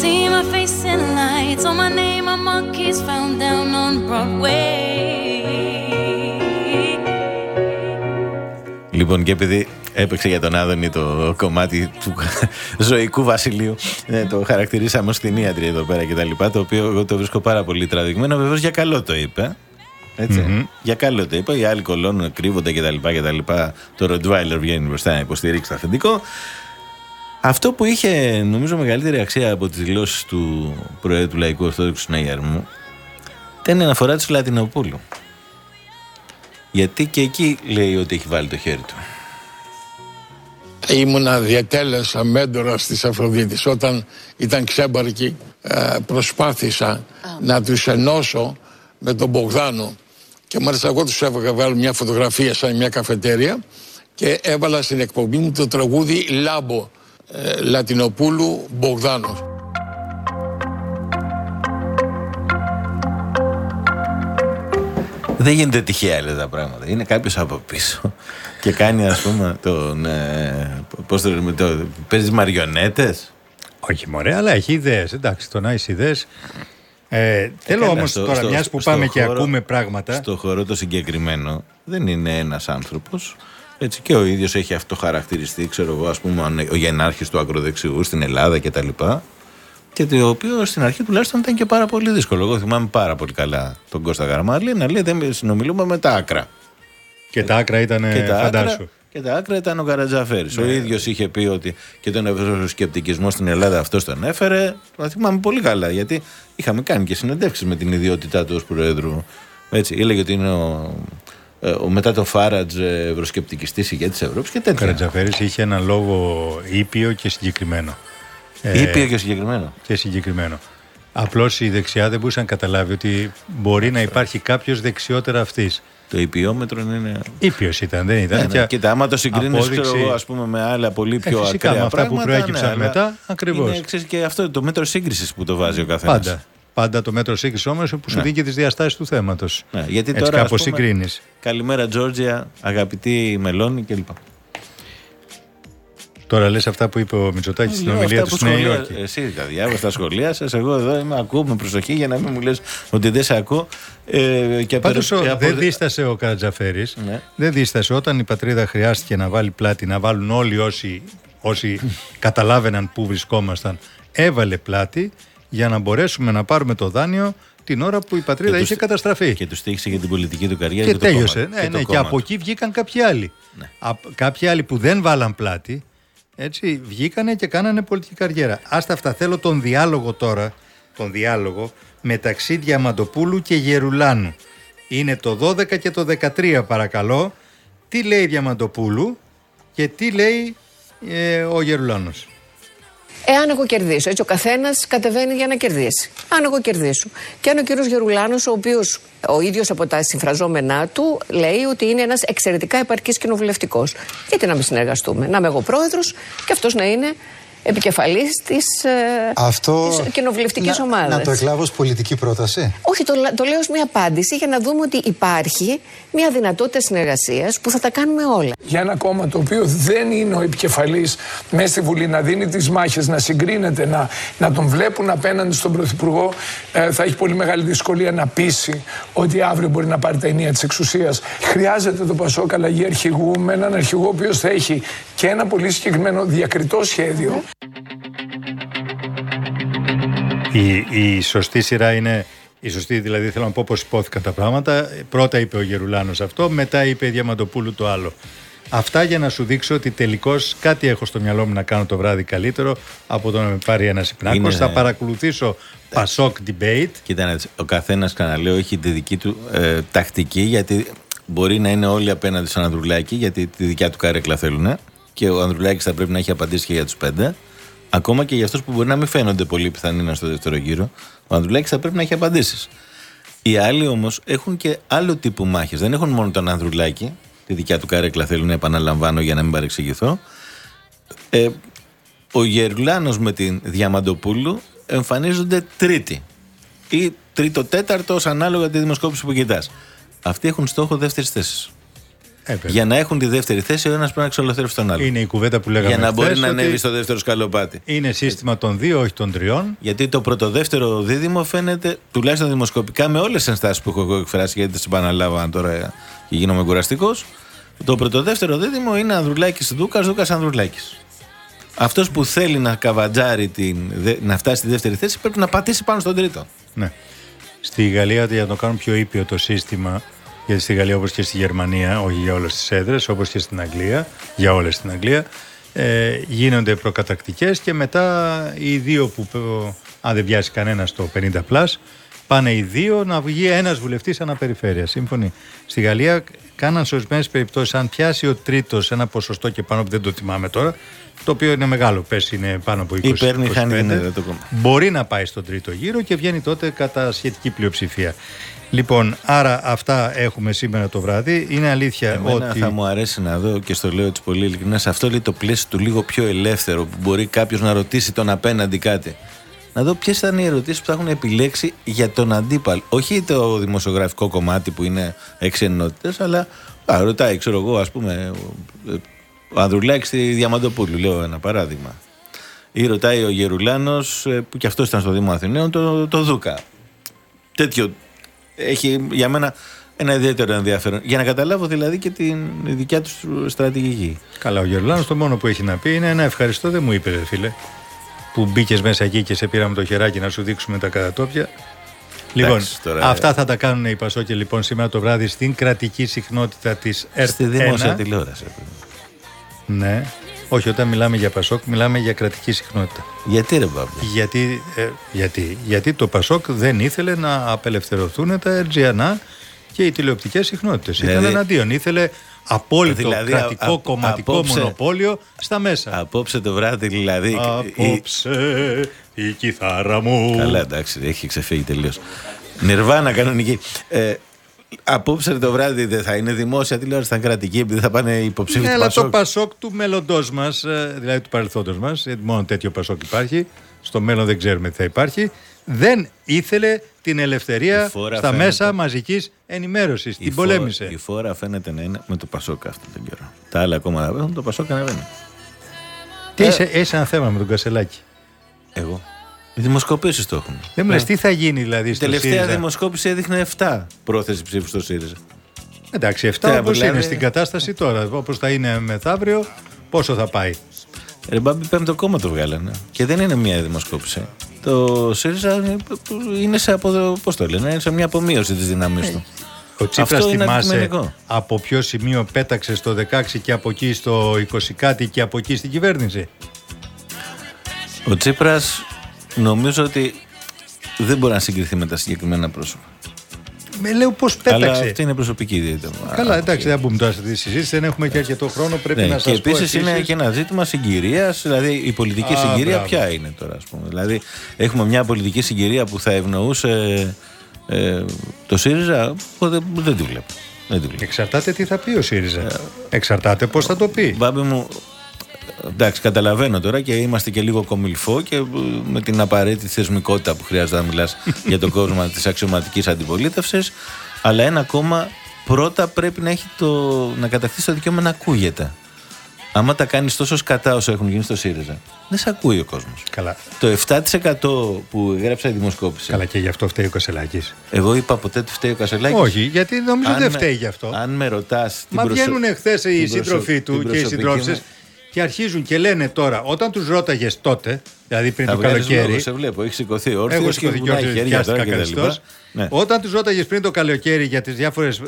See my face in lights on my name, my monkeys found down on Broadway. Λοιπόν, Λοιπόν, και επειδή έπαιξε για τον Άδωνη το κομμάτι του ζωικού βασιλείου, ε, το χαρακτηρίσαμε ως την ίατρη εδώ πέρα και τα λοιπά, το οποίο εγώ το βρίσκω πάρα πολύ τραβηγμένο. Βεβαίως για καλό το είπε. Έτσι. Μμμ. Για καλό το είπα. Οι άλλοι κολώνουν, κρύβονται κτλ. κτλ. Το Rottweiler βγαίνει μπροστά να υποστηρίξει το αφεντικό. Αυτό που είχε νομίζω μεγαλύτερη αξία από τις δηλώσεις του Προέδρου του Λαϊκού Ορθόδοξου Συναγερμού ήταν η αναφορά του Λατινοπούλου. Γιατί και εκεί λέει ότι έχει βάλει το χέρι του. Ήμουνα διατέλεσα μέντορας της Αφροδίτης. Όταν ήταν ξέμπαρκοι ε, προσπάθησα να τους ενώσω με τον Μπογδάνο. Και μάλιστα εγώ τους έβαλα βάλω μια φωτογραφία σαν μια καφετέρια και έβαλα στην εκπομπή μου το τραγούδι Λάμπο ε, Λατινοπούλου Μπογδάνος. Δεν γίνεται τυχαία λέει τα πράγματα. Είναι κάποιος από πίσω και κάνει ας πούμε τον. Ε, Πώς το λέμε, το, παίζει μαριονέτες. Όχι μωρέ, αλλά έχει ιδέες. Εντάξει, το να έχεις ιδέες. Ε, θέλω όμως τώρα, μιας που πάμε και ακούμε πράγματα. Στο χώρο το συγκεκριμένο δεν είναι ένας άνθρωπος. Έτσι και ο ίδιος έχει αυτό χαρακτηριστεί, ξέρω εγώ, ας πούμε, ο γενάρχης του ακροδεξιού στην Ελλάδα κτλ. Και το οποίο στην αρχή τουλάχιστον ήταν και πάρα πολύ δύσκολο. Εγώ θυμάμαι πάρα πολύ καλά τον Κώστα Γαρμάλη να λέει δεν συνομιλούμε με τα άκρα. Και τα άκρα ήταν Και τα άκρα- φαντάσου. Και τα άκρα ήταν ο Καρατζαφέρης. Ο ίδιος είχε πει ότι και τον ευρωσκεπτικισμό στην Ελλάδα αυτός τον έφερε. Το θυμάμαι πολύ καλά γιατί είχαμε κάνει και συνεντεύξεις με την ιδιότητά του ως Προέδρου. Έτσι, έλεγε ότι είναι ο, ε, ο μετά το Φάρατζ ε, ευρωσκεπτικιστής ηγέτης της Ευρώπης και Ο τέτοια. Καρατζαφέρης είχε ένα λόγο ήπιο και συγκεκριμένο. Ε, Ήπιο και συγκεκριμένο. και συγκεκριμένο. Απλώς η δεξιά δεν μπορούσε να καταλάβει ότι μπορεί να υπάρχει κάποιος δεξιότερα αυτής. Το υπιόμετρο είναι. Ήπιος ήταν, δεν ήταν. Ναι, ναι. Και Κοίτα, άμα το συγκρίνεις απόδειξη- ας πούμε, με άλλα πολύ Ε, πιο φυσικά, ακραία με αυτά που πράγματα, προέκυψαν ναι, αλλά μετά, ακριβώς. Είναι ξέρεις, και αυτό το μέτρο σύγκρισης που το βάζει ο καθένας. Πάντα. Πάντα το μέτρο σύγκρισης όμως που σου Ναι. δίνει και τις διαστάσεις του θέματος. Ναι, γιατί Έτσι τώρα. κάπως ας πούμε, συγκρίνεις. Καλημέρα, Τζόρτζια, αγαπητή Μελώνη κλπ. Τώρα λες αυτά που είπε ο Μητσοτάκης στην Λέω ομιλία αυτά του που στη Νέα σχολεία- Υόρκη. Εσύ τα διάβασα στα σχολεία σας. Εγώ εδώ είμαι, ακούω με προσοχή για να μην μου λες ότι δεν σε ακούω. Ε, και Πάντως απο- ο- και απο- δεν δίστασε ο Καρατζαφέρη. Ναι. Δεν δίστασε όταν η πατρίδα χρειάστηκε να βάλει πλάτη, να βάλουν όλοι όσοι, όσοι καταλάβαιναν πού βρισκόμασταν. Έβαλε πλάτη για να μπορέσουμε να πάρουμε το δάνειο την ώρα που η πατρίδα Και τους- είχε καταστραφεί. Και τους τύχησε για την πολιτική του καριέρα Και το τέλειωσε. κόμμα. Ναι, το ναι, και κόμμα από του. εκεί βγήκαν κάποιοι άλλοι. Απ- κάποιοι άλλοι που δεν βάλαν πλάτη, έτσι, βγήκανε και κάνανε πολιτική καριέρα. Άστα αυτά, θέλω τον διάλογο τώρα, τον διάλογο μεταξύ Διαμαντοπούλου και Γερουλάνου. Είναι το 12 και το 13 παρακαλώ. Τι λέει Διαμαντοπούλου και τι λέει ε, ο Γερουλάνος; Εάν εγώ κερδίσω, έτσι ο καθένας κατεβαίνει για να κερδίσει. Αν εγώ κερδίσω. Και αν ο κύριος Γερουλάνος, ο οποίος ο ίδιος από τα συμφραζόμενά του λέει ότι είναι ένας εξαιρετικά επαρκής κοινοβουλευτικός. Γιατί να μην συνεργαστούμε. Να είμαι εγώ πρόεδρος και αυτός να είναι επικεφαλής της Αυτό. κοινοβουλευτικής να, ομάδας. Να το εκλάβω ως πολιτική πρόταση; Όχι, το, λα- το λέω ως μια απάντηση για να δούμε ότι υπάρχει μια δυνατότητα συνεργασίας που θα τα κάνουμε όλα. για ένα κόμμα το οποίο δεν είναι ο επικεφαλής μέσα στη Βουλή να δίνει τις μάχες, να συγκρίνεται, να, να τον βλέπουν απέναντι στον Πρωθυπουργό ε, θα έχει πολύ μεγάλη δυσκολία να πείσει ότι αύριο μπορεί να πάρει τα ενία της εξουσίας. Χρειάζεται το Πασόκ αλλαγή αρχηγού με έναν αρχηγό ο οποίος θα έχει και ένα πολύ συγκεκριμένο διακριτό σχέδιο. Η, η σωστή σειρά είναι. Η σωστή, δηλαδή θέλω να πω πώς υπόθηκαν τα πράγματα. Πρώτα είπε ο Γερουλάνος αυτό, μετά είπε η Διαμαντοπούλου το άλλο. Αυτά για να σου δείξω ότι τελικώς κάτι έχω στο μυαλό μου να κάνω το βράδυ καλύτερο από το να με πάρει ένας υπνάκος. Είναι- Θα παρακολουθήσω Πασόκ debate. Κοίτα, να δεις, ο καθένας, ξαναλέω, έχει τη δική του ε, τακτική γιατί μπορεί να είναι όλοι απέναντι στον Ανδρουλάκη γιατί τη δικιά του καρέκλα θέλουν και ο Ανδρουλάκης θα πρέπει να έχει απαντήσει και για τους πέντε. Ακόμα και για αυτούς που μπορεί να μην φαίνονται πολύ πιθανοί να είναι στο δεύτερο γύρο, ο Ανδρουλάκης θα πρέπει να έχει απαντήσεις. Οι άλλοι όμως έχουν και άλλο τύπου μάχε. Δεν έχουν μόνο τον Ανδρουλάκη, τη δικιά του καρέκλα θέλουν, επαναλαμβάνω για να μην παρεξηγηθώ. Ε, ο Γερουλάνος με την Διαμαντοπούλου εμφανίζονται τρίτη ή τρίτο-τέταρτος ανάλογα τη δημοσκόπηση που κοιτάς. Αυτοί έχουν στόχο δεύτερης θέσης. Ε, βέβαια. Για να έχουν τη δεύτερη θέση, ο ένας πρέπει να εξολοθερεύσει τον άλλο. Είναι η κουβέντα που λέγαμε Για να μπορεί χθες, να ότι ανέβει στο δεύτερο σκαλοπάτι. Είναι σύστημα των δύο, όχι των τριών. Γιατί το πρωτοδεύτερο δίδυμο φαίνεται, τουλάχιστον δημοσκοπικά, με όλες τις ενστάσεις που έχω εγώ εκφράσει, γιατί τις επαναλάβανα τώρα και γίνομαι κουραστικός, Το πρωτοδεύτερο δίδυμο είναι Ανδρουλάκης Δούκας, Δούκας Ανδρουλάκης. Αυτός που θέλει να καβατζάρει την, δε- να φτάσει στη δεύτερη θέση πρέπει να πατήσει πάνω στον τρίτο. Ναι. Στη Γαλλία για να το κάνουν πιο ήπιο το σύστημα, γιατί στη Γαλλία όπως και στη Γερμανία, όχι για όλες τις έδρες, όπως και στην Αγγλία, για όλες στην Αγγλία, ε, γίνονται προκατακτικές και μετά οι δύο που, ε, αν δεν πιάσει κανένας στο 50 πλάς, πάνε οι δύο να βγει ένας βουλευτής αναπεριφέρεια. Σύμφωνοι. Στη Γαλλία κάναν σε ορισμένες περιπτώσεις, αν πιάσει ο τρίτος ένα ποσοστό και πάνω που δεν το θυμάμαι τώρα, το οποίο είναι μεγάλο, πες είναι πάνω από 20 Ή παίρνει, χάνει την 25, έδρα το κόμμα. μπορεί να πάει στον τρίτο γύρο και βγαίνει τότε κατά σχετική πλειοψηφία. Λοιπόν, άρα αυτά έχουμε σήμερα το βράδυ. Είναι αλήθεια Εμένα ότι. θα μου αρέσει να δω και στο λέω έτσι πολύ ειλικρινά, σε αυτό λέει το πλαίσιο του λίγο πιο ελεύθερο που μπορεί κάποιος να ρωτήσει τον απέναντι κάτι. Να δω ποιες θα είναι οι ερωτήσεις που θα έχουν επιλέξει για τον αντίπαλο. Όχι το δημοσιογραφικό κομμάτι που είναι έξι ενότητες, αλλά α, ρωτάει, ξέρω εγώ, ας πούμε, ο, ο Ανδρουλάκης στη Διαμαντοπούλου, λέω ένα παράδειγμα. Ή ρωτάει ο Γερουλάνος, που κι αυτός ήταν στο Δήμο Αθηναίων, το, το Δούκα. Τέτοιο έχει για μένα ένα ιδιαίτερο ενδιαφέρον. Για να καταλάβω δηλαδή και την δικιά τους στρατηγική. Καλά, ο Γερουλάνο το μόνο που έχει να πει είναι ένα ευχαριστώ, δεν μου είπε, ρε φίλε. Που μπήκες μέσα εκεί και σε πήραμε το χεράκι να σου δείξουμε τα κατατόπια. Λοιπόν, τώρα, αυτά θα τα κάνουν οι Πασόκοι λοιπόν σήμερα το βράδυ στην κρατική συχνότητα της ΕΡΤ. Στη δημόσια τηλεόραση. Ναι. Όχι, όταν μιλάμε για Πασόκ, μιλάμε για κρατική συχνότητα. Γιατί ρε Μπάμπη; Γιατί, ε, γιατί, γιατί το Πασόκ δεν ήθελε να απελευθερωθούν τα Ερτζιανά και οι τηλεοπτικές συχνότητες. Ήταν Δηλαδή- εναντίον. Ήθελε απόλυτο Δηλαδή, κρατικό α- α- κομματικό απόψε- μονοπόλιο στα μέσα. Απόψε το βράδυ δηλαδή. Απόψε η κιθάρα μου. Καλά, εντάξει, έχει ξεφύγει τελείως. Νιρβάνα κανονική. Ε, απόψε το βράδυ δεν θα είναι δημόσια τηλεόραση, θα είναι κρατική, επειδή θα πάνε υποψήφοι Ναι, του αλλά το Πασόκ. Πασόκ του μέλλοντός μας, δηλαδή του παρελθόντος μας, γιατί μόνο τέτοιο Πασόκ υπάρχει, στο μέλλον δεν ξέρουμε τι θα υπάρχει, δεν ήθελε την ελευθερία Η φόρα στα φαίνεται. μέσα μαζικής ενημέρωσης. Η Την φόρα- πολέμησε. Η φόρα φαίνεται να είναι με το Πασόκ αυτόν τον καιρό. Τα άλλα ακόμα να πέφτουν, το Πασόκ ανεβαίνει. Τι Ε. είσαι, έχει ένα θέμα με τον Κασελάκη. Εγώ. Οι δημοσκοπήσεις το έχουν. Δεν μου Ναι. λες τι θα γίνει δηλαδή Η στο τελευταία ΣΥΡΙΖΑ; δημοσκόπηση έδειχνε 7 πρόθεση ψήφου στο ΣΥΡΙΖΑ. Εντάξει, 7 Τε, όπως δηλαδή- είναι στην κατάσταση τώρα. Όπως θα είναι μεθαύριο, πόσο θα πάει; Ρε Μπάμπη, πέμπτο κόμμα το βγάλανε. Και δεν είναι μία δημοσκόπηση. Το ΣΥΡΙΖΑ είναι σε, αποδο... πώς το λένε, είναι σε μια απομείωση της δύναμή του. Ο Τσίπρας Αυτό είναι θυμάσαι αντικειμενικό. από ποιο σημείο πέταξε στο 16 και από εκεί στο 20 κάτι και από εκεί στην κυβέρνηση; Ο Τσίπρας νομίζω ότι δεν μπορεί να συγκριθεί με τα συγκεκριμένα πρόσωπα. Με λέω πώς Αλλά πέταξε. αυτή είναι προσωπική ιδιότητα. Καλά, εντάξει, δεν μπούμε τώρα σε αυτή τη συζήτηση, δεν έχουμε και αρκετό χρόνο. Πρέπει Ναι, να και σας πω επίσης είναι επίσης- και ένα ζήτημα συγκυρίας, δηλαδή η πολιτική Α, συγκυρία μπράβο. ποια είναι τώρα, ας πούμε. Δηλαδή, έχουμε μια πολιτική συγκυρία που θα ευνοούσε ε, το ΣΥΡΙΖΑ, εγώ δεν, δεν τη βλέπω. Δεν τη βλέπω. Εξαρτάται τι θα πει ο ΣΥΡΙΖΑ. Εξαρτάται πώς θα το πει. Μπάμπη μου, εντάξει, καταλαβαίνω τώρα και είμαστε και λίγο κομιλφό και ε, με την απαραίτητη θεσμικότητα που χρειάζεται να μιλάς για το κόσμο της αξιωματικής αντιπολίτευσης. Αλλά ένα κόμμα πρώτα πρέπει να έχει το, να κατακτήσει το δικαίωμα να ακούγεται. Άμα τα κάνεις τόσο σκατά όσο έχουν γίνει στο ΣΥΡΙΖΑ, δεν σε ακούει ο κόσμος. Καλά. Το 7% που έγραψα η δημοσκόπηση. Καλά, και γι' αυτό φταίει ο Κασελάκης. Εγώ είπα ποτέ ότι φταίει ο Κασελάκης. Όχι, γιατί νομίζω δεν φταίει γι' αυτό. Αν με ρωτάς. Μα βγαίνουν χθες οι σύντροφοί του και οι συντρόφισε και αρχίζουν και λένε τώρα, όταν τους ρώταγες τότε, δηλαδή πριν Θα το βγάλεις καλοκαίρι. λόγο, σε βλέπω, έχει σηκωθεί όρθιος Έχω και σηκωθεί και βουνάει όρθιος, χέρια πιάστηκα τώρα και τα καθιστός. λοιπά. Ναι. Όταν τους ρώταγες πριν το καλοκαίρι για τις διάφορες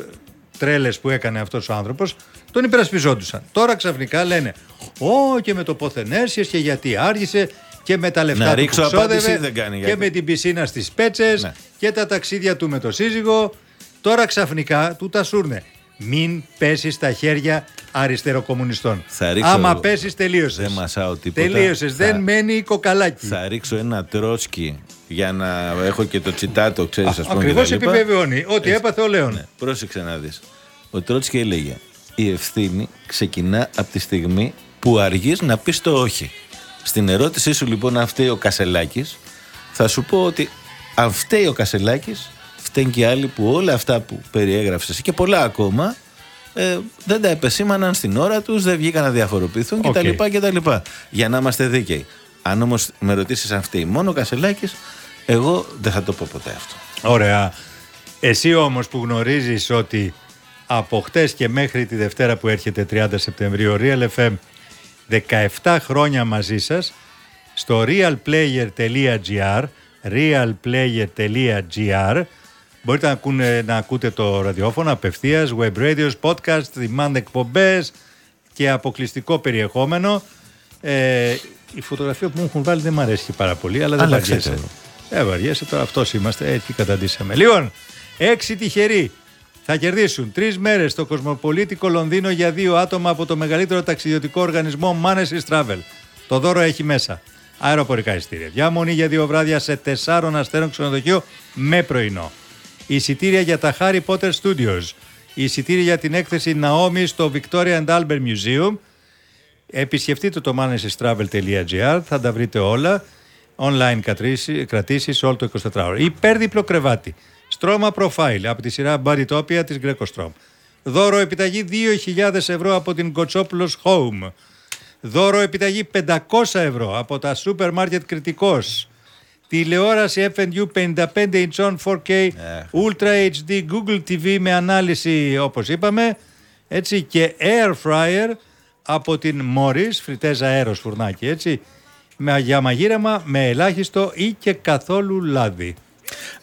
τρέλες που έκανε αυτός ο άνθρωπος, τον υπερασπιζόντουσαν. Τώρα ξαφνικά λένε, Ω και με το ποθενέσιε και γιατί άργησε και με τα λεφτά Να του ρίξω που απάντηση ξόδευε δεν κάνει, και γιατί. με την πισίνα στις πέτσες Ναι. και τα ταξίδια του με το σύζυγο. Τώρα ξαφνικά του τα σούρνε. Μην πέσεις στα χέρια αριστεροκομμουνιστών. Θα ρίξω Άμα εγώ. πέσεις, τελείωσες. Δεν μασάω τίποτα. Τελείωσες. Θα- Δεν μένει κοκαλάκι. Θα ρίξω ένα Τρότσκι για να έχω και το τσιτάτο, ξέρεις, ας πούμε. Ακριβώς και τα λοιπά. επιβεβαιώνει ότι Έτσι. έπαθε ο Λέων. Ναι, πρόσεξε να δεις. Ο Τρότσκι έλεγε: Η ευθύνη ξεκινά από τη στιγμή που αργείς να πεις το όχι. Στην ερώτησή σου λοιπόν, αν φταίει ο Κασελάκης, θα σου πω ότι αν φταίει ο Κασελάκης, φταίνουν και άλλοι που όλα αυτά που περιέγραψες και πολλά ακόμα ε, δεν τα επεσήμαναν στην ώρα τους, δεν βγήκαν να διαφοροποιηθούν Οκ. κτλ. κτλ. Για να είμαστε δίκαιοι. Αν όμως με ρωτήσεις αν φταίει μόνο ο Κασελάκης, εγώ δεν θα το πω ποτέ αυτό. Ωραία. Εσύ όμως που γνωρίζεις ότι από χτες και μέχρι τη Δευτέρα που έρχεται 30 Σεπτεμβρίου Real FM 17 χρόνια μαζί σας στο realplayer.gr realplayer.gr Μπορείτε να, ακούνε, να ακούτε το ραδιόφωνο απευθείας, web radios, podcast, demand εκπομπές και αποκλειστικό περιεχόμενο. Ε, η φωτογραφία που μου έχουν βάλει δεν μου αρέσει πάρα πολύ, αλλά δεν Άλλαξε βαριέσαι. το. Δεν βαριέσαι, τώρα αυτός είμαστε, έτσι καταντήσαμε. Λοιπόν, έξι τυχεροί θα κερδίσουν τρεις μέρες στο κοσμοπολίτικο Λονδίνο για δύο άτομα από το μεγαλύτερο ταξιδιωτικό οργανισμό Manesis Travel. Το δώρο έχει μέσα αεροπορικά εισιτήρια. Διαμονή για δύο βράδια σε τεσσάρων αστέρων ξενοδοχείο με πρωινό. Εισιτήρια για τα Harry Potter Studios. Εισιτήρια για την έκθεση Naomi στο Victoria and Albert Museum. Επισκεφτείτε το manesistravel.gr, θα τα βρείτε όλα. Online κρατήσεις, κρατήσεις όλο το 24ωρο. Υπέρδιπλο κρεβάτι. Στρώμα Profile από τη σειρά Baritopia της Greco Strom. Δώρο επιταγή 2.000 ευρώ από την Κοτσόπουλος Home. Δώρο επιταγή 500 ευρώ από τα σούπερ μάρκετ Κριτικός. Τηλεόραση FNU 55 inch on 4K Ultra HD Google TV με ανάλυση όπως είπαμε. Έτσι και Air Fryer από την Morris, φριτέζα αέρος φουρνάκι έτσι. Με, για μαγείρεμα με ελάχιστο ή και καθόλου λάδι.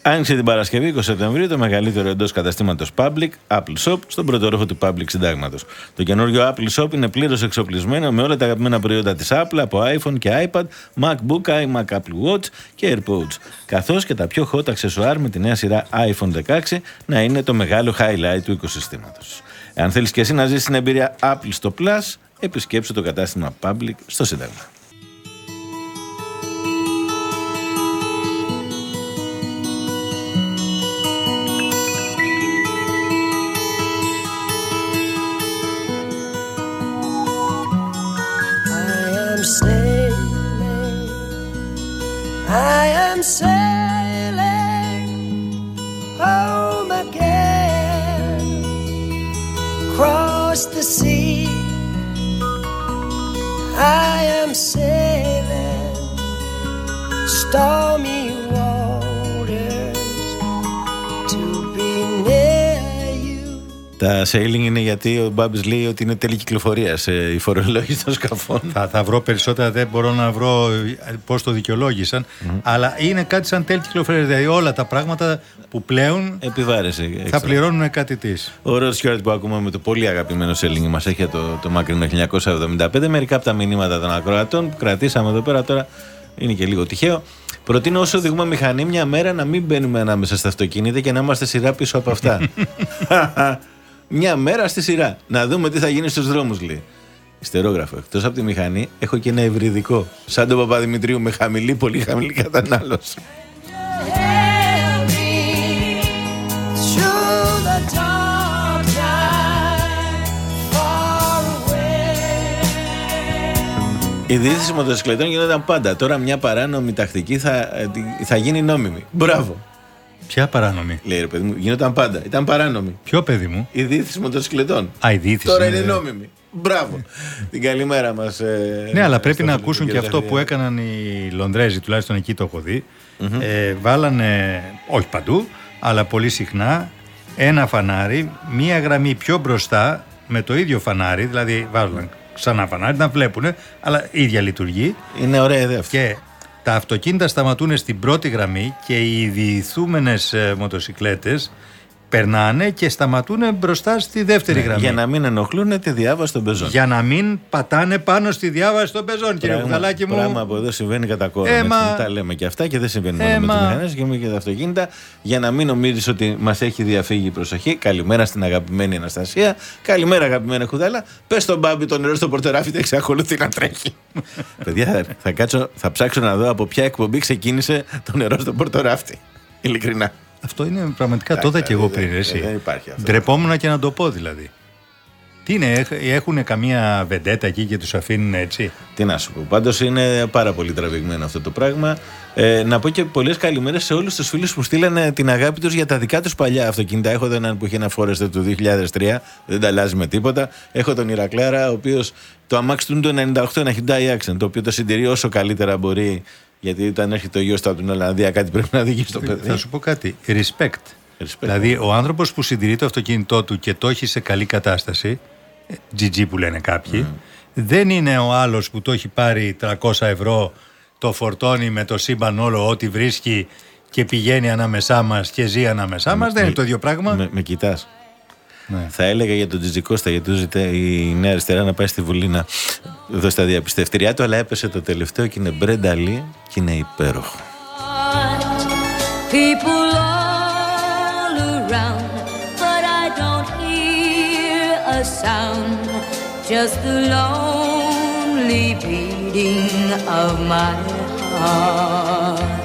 Άνοιξε την Παρασκευή 20 Σεπτεμβρίου το μεγαλύτερο εντός καταστήματος Public, Apple Shop, στον πρώτο ρόχο του Public Συντάγματος. Το καινούριο Apple Shop είναι πλήρως εξοπλισμένο με όλα τα αγαπημένα προϊόντα της Apple από iPhone και iPad, MacBook, iMac, Apple Watch και AirPods. Καθώς και τα πιο hot αξεσουάρ με τη νέα σειρά iPhone 16 να είναι το μεγάλο highlight του οικοσυστήματος. Εάν θέλεις και εσύ να ζήσει την εμπειρία Apple στο Plus, επισκέψου το κατάστημα Public στο Σύνταγμα. Sailing. I am sailing home again. The sea. I am sailing stormy Τα sailing είναι γιατί ο Μπάμπη λέει ότι είναι τέλη κυκλοφορία η φορολόγηση των σκαφών. Θα, θα βρω περισσότερα, δεν μπορώ να βρω πώς το δικαιολόγησαν. Αλλά είναι κάτι σαν τέλη κυκλοφορία. Δηλαδή όλα τα πράγματα που πλέον Επιβάρεση. θα έξτρα. πληρώνουν κάτι της. Ο Ρος Στιούαρτ που ακούμε με το πολύ αγαπημένο σέλινγκ μας έχει το, το μακρινό 1975. Μερικά από τα μηνύματα των ακροατών που κρατήσαμε εδώ πέρα τώρα είναι και λίγο τυχαίο. Προτείνω όσο οδηγούμε μηχανή μια μέρα να μην μπαίνουμε ανάμεσα στα αυτοκίνητα και να είμαστε σειρά πίσω από αυτά. μια μέρα στη σειρά. Να δούμε τι θα γίνει στους δρόμους, λέει. Ιστερόγραφο. Εκτός από τη μηχανή, έχω και ένα ευρυδικό. Σαν τον Παπαδημητρίου με χαμηλή, πολύ χαμηλή κατανάλωση. Help me through the dark night, far away. Η διήθηση μοτοσυκλετών γινόταν πάντα. Τώρα μια παράνομη τακτική θα, ε, θα γίνει νόμιμη. Μπράβο. Ποια παράνομη; Λέει ρε παιδί μου, γινόταν πάντα. Ήταν παράνομη. Ποιο παιδί μου; Η διήθηση μοτοσυκλετών. Α, η διήθηση Τώρα είναι- είναι νόμιμη. Μπράβο. Την καλημέρα μας. Ναι, αλλά πρέπει να ακούσουν και αυτό που έκαναν οι Λονδρέζοι, τουλάχιστον εκεί το έχω δει. Ε, βάλανε, όχι παντού, αλλά πολύ συχνά, ένα φανάρι, μία γραμμή πιο μπροστά με το ίδιο φανάρι, δηλαδή βάλαν ξανά φανάρι, να βλέπουν, αλλά ίδια λειτουργεί. Είναι ωραία ιδέα αυτή. Και τα αυτοκίνητα σταματούν στην πρώτη γραμμή και οι διηθούμενες ε, μοτοσυκλέτες περνάνε και σταματούν μπροστά στη δεύτερη Ναι, γραμμή. για να μην ενοχλούν τη διάβαση των πεζών. Για να μην πατάνε πάνω στη διάβαση των πεζών, κύριε Πράγμα- Κουδαλάκη μου. Πράγμα από εδώ συμβαίνει κατά κόρο. Ε, έτσι. μα- Τα λέμε και αυτά και δεν συμβαίνει μόνο Ε, με τι μα- μηχανές και με και τα αυτοκίνητα. Για να μην νομίζεις ότι μας έχει διαφύγει η προσοχή. Καλημέρα στην αγαπημένη Αναστασία. Καλημέρα, αγαπημένη Χουδάλα. Πες στον μπάμπι το νερό στο πορτεράφι δεν εξακολουθεί να τρέχει. Παιδιά, θα, κάτσω, θα ψάξω να δω από ποια εκπομπή ξεκίνησε το νερό στο πορτεράφι. Ειλικρινά. Αυτό είναι πραγματικά, το είδα και εγώ πριν. Εσύ. δεν υπάρχει αυτό. Ντρεπόμουν και να το πω δηλαδή. Τι είναι, έχουν καμία βεντέτα εκεί και τους αφήνουν έτσι; Τι να σου πω. Πάντως είναι πάρα πολύ τραβηγμένο αυτό το πράγμα. Ε, να πω και πολλές καλημέρες σε όλους τους φίλους που στείλανε την αγάπη τους για τα δικά τους παλιά αυτοκίνητα. Έχω εδώ έναν που είχε ένα Forester του 2003, δεν τα αλλάζει με τίποτα. Έχω τον Ηρακλάρα, ο οποίος το αμάξι του είναι το 98, ένα Hyundai Accent, το οποίο το συντηρεί όσο καλύτερα μπορεί. Γιατί όταν έρχεται ο γιος του από την Ολλανδία, κάτι πρέπει να οδηγήσει το παιδί. Θα σου πω κάτι. Respect. Δηλαδή, ο άνθρωπος που συντηρεί το αυτοκίνητό του και το έχει σε καλή κατάσταση, ε, GG που λένε κάποιοι, δεν είναι ο άλλος που το έχει πάρει 300 ευρώ, το φορτώνει με το σύμπαν όλο ό,τι βρίσκει και πηγαίνει ανάμεσά μας και ζει ανάμεσά μας. Δεν είναι το ίδιο πράγμα. Με, με κοιτάς. Ναι. Θα έλεγα για τον Τζιτζι Κώστα γιατί του ζητάει η Νέα Αριστερά να πάει στη Βουλή να δώσει τα διαπιστευτηριά του, αλλά έπεσε το τελευταίο και είναι Μπρέντα Λί και είναι υπέροχο. People all around, but I don't hear a sound. Just the lonely beating of my heart.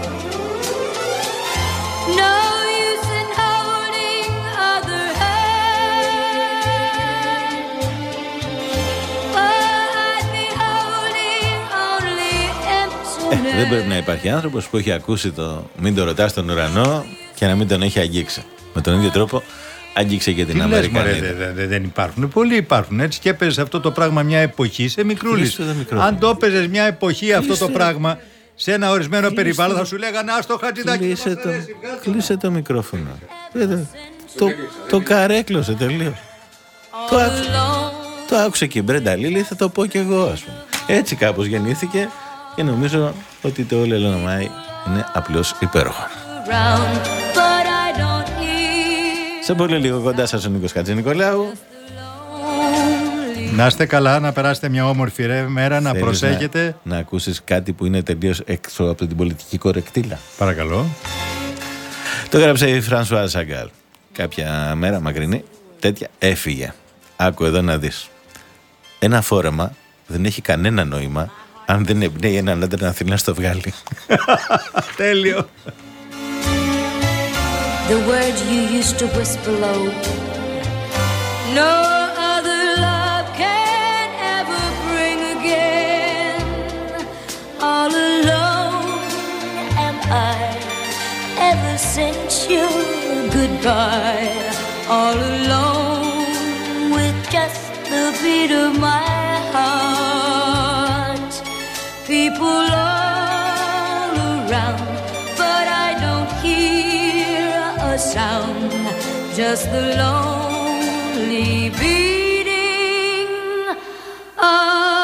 Ε, emptiness. δεν πρέπει να υπάρχει άνθρωπος που έχει ακούσει το Μην το ρωτάς στον ουρανό και να μην τον έχει αγγίξει. Με τον ίδιο τρόπο αγγίξε και την Τι λες, μωρέ, Αμερικανίδα. δε- δε- δεν υπάρχουν. Πολλοί υπάρχουν. Έτσι και έπαιζε αυτό το πράγμα μια εποχή σε μικρούλης. Κλείστε το μικρόφωνο. Αν το έπαιζες μια εποχή αυτό το Κλείστε. πράγμα σε ένα ορισμένο Κλείστε. περιβάλλον θα σου λέγανε Α το χατζηδάκι. Κλείσε το, κλείσε το μικρόφωνο. Ε, δε- Το, το καρέκλωσε τελείως. Το, άκου- το άκουσε και η Μπρέντα Λίλη, θα το πω κι εγώ, ας πούμε. Έτσι κάπως γεννήθηκε και νομίζω ότι το όλο Ελληνομάι είναι απλώς υπέροχο. around, but I don't hear. Σε πολύ λίγο κοντά σας ο Νίκος Χατζηνικολάου. Να είστε καλά, να περάσετε μια όμορφη ρε, μέρα, να Θέλεις προσέχετε. Να, να ακούσεις κάτι που είναι τελείως έξω από την πολιτική κορεκτήλα. Παρακαλώ. Το έγραψε η Φρανσουά Σαγκάλ. Κάποια μέρα μακρινή, τέτοια έφυγε. Άκου εδώ να δεις. Ένα φόρεμα δεν έχει κανένα νόημα αν δεν εμπνέει έναν άντρα να θέλει να στο βγάλει. Τέλειο. The words you used to whisper low. No other love can ever bring again. All alone am I ever since your goodbye. All alone with just the beat of my heart. people all around, but I don't hear a sound, just the lonely beating of.